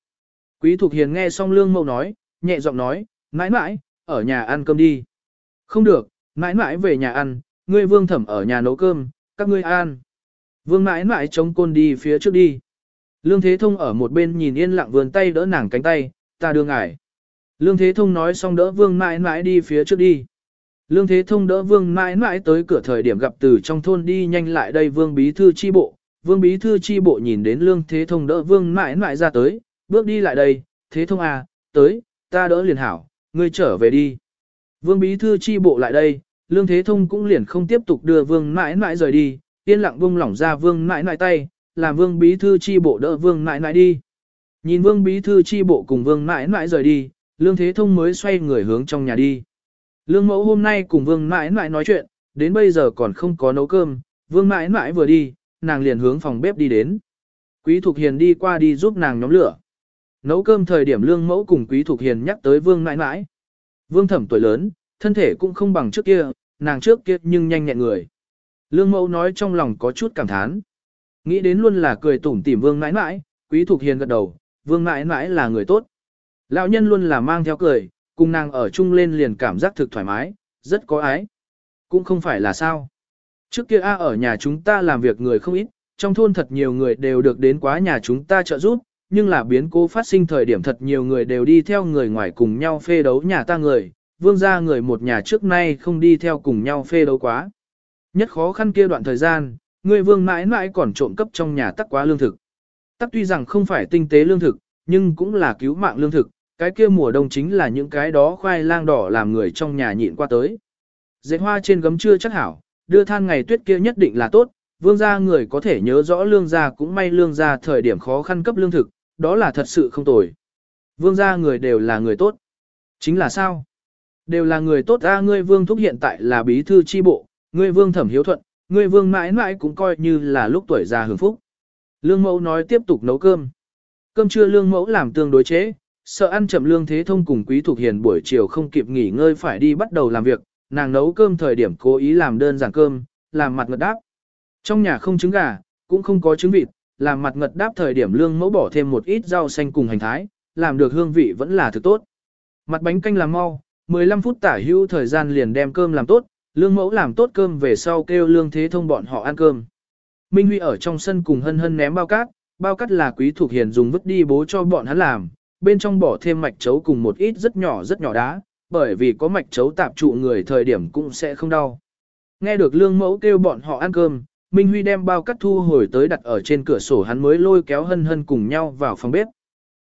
Quý Thục Hiền nghe xong lương mẫu nói, nhẹ giọng nói, mãi mãi, ở nhà ăn cơm đi. Không được, mãi mãi về nhà ăn, ngươi vương thẩm ở nhà nấu cơm, các ngươi ăn. Vương mãi mãi chống côn đi phía trước đi. Lương Thế Thông ở một bên nhìn yên lặng vườn tay đỡ nàng cánh tay, ta đưa ngài. Lương Thế Thông nói xong đỡ vương mãi mãi đi phía trước đi. Lương Thế Thông đỡ vương mãi mãi tới cửa thời điểm gặp từ trong thôn đi nhanh lại đây vương bí thư chi bộ. Vương bí thư chi bộ nhìn đến Lương Thế Thông đỡ vương mãi mãi ra tới, bước đi lại đây, Thế Thông à, tới, ta đỡ liền hảo, ngươi trở về đi. Vương bí thư chi bộ lại đây, Lương Thế Thông cũng liền không tiếp tục đưa vương mãi mãi rời đi, yên lặng buông lỏng ra vương nãi nãi tay, làm vương bí thư chi bộ đỡ vương nãi nãi đi. Nhìn vương bí thư chi bộ cùng vương nãi nãi rời đi, Lương Thế Thông mới xoay người hướng trong nhà đi. Lương mẫu hôm nay cùng vương nãi nãi nói chuyện, đến bây giờ còn không có nấu cơm, vương nãi nãi vừa đi, nàng liền hướng phòng bếp đi đến. Quý Thục Hiền đi qua đi giúp nàng nhóm lửa. Nấu cơm thời điểm lương mẫu cùng Quý Thục Hiền nhắc tới vương nãi nãi. Vương thẩm tuổi lớn, thân thể cũng không bằng trước kia, nàng trước kia nhưng nhanh nhẹn người. Lương mẫu nói trong lòng có chút cảm thán. Nghĩ đến luôn là cười tủm tỉm vương mãi mãi, Quý thuộc Hiền gật đầu, vương mãi mãi là người tốt. Lão nhân luôn là mang theo cười, cùng nàng ở chung lên liền cảm giác thực thoải mái, rất có ái. Cũng không phải là sao. Trước kia A ở nhà chúng ta làm việc người không ít, trong thôn thật nhiều người đều được đến quá nhà chúng ta trợ giúp, nhưng là biến cố phát sinh thời điểm thật nhiều người đều đi theo người ngoài cùng nhau phê đấu nhà ta người, vương gia người một nhà trước nay không đi theo cùng nhau phê đấu quá. Nhất khó khăn kia đoạn thời gian, người vương mãi mãi còn trộm cấp trong nhà tắc quá lương thực. Tắc tuy rằng không phải tinh tế lương thực, nhưng cũng là cứu mạng lương thực, cái kia mùa đông chính là những cái đó khoai lang đỏ làm người trong nhà nhịn qua tới. Dệt hoa trên gấm chưa chắc hảo, đưa than ngày tuyết kia nhất định là tốt, vương gia người có thể nhớ rõ lương gia cũng may lương gia thời điểm khó khăn cấp lương thực, đó là thật sự không tồi. Vương gia người đều là người tốt. Chính là sao? Đều là người tốt Ra ngươi vương thúc hiện tại là bí thư chi bộ, ngươi vương thẩm hiếu thuận, ngươi vương mãi mãi cũng coi như là lúc tuổi già hưởng phúc. Lương mẫu nói tiếp tục nấu cơm. Cơm trưa lương mẫu làm tương đối chế, sợ ăn chậm lương thế thông cùng quý thuộc hiền buổi chiều không kịp nghỉ ngơi phải đi bắt đầu làm việc, nàng nấu cơm thời điểm cố ý làm đơn giản cơm, làm mặt ngật đáp. Trong nhà không trứng gà, cũng không có trứng vịt, làm mặt ngật đáp thời điểm lương mẫu bỏ thêm một ít rau xanh cùng hành thái, làm được hương vị vẫn là thực tốt. Mặt bánh canh làm mau, 15 phút tả hữu thời gian liền đem cơm làm tốt, lương mẫu làm tốt cơm về sau kêu lương thế thông bọn họ ăn cơm. Minh Huy ở trong sân cùng hân hân ném bao cát, bao cát là quý thuộc hiền dùng vứt đi bố cho bọn hắn làm, bên trong bỏ thêm mạch chấu cùng một ít rất nhỏ rất nhỏ đá, bởi vì có mạch chấu tạp trụ người thời điểm cũng sẽ không đau. Nghe được lương mẫu kêu bọn họ ăn cơm, Minh Huy đem bao cát thu hồi tới đặt ở trên cửa sổ hắn mới lôi kéo hân hân cùng nhau vào phòng bếp.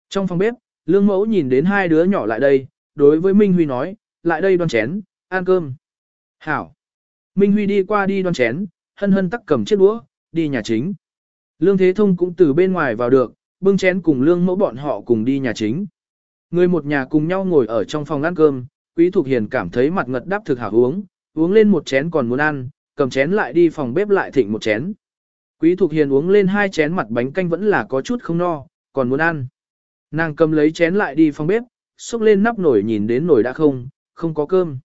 Trong phòng bếp, lương mẫu nhìn đến hai đứa nhỏ lại đây, đối với Minh Huy nói, lại đây đoan chén, ăn cơm. Hảo. Minh Huy đi qua đi đoan chén, hân hân tắc cầm chiếc đũa, đi nhà chính. Lương Thế Thông cũng từ bên ngoài vào được, bưng chén cùng lương mẫu bọn họ cùng đi nhà chính. Người một nhà cùng nhau ngồi ở trong phòng ăn cơm, Quý Thục Hiền cảm thấy mặt ngật đáp thực hảo uống, uống lên một chén còn muốn ăn, cầm chén lại đi phòng bếp lại thịnh một chén. Quý Thục Hiền uống lên hai chén mặt bánh canh vẫn là có chút không no, còn muốn ăn. Nàng cầm lấy chén lại đi phòng bếp, xúc lên nắp nồi nhìn đến nồi đã không, không có cơm.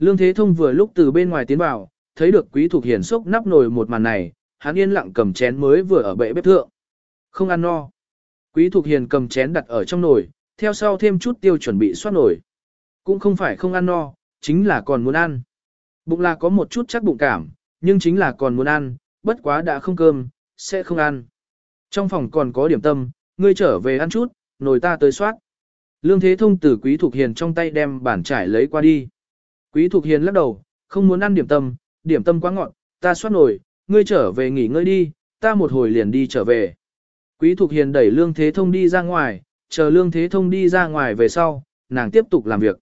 Lương Thế Thông vừa lúc từ bên ngoài tiến vào, thấy được Quý Thục Hiền xúc nắp nồi một màn này, hắn yên lặng cầm chén mới vừa ở bệ bếp thượng. Không ăn no. Quý Thục Hiền cầm chén đặt ở trong nồi, theo sau thêm chút tiêu chuẩn bị xoát nồi. Cũng không phải không ăn no, chính là còn muốn ăn. Bụng là có một chút chắc bụng cảm, nhưng chính là còn muốn ăn, bất quá đã không cơm, sẽ không ăn. Trong phòng còn có điểm tâm, ngươi trở về ăn chút, nồi ta tới soát. Lương Thế Thông từ Quý Thục Hiền trong tay đem bản trải lấy qua đi. Quý Thục Hiền lắc đầu, không muốn ăn điểm tâm, điểm tâm quá ngọt, ta soát nổi, ngươi trở về nghỉ ngơi đi, ta một hồi liền đi trở về. Quý Thục Hiền đẩy Lương Thế Thông đi ra ngoài, chờ Lương Thế Thông đi ra ngoài về sau, nàng tiếp tục làm việc.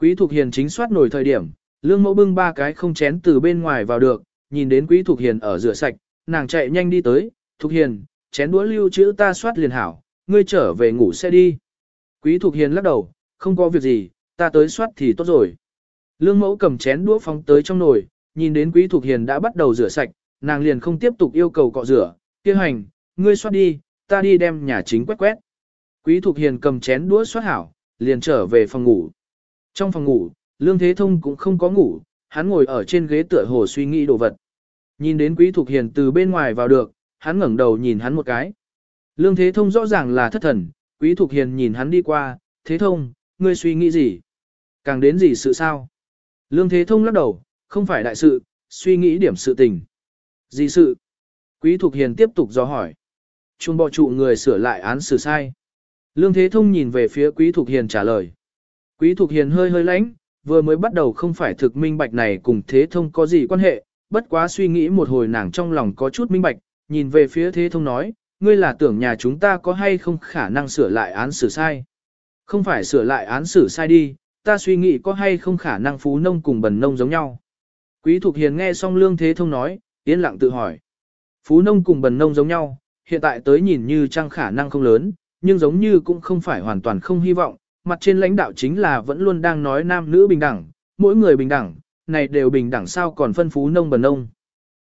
Quý Thục Hiền chính soát nổi thời điểm, Lương Mẫu bưng ba cái không chén từ bên ngoài vào được, nhìn đến Quý Thục Hiền ở rửa sạch, nàng chạy nhanh đi tới, Thục Hiền, chén đũa lưu chữ ta soát liền hảo, ngươi trở về ngủ sẽ đi. Quý Thục Hiền lắc đầu, không có việc gì, ta tới soát thì tốt rồi. Lương Mẫu cầm chén đũa phóng tới trong nồi, nhìn đến Quý Thục Hiền đã bắt đầu rửa sạch, nàng liền không tiếp tục yêu cầu cọ rửa, kia hành, ngươi xoát đi, ta đi đem nhà chính quét quét. Quý Thục Hiền cầm chén đũa xoát hảo, liền trở về phòng ngủ. Trong phòng ngủ, Lương Thế Thông cũng không có ngủ, hắn ngồi ở trên ghế tựa hồ suy nghĩ đồ vật. Nhìn đến Quý Thục Hiền từ bên ngoài vào được, hắn ngẩng đầu nhìn hắn một cái. Lương Thế Thông rõ ràng là thất thần, Quý Thục Hiền nhìn hắn đi qua, Thế Thông, ngươi suy nghĩ gì? Càng đến gì sự sao? Lương Thế Thông lắc đầu, không phải đại sự, suy nghĩ điểm sự tình. Gì sự? Quý Thục Hiền tiếp tục do hỏi. Chuông bọ trụ người sửa lại án xử sai. Lương Thế Thông nhìn về phía Quý Thục Hiền trả lời. Quý Thục Hiền hơi hơi lãnh, vừa mới bắt đầu không phải thực minh bạch này cùng Thế Thông có gì quan hệ, bất quá suy nghĩ một hồi nàng trong lòng có chút minh bạch, nhìn về phía Thế Thông nói, ngươi là tưởng nhà chúng ta có hay không khả năng sửa lại án xử sai. Không phải sửa lại án xử sai đi, ta suy nghĩ có hay không khả năng phú nông cùng bần nông giống nhau. Quý Thục Hiền nghe xong Lương Thế Thông nói, yên lặng tự hỏi. Phú nông cùng bần nông giống nhau, hiện tại tới nhìn như trang khả năng không lớn, nhưng giống như cũng không phải hoàn toàn không hy vọng, mặt trên lãnh đạo chính là vẫn luôn đang nói nam nữ bình đẳng, mỗi người bình đẳng, này đều bình đẳng sao còn phân phú nông bần nông.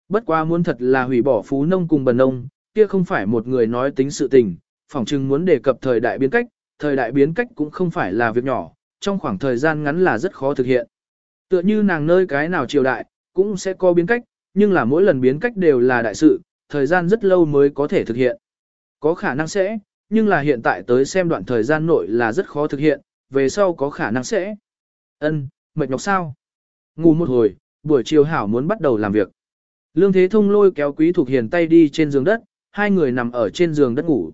Bất quá muốn thật là hủy bỏ phú nông cùng bần nông, kia không phải một người nói tính sự tình, phỏng chừng muốn đề cập thời đại biến cách, thời đại biến cách cũng không phải là việc nhỏ, trong khoảng thời gian ngắn là rất khó thực hiện. Tựa như nàng nơi cái nào triều đại, cũng sẽ có biến cách, nhưng là mỗi lần biến cách đều là đại sự, thời gian rất lâu mới có thể thực hiện. Có khả năng sẽ, nhưng là hiện tại tới xem đoạn thời gian nội là rất khó thực hiện, về sau có khả năng sẽ. Ân, mệt nhọc sao? Ngủ một hồi, buổi chiều hảo muốn bắt đầu làm việc. Lương Thế Thông lôi kéo Quý Thục Hiền tay đi trên giường đất, hai người nằm ở trên giường đất ngủ.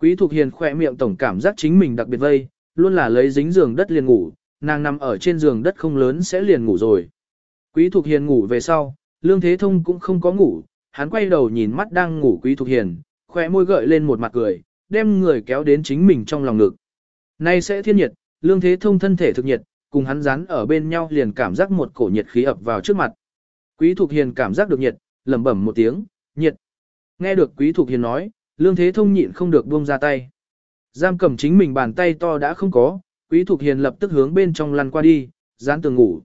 Quý Thục Hiền khỏe miệng tổng cảm giác chính mình đặc biệt vây, luôn là lấy dính giường đất liền ngủ, nàng nằm ở trên giường đất không lớn sẽ liền ngủ rồi. Quý Thục Hiền ngủ về sau, Lương Thế Thông cũng không có ngủ, hắn quay đầu nhìn mắt đang ngủ Quý Thục Hiền, khỏe môi gợi lên một mặt cười, đem người kéo đến chính mình trong lòng ngực. Nay sẽ thiên nhiệt, Lương Thế Thông thân thể thực nhiệt, cùng hắn dán ở bên nhau liền cảm giác một cổ nhiệt khí ập vào trước mặt. Quý Thục Hiền cảm giác được nhiệt, lẩm bẩm một tiếng, nhiệt. Nghe được Quý Thục Hiền nói, Lương Thế Thông nhịn không được buông ra tay. Giam cầm chính mình bàn tay to đã không có, Quý Thục Hiền lập tức hướng bên trong lăn qua đi, dán tường ngủ.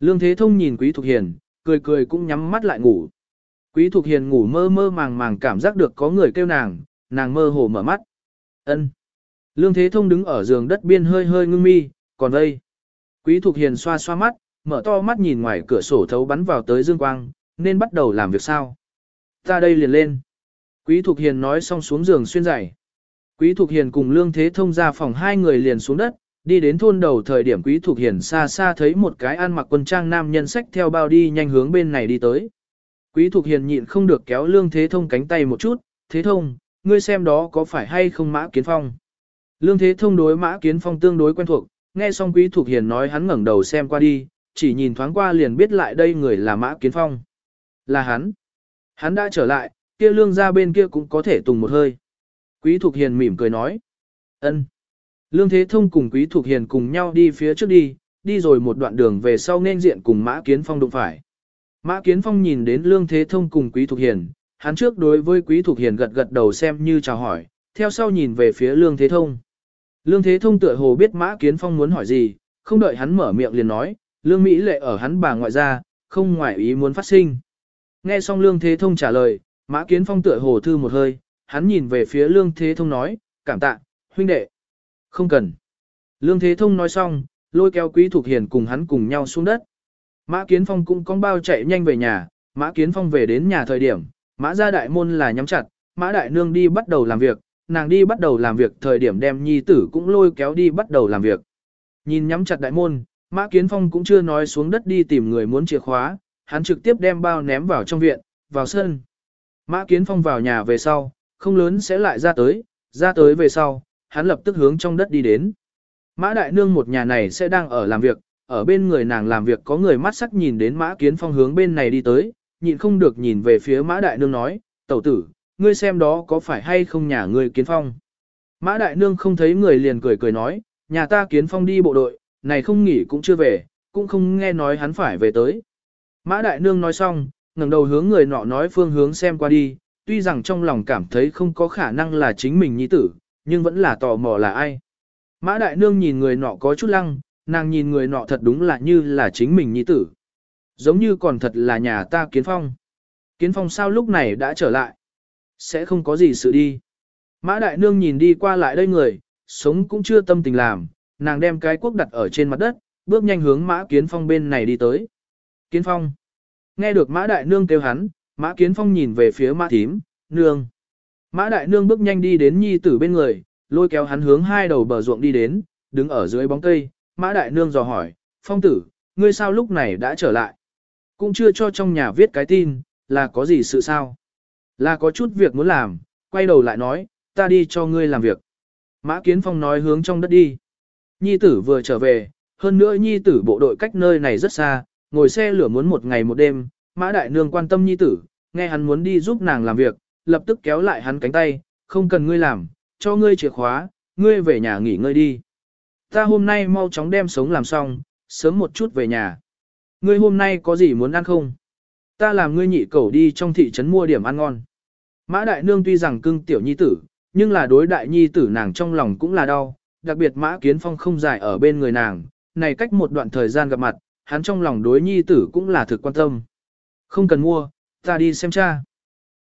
Lương Thế Thông nhìn Quý Thục Hiền, cười cười cũng nhắm mắt lại ngủ. Quý Thục Hiền ngủ mơ mơ màng màng cảm giác được có người kêu nàng, nàng mơ hồ mở mắt. Ân. Lương Thế Thông đứng ở giường đất biên hơi hơi ngưng mi, còn đây. Quý Thục Hiền xoa xoa mắt, mở to mắt nhìn ngoài cửa sổ thấu bắn vào tới dương quang, nên bắt đầu làm việc sao. Ta đây liền lên. Quý Thục Hiền nói xong xuống giường xuyên giày. Quý Thục Hiền cùng Lương Thế Thông ra phòng hai người liền xuống đất, đi đến thôn đầu thời điểm Quý Thục Hiền xa xa thấy một cái ăn mặc quân trang nam nhân sách theo bao đi nhanh hướng bên này đi tới. Quý Thục Hiền nhịn không được kéo Lương Thế Thông cánh tay một chút, Thế Thông, ngươi xem đó có phải hay không Mã Kiến Phong. Lương Thế Thông đối Mã Kiến Phong tương đối quen thuộc, nghe xong Quý Thục Hiền nói hắn ngẩng đầu xem qua đi, chỉ nhìn thoáng qua liền biết lại đây người là Mã Kiến Phong. Là hắn. Hắn đã trở lại, kia lương ra bên kia cũng có thể tùng một hơi. Quý Thục Hiền mỉm cười nói. ân. Lương Thế Thông cùng Quý Thục Hiền cùng nhau đi phía trước đi, đi rồi một đoạn đường về sau nên diện cùng Mã Kiến Phong đụng phải. Mã Kiến Phong nhìn đến Lương Thế Thông cùng Quý Thục Hiền, hắn trước đối với Quý Thục Hiền gật gật đầu xem như chào hỏi, theo sau nhìn về phía Lương Thế Thông. Lương Thế Thông tựa hồ biết Mã Kiến Phong muốn hỏi gì, không đợi hắn mở miệng liền nói, Lương Mỹ lệ ở hắn bà ngoại ra, không ngoại ý muốn phát sinh. Nghe xong Lương Thế Thông trả lời, Mã Kiến Phong tựa hồ thư một hơi, hắn nhìn về phía Lương Thế Thông nói, cảm tạ, huynh đệ. Không cần. Lương Thế Thông nói xong, lôi kéo Quý Thục Hiền cùng hắn cùng nhau xuống đất. Mã Kiến Phong cũng con bao chạy nhanh về nhà, Mã Kiến Phong về đến nhà thời điểm, Mã gia đại môn là nhắm chặt, Mã đại nương đi bắt đầu làm việc, nàng đi bắt đầu làm việc thời điểm đem nhi tử cũng lôi kéo đi bắt đầu làm việc. Nhìn nhắm chặt đại môn, Mã Kiến Phong cũng chưa nói xuống đất đi tìm người muốn chìa khóa, hắn trực tiếp đem bao ném vào trong viện, vào sân. Mã Kiến Phong vào nhà về sau, không lớn sẽ lại ra tới, ra tới về sau, hắn lập tức hướng trong đất đi đến. Mã Đại Nương một nhà này sẽ đang ở làm việc, ở bên người nàng làm việc có người mắt sắc nhìn đến Mã Kiến Phong hướng bên này đi tới, nhịn không được nhìn về phía Mã Đại Nương nói, tẩu tử, ngươi xem đó có phải hay không nhà ngươi Kiến Phong. Mã Đại Nương không thấy người liền cười cười nói, nhà ta Kiến Phong đi bộ đội, này không nghỉ cũng chưa về, cũng không nghe nói hắn phải về tới. Mã Đại Nương nói xong, ngẩng đầu hướng người nọ nói phương hướng xem qua đi, tuy rằng trong lòng cảm thấy không có khả năng là chính mình nhi tử, nhưng vẫn là tò mò là ai. Mã Đại Nương nhìn người nọ có chút lăng, nàng nhìn người nọ thật đúng là như là chính mình nhi tử. Giống như còn thật là nhà ta kiến phong. Kiến phong sao lúc này đã trở lại? Sẽ không có gì sự đi. Mã Đại Nương nhìn đi qua lại đây người, sống cũng chưa tâm tình làm, nàng đem cái quốc đặt ở trên mặt đất, bước nhanh hướng Mã Kiến Phong bên này đi tới. Kiến Phong. Nghe được Mã Đại Nương kêu hắn, Mã Kiến Phong nhìn về phía Mã Thím, nương. Mã Đại Nương bước nhanh đi đến nhi tử bên người, lôi kéo hắn hướng hai đầu bờ ruộng đi đến, đứng ở dưới bóng cây. Mã Đại Nương dò hỏi, Phong tử, ngươi sao lúc này đã trở lại? Cũng chưa cho trong nhà viết cái tin, là có gì sự sao? Là có chút việc muốn làm, quay đầu lại nói, ta đi cho ngươi làm việc. Mã Kiến Phong nói hướng trong đất đi. Nhi tử vừa trở về, hơn nữa nhi tử bộ đội cách nơi này rất xa, ngồi xe lửa muốn một ngày một đêm, mã đại nương quan tâm nhi tử, nghe hắn muốn đi giúp nàng làm việc, lập tức kéo lại hắn cánh tay, không cần ngươi làm, cho ngươi chìa khóa, ngươi về nhà nghỉ ngơi đi. Ta hôm nay mau chóng đem sống làm xong, sớm một chút về nhà. Ngươi hôm nay có gì muốn ăn không? Ta làm ngươi nhị cầu đi trong thị trấn mua điểm ăn ngon. Mã đại nương tuy rằng cưng tiểu nhi tử, nhưng là đối đại nhi tử nàng trong lòng cũng là đau, đặc biệt mã kiến phong không dài ở bên người nàng, này cách một đoạn thời gian gặp mặt, hắn trong lòng đối nhi tử cũng là thực quan tâm. Không cần mua, ta đi xem cha.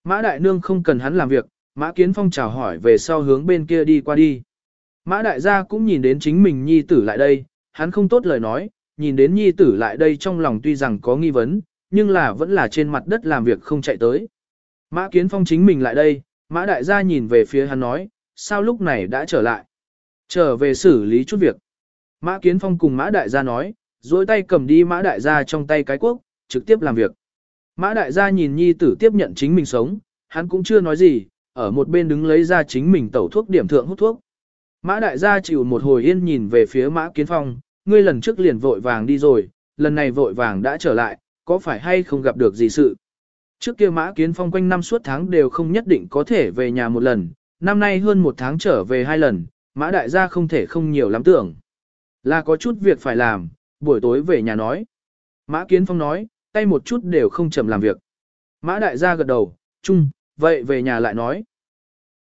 Mã đại nương không cần hắn làm việc, mã kiến phong chào hỏi về sau hướng bên kia đi qua đi. Mã đại gia cũng nhìn đến chính mình nhi tử lại đây, hắn không tốt lời nói, nhìn đến nhi tử lại đây trong lòng tuy rằng có nghi vấn, nhưng là vẫn là trên mặt đất làm việc không chạy tới. Mã kiến phong chính mình lại đây, mã đại gia nhìn về phía hắn nói, sao lúc này đã trở lại. Trở về xử lý chút việc. Mã kiến phong cùng mã đại gia nói, dối tay cầm đi mã đại gia trong tay cái quốc, trực tiếp làm việc. Mã đại gia nhìn nhi tử tiếp nhận chính mình sống, hắn cũng chưa nói gì, ở một bên đứng lấy ra chính mình tẩu thuốc điểm thượng hút thuốc. Mã đại gia chịu một hồi yên nhìn về phía mã kiến phong, ngươi lần trước liền vội vàng đi rồi, lần này vội vàng đã trở lại, có phải hay không gặp được gì sự. Trước kia mã kiến phong quanh năm suốt tháng đều không nhất định có thể về nhà một lần, năm nay hơn một tháng trở về hai lần, mã đại gia không thể không nhiều lắm tưởng. Là có chút việc phải làm, buổi tối về nhà nói. Mã Kiến Phong nói, tay một chút đều không chậm làm việc. Mã đại gia gật đầu, chung, vậy về nhà lại nói.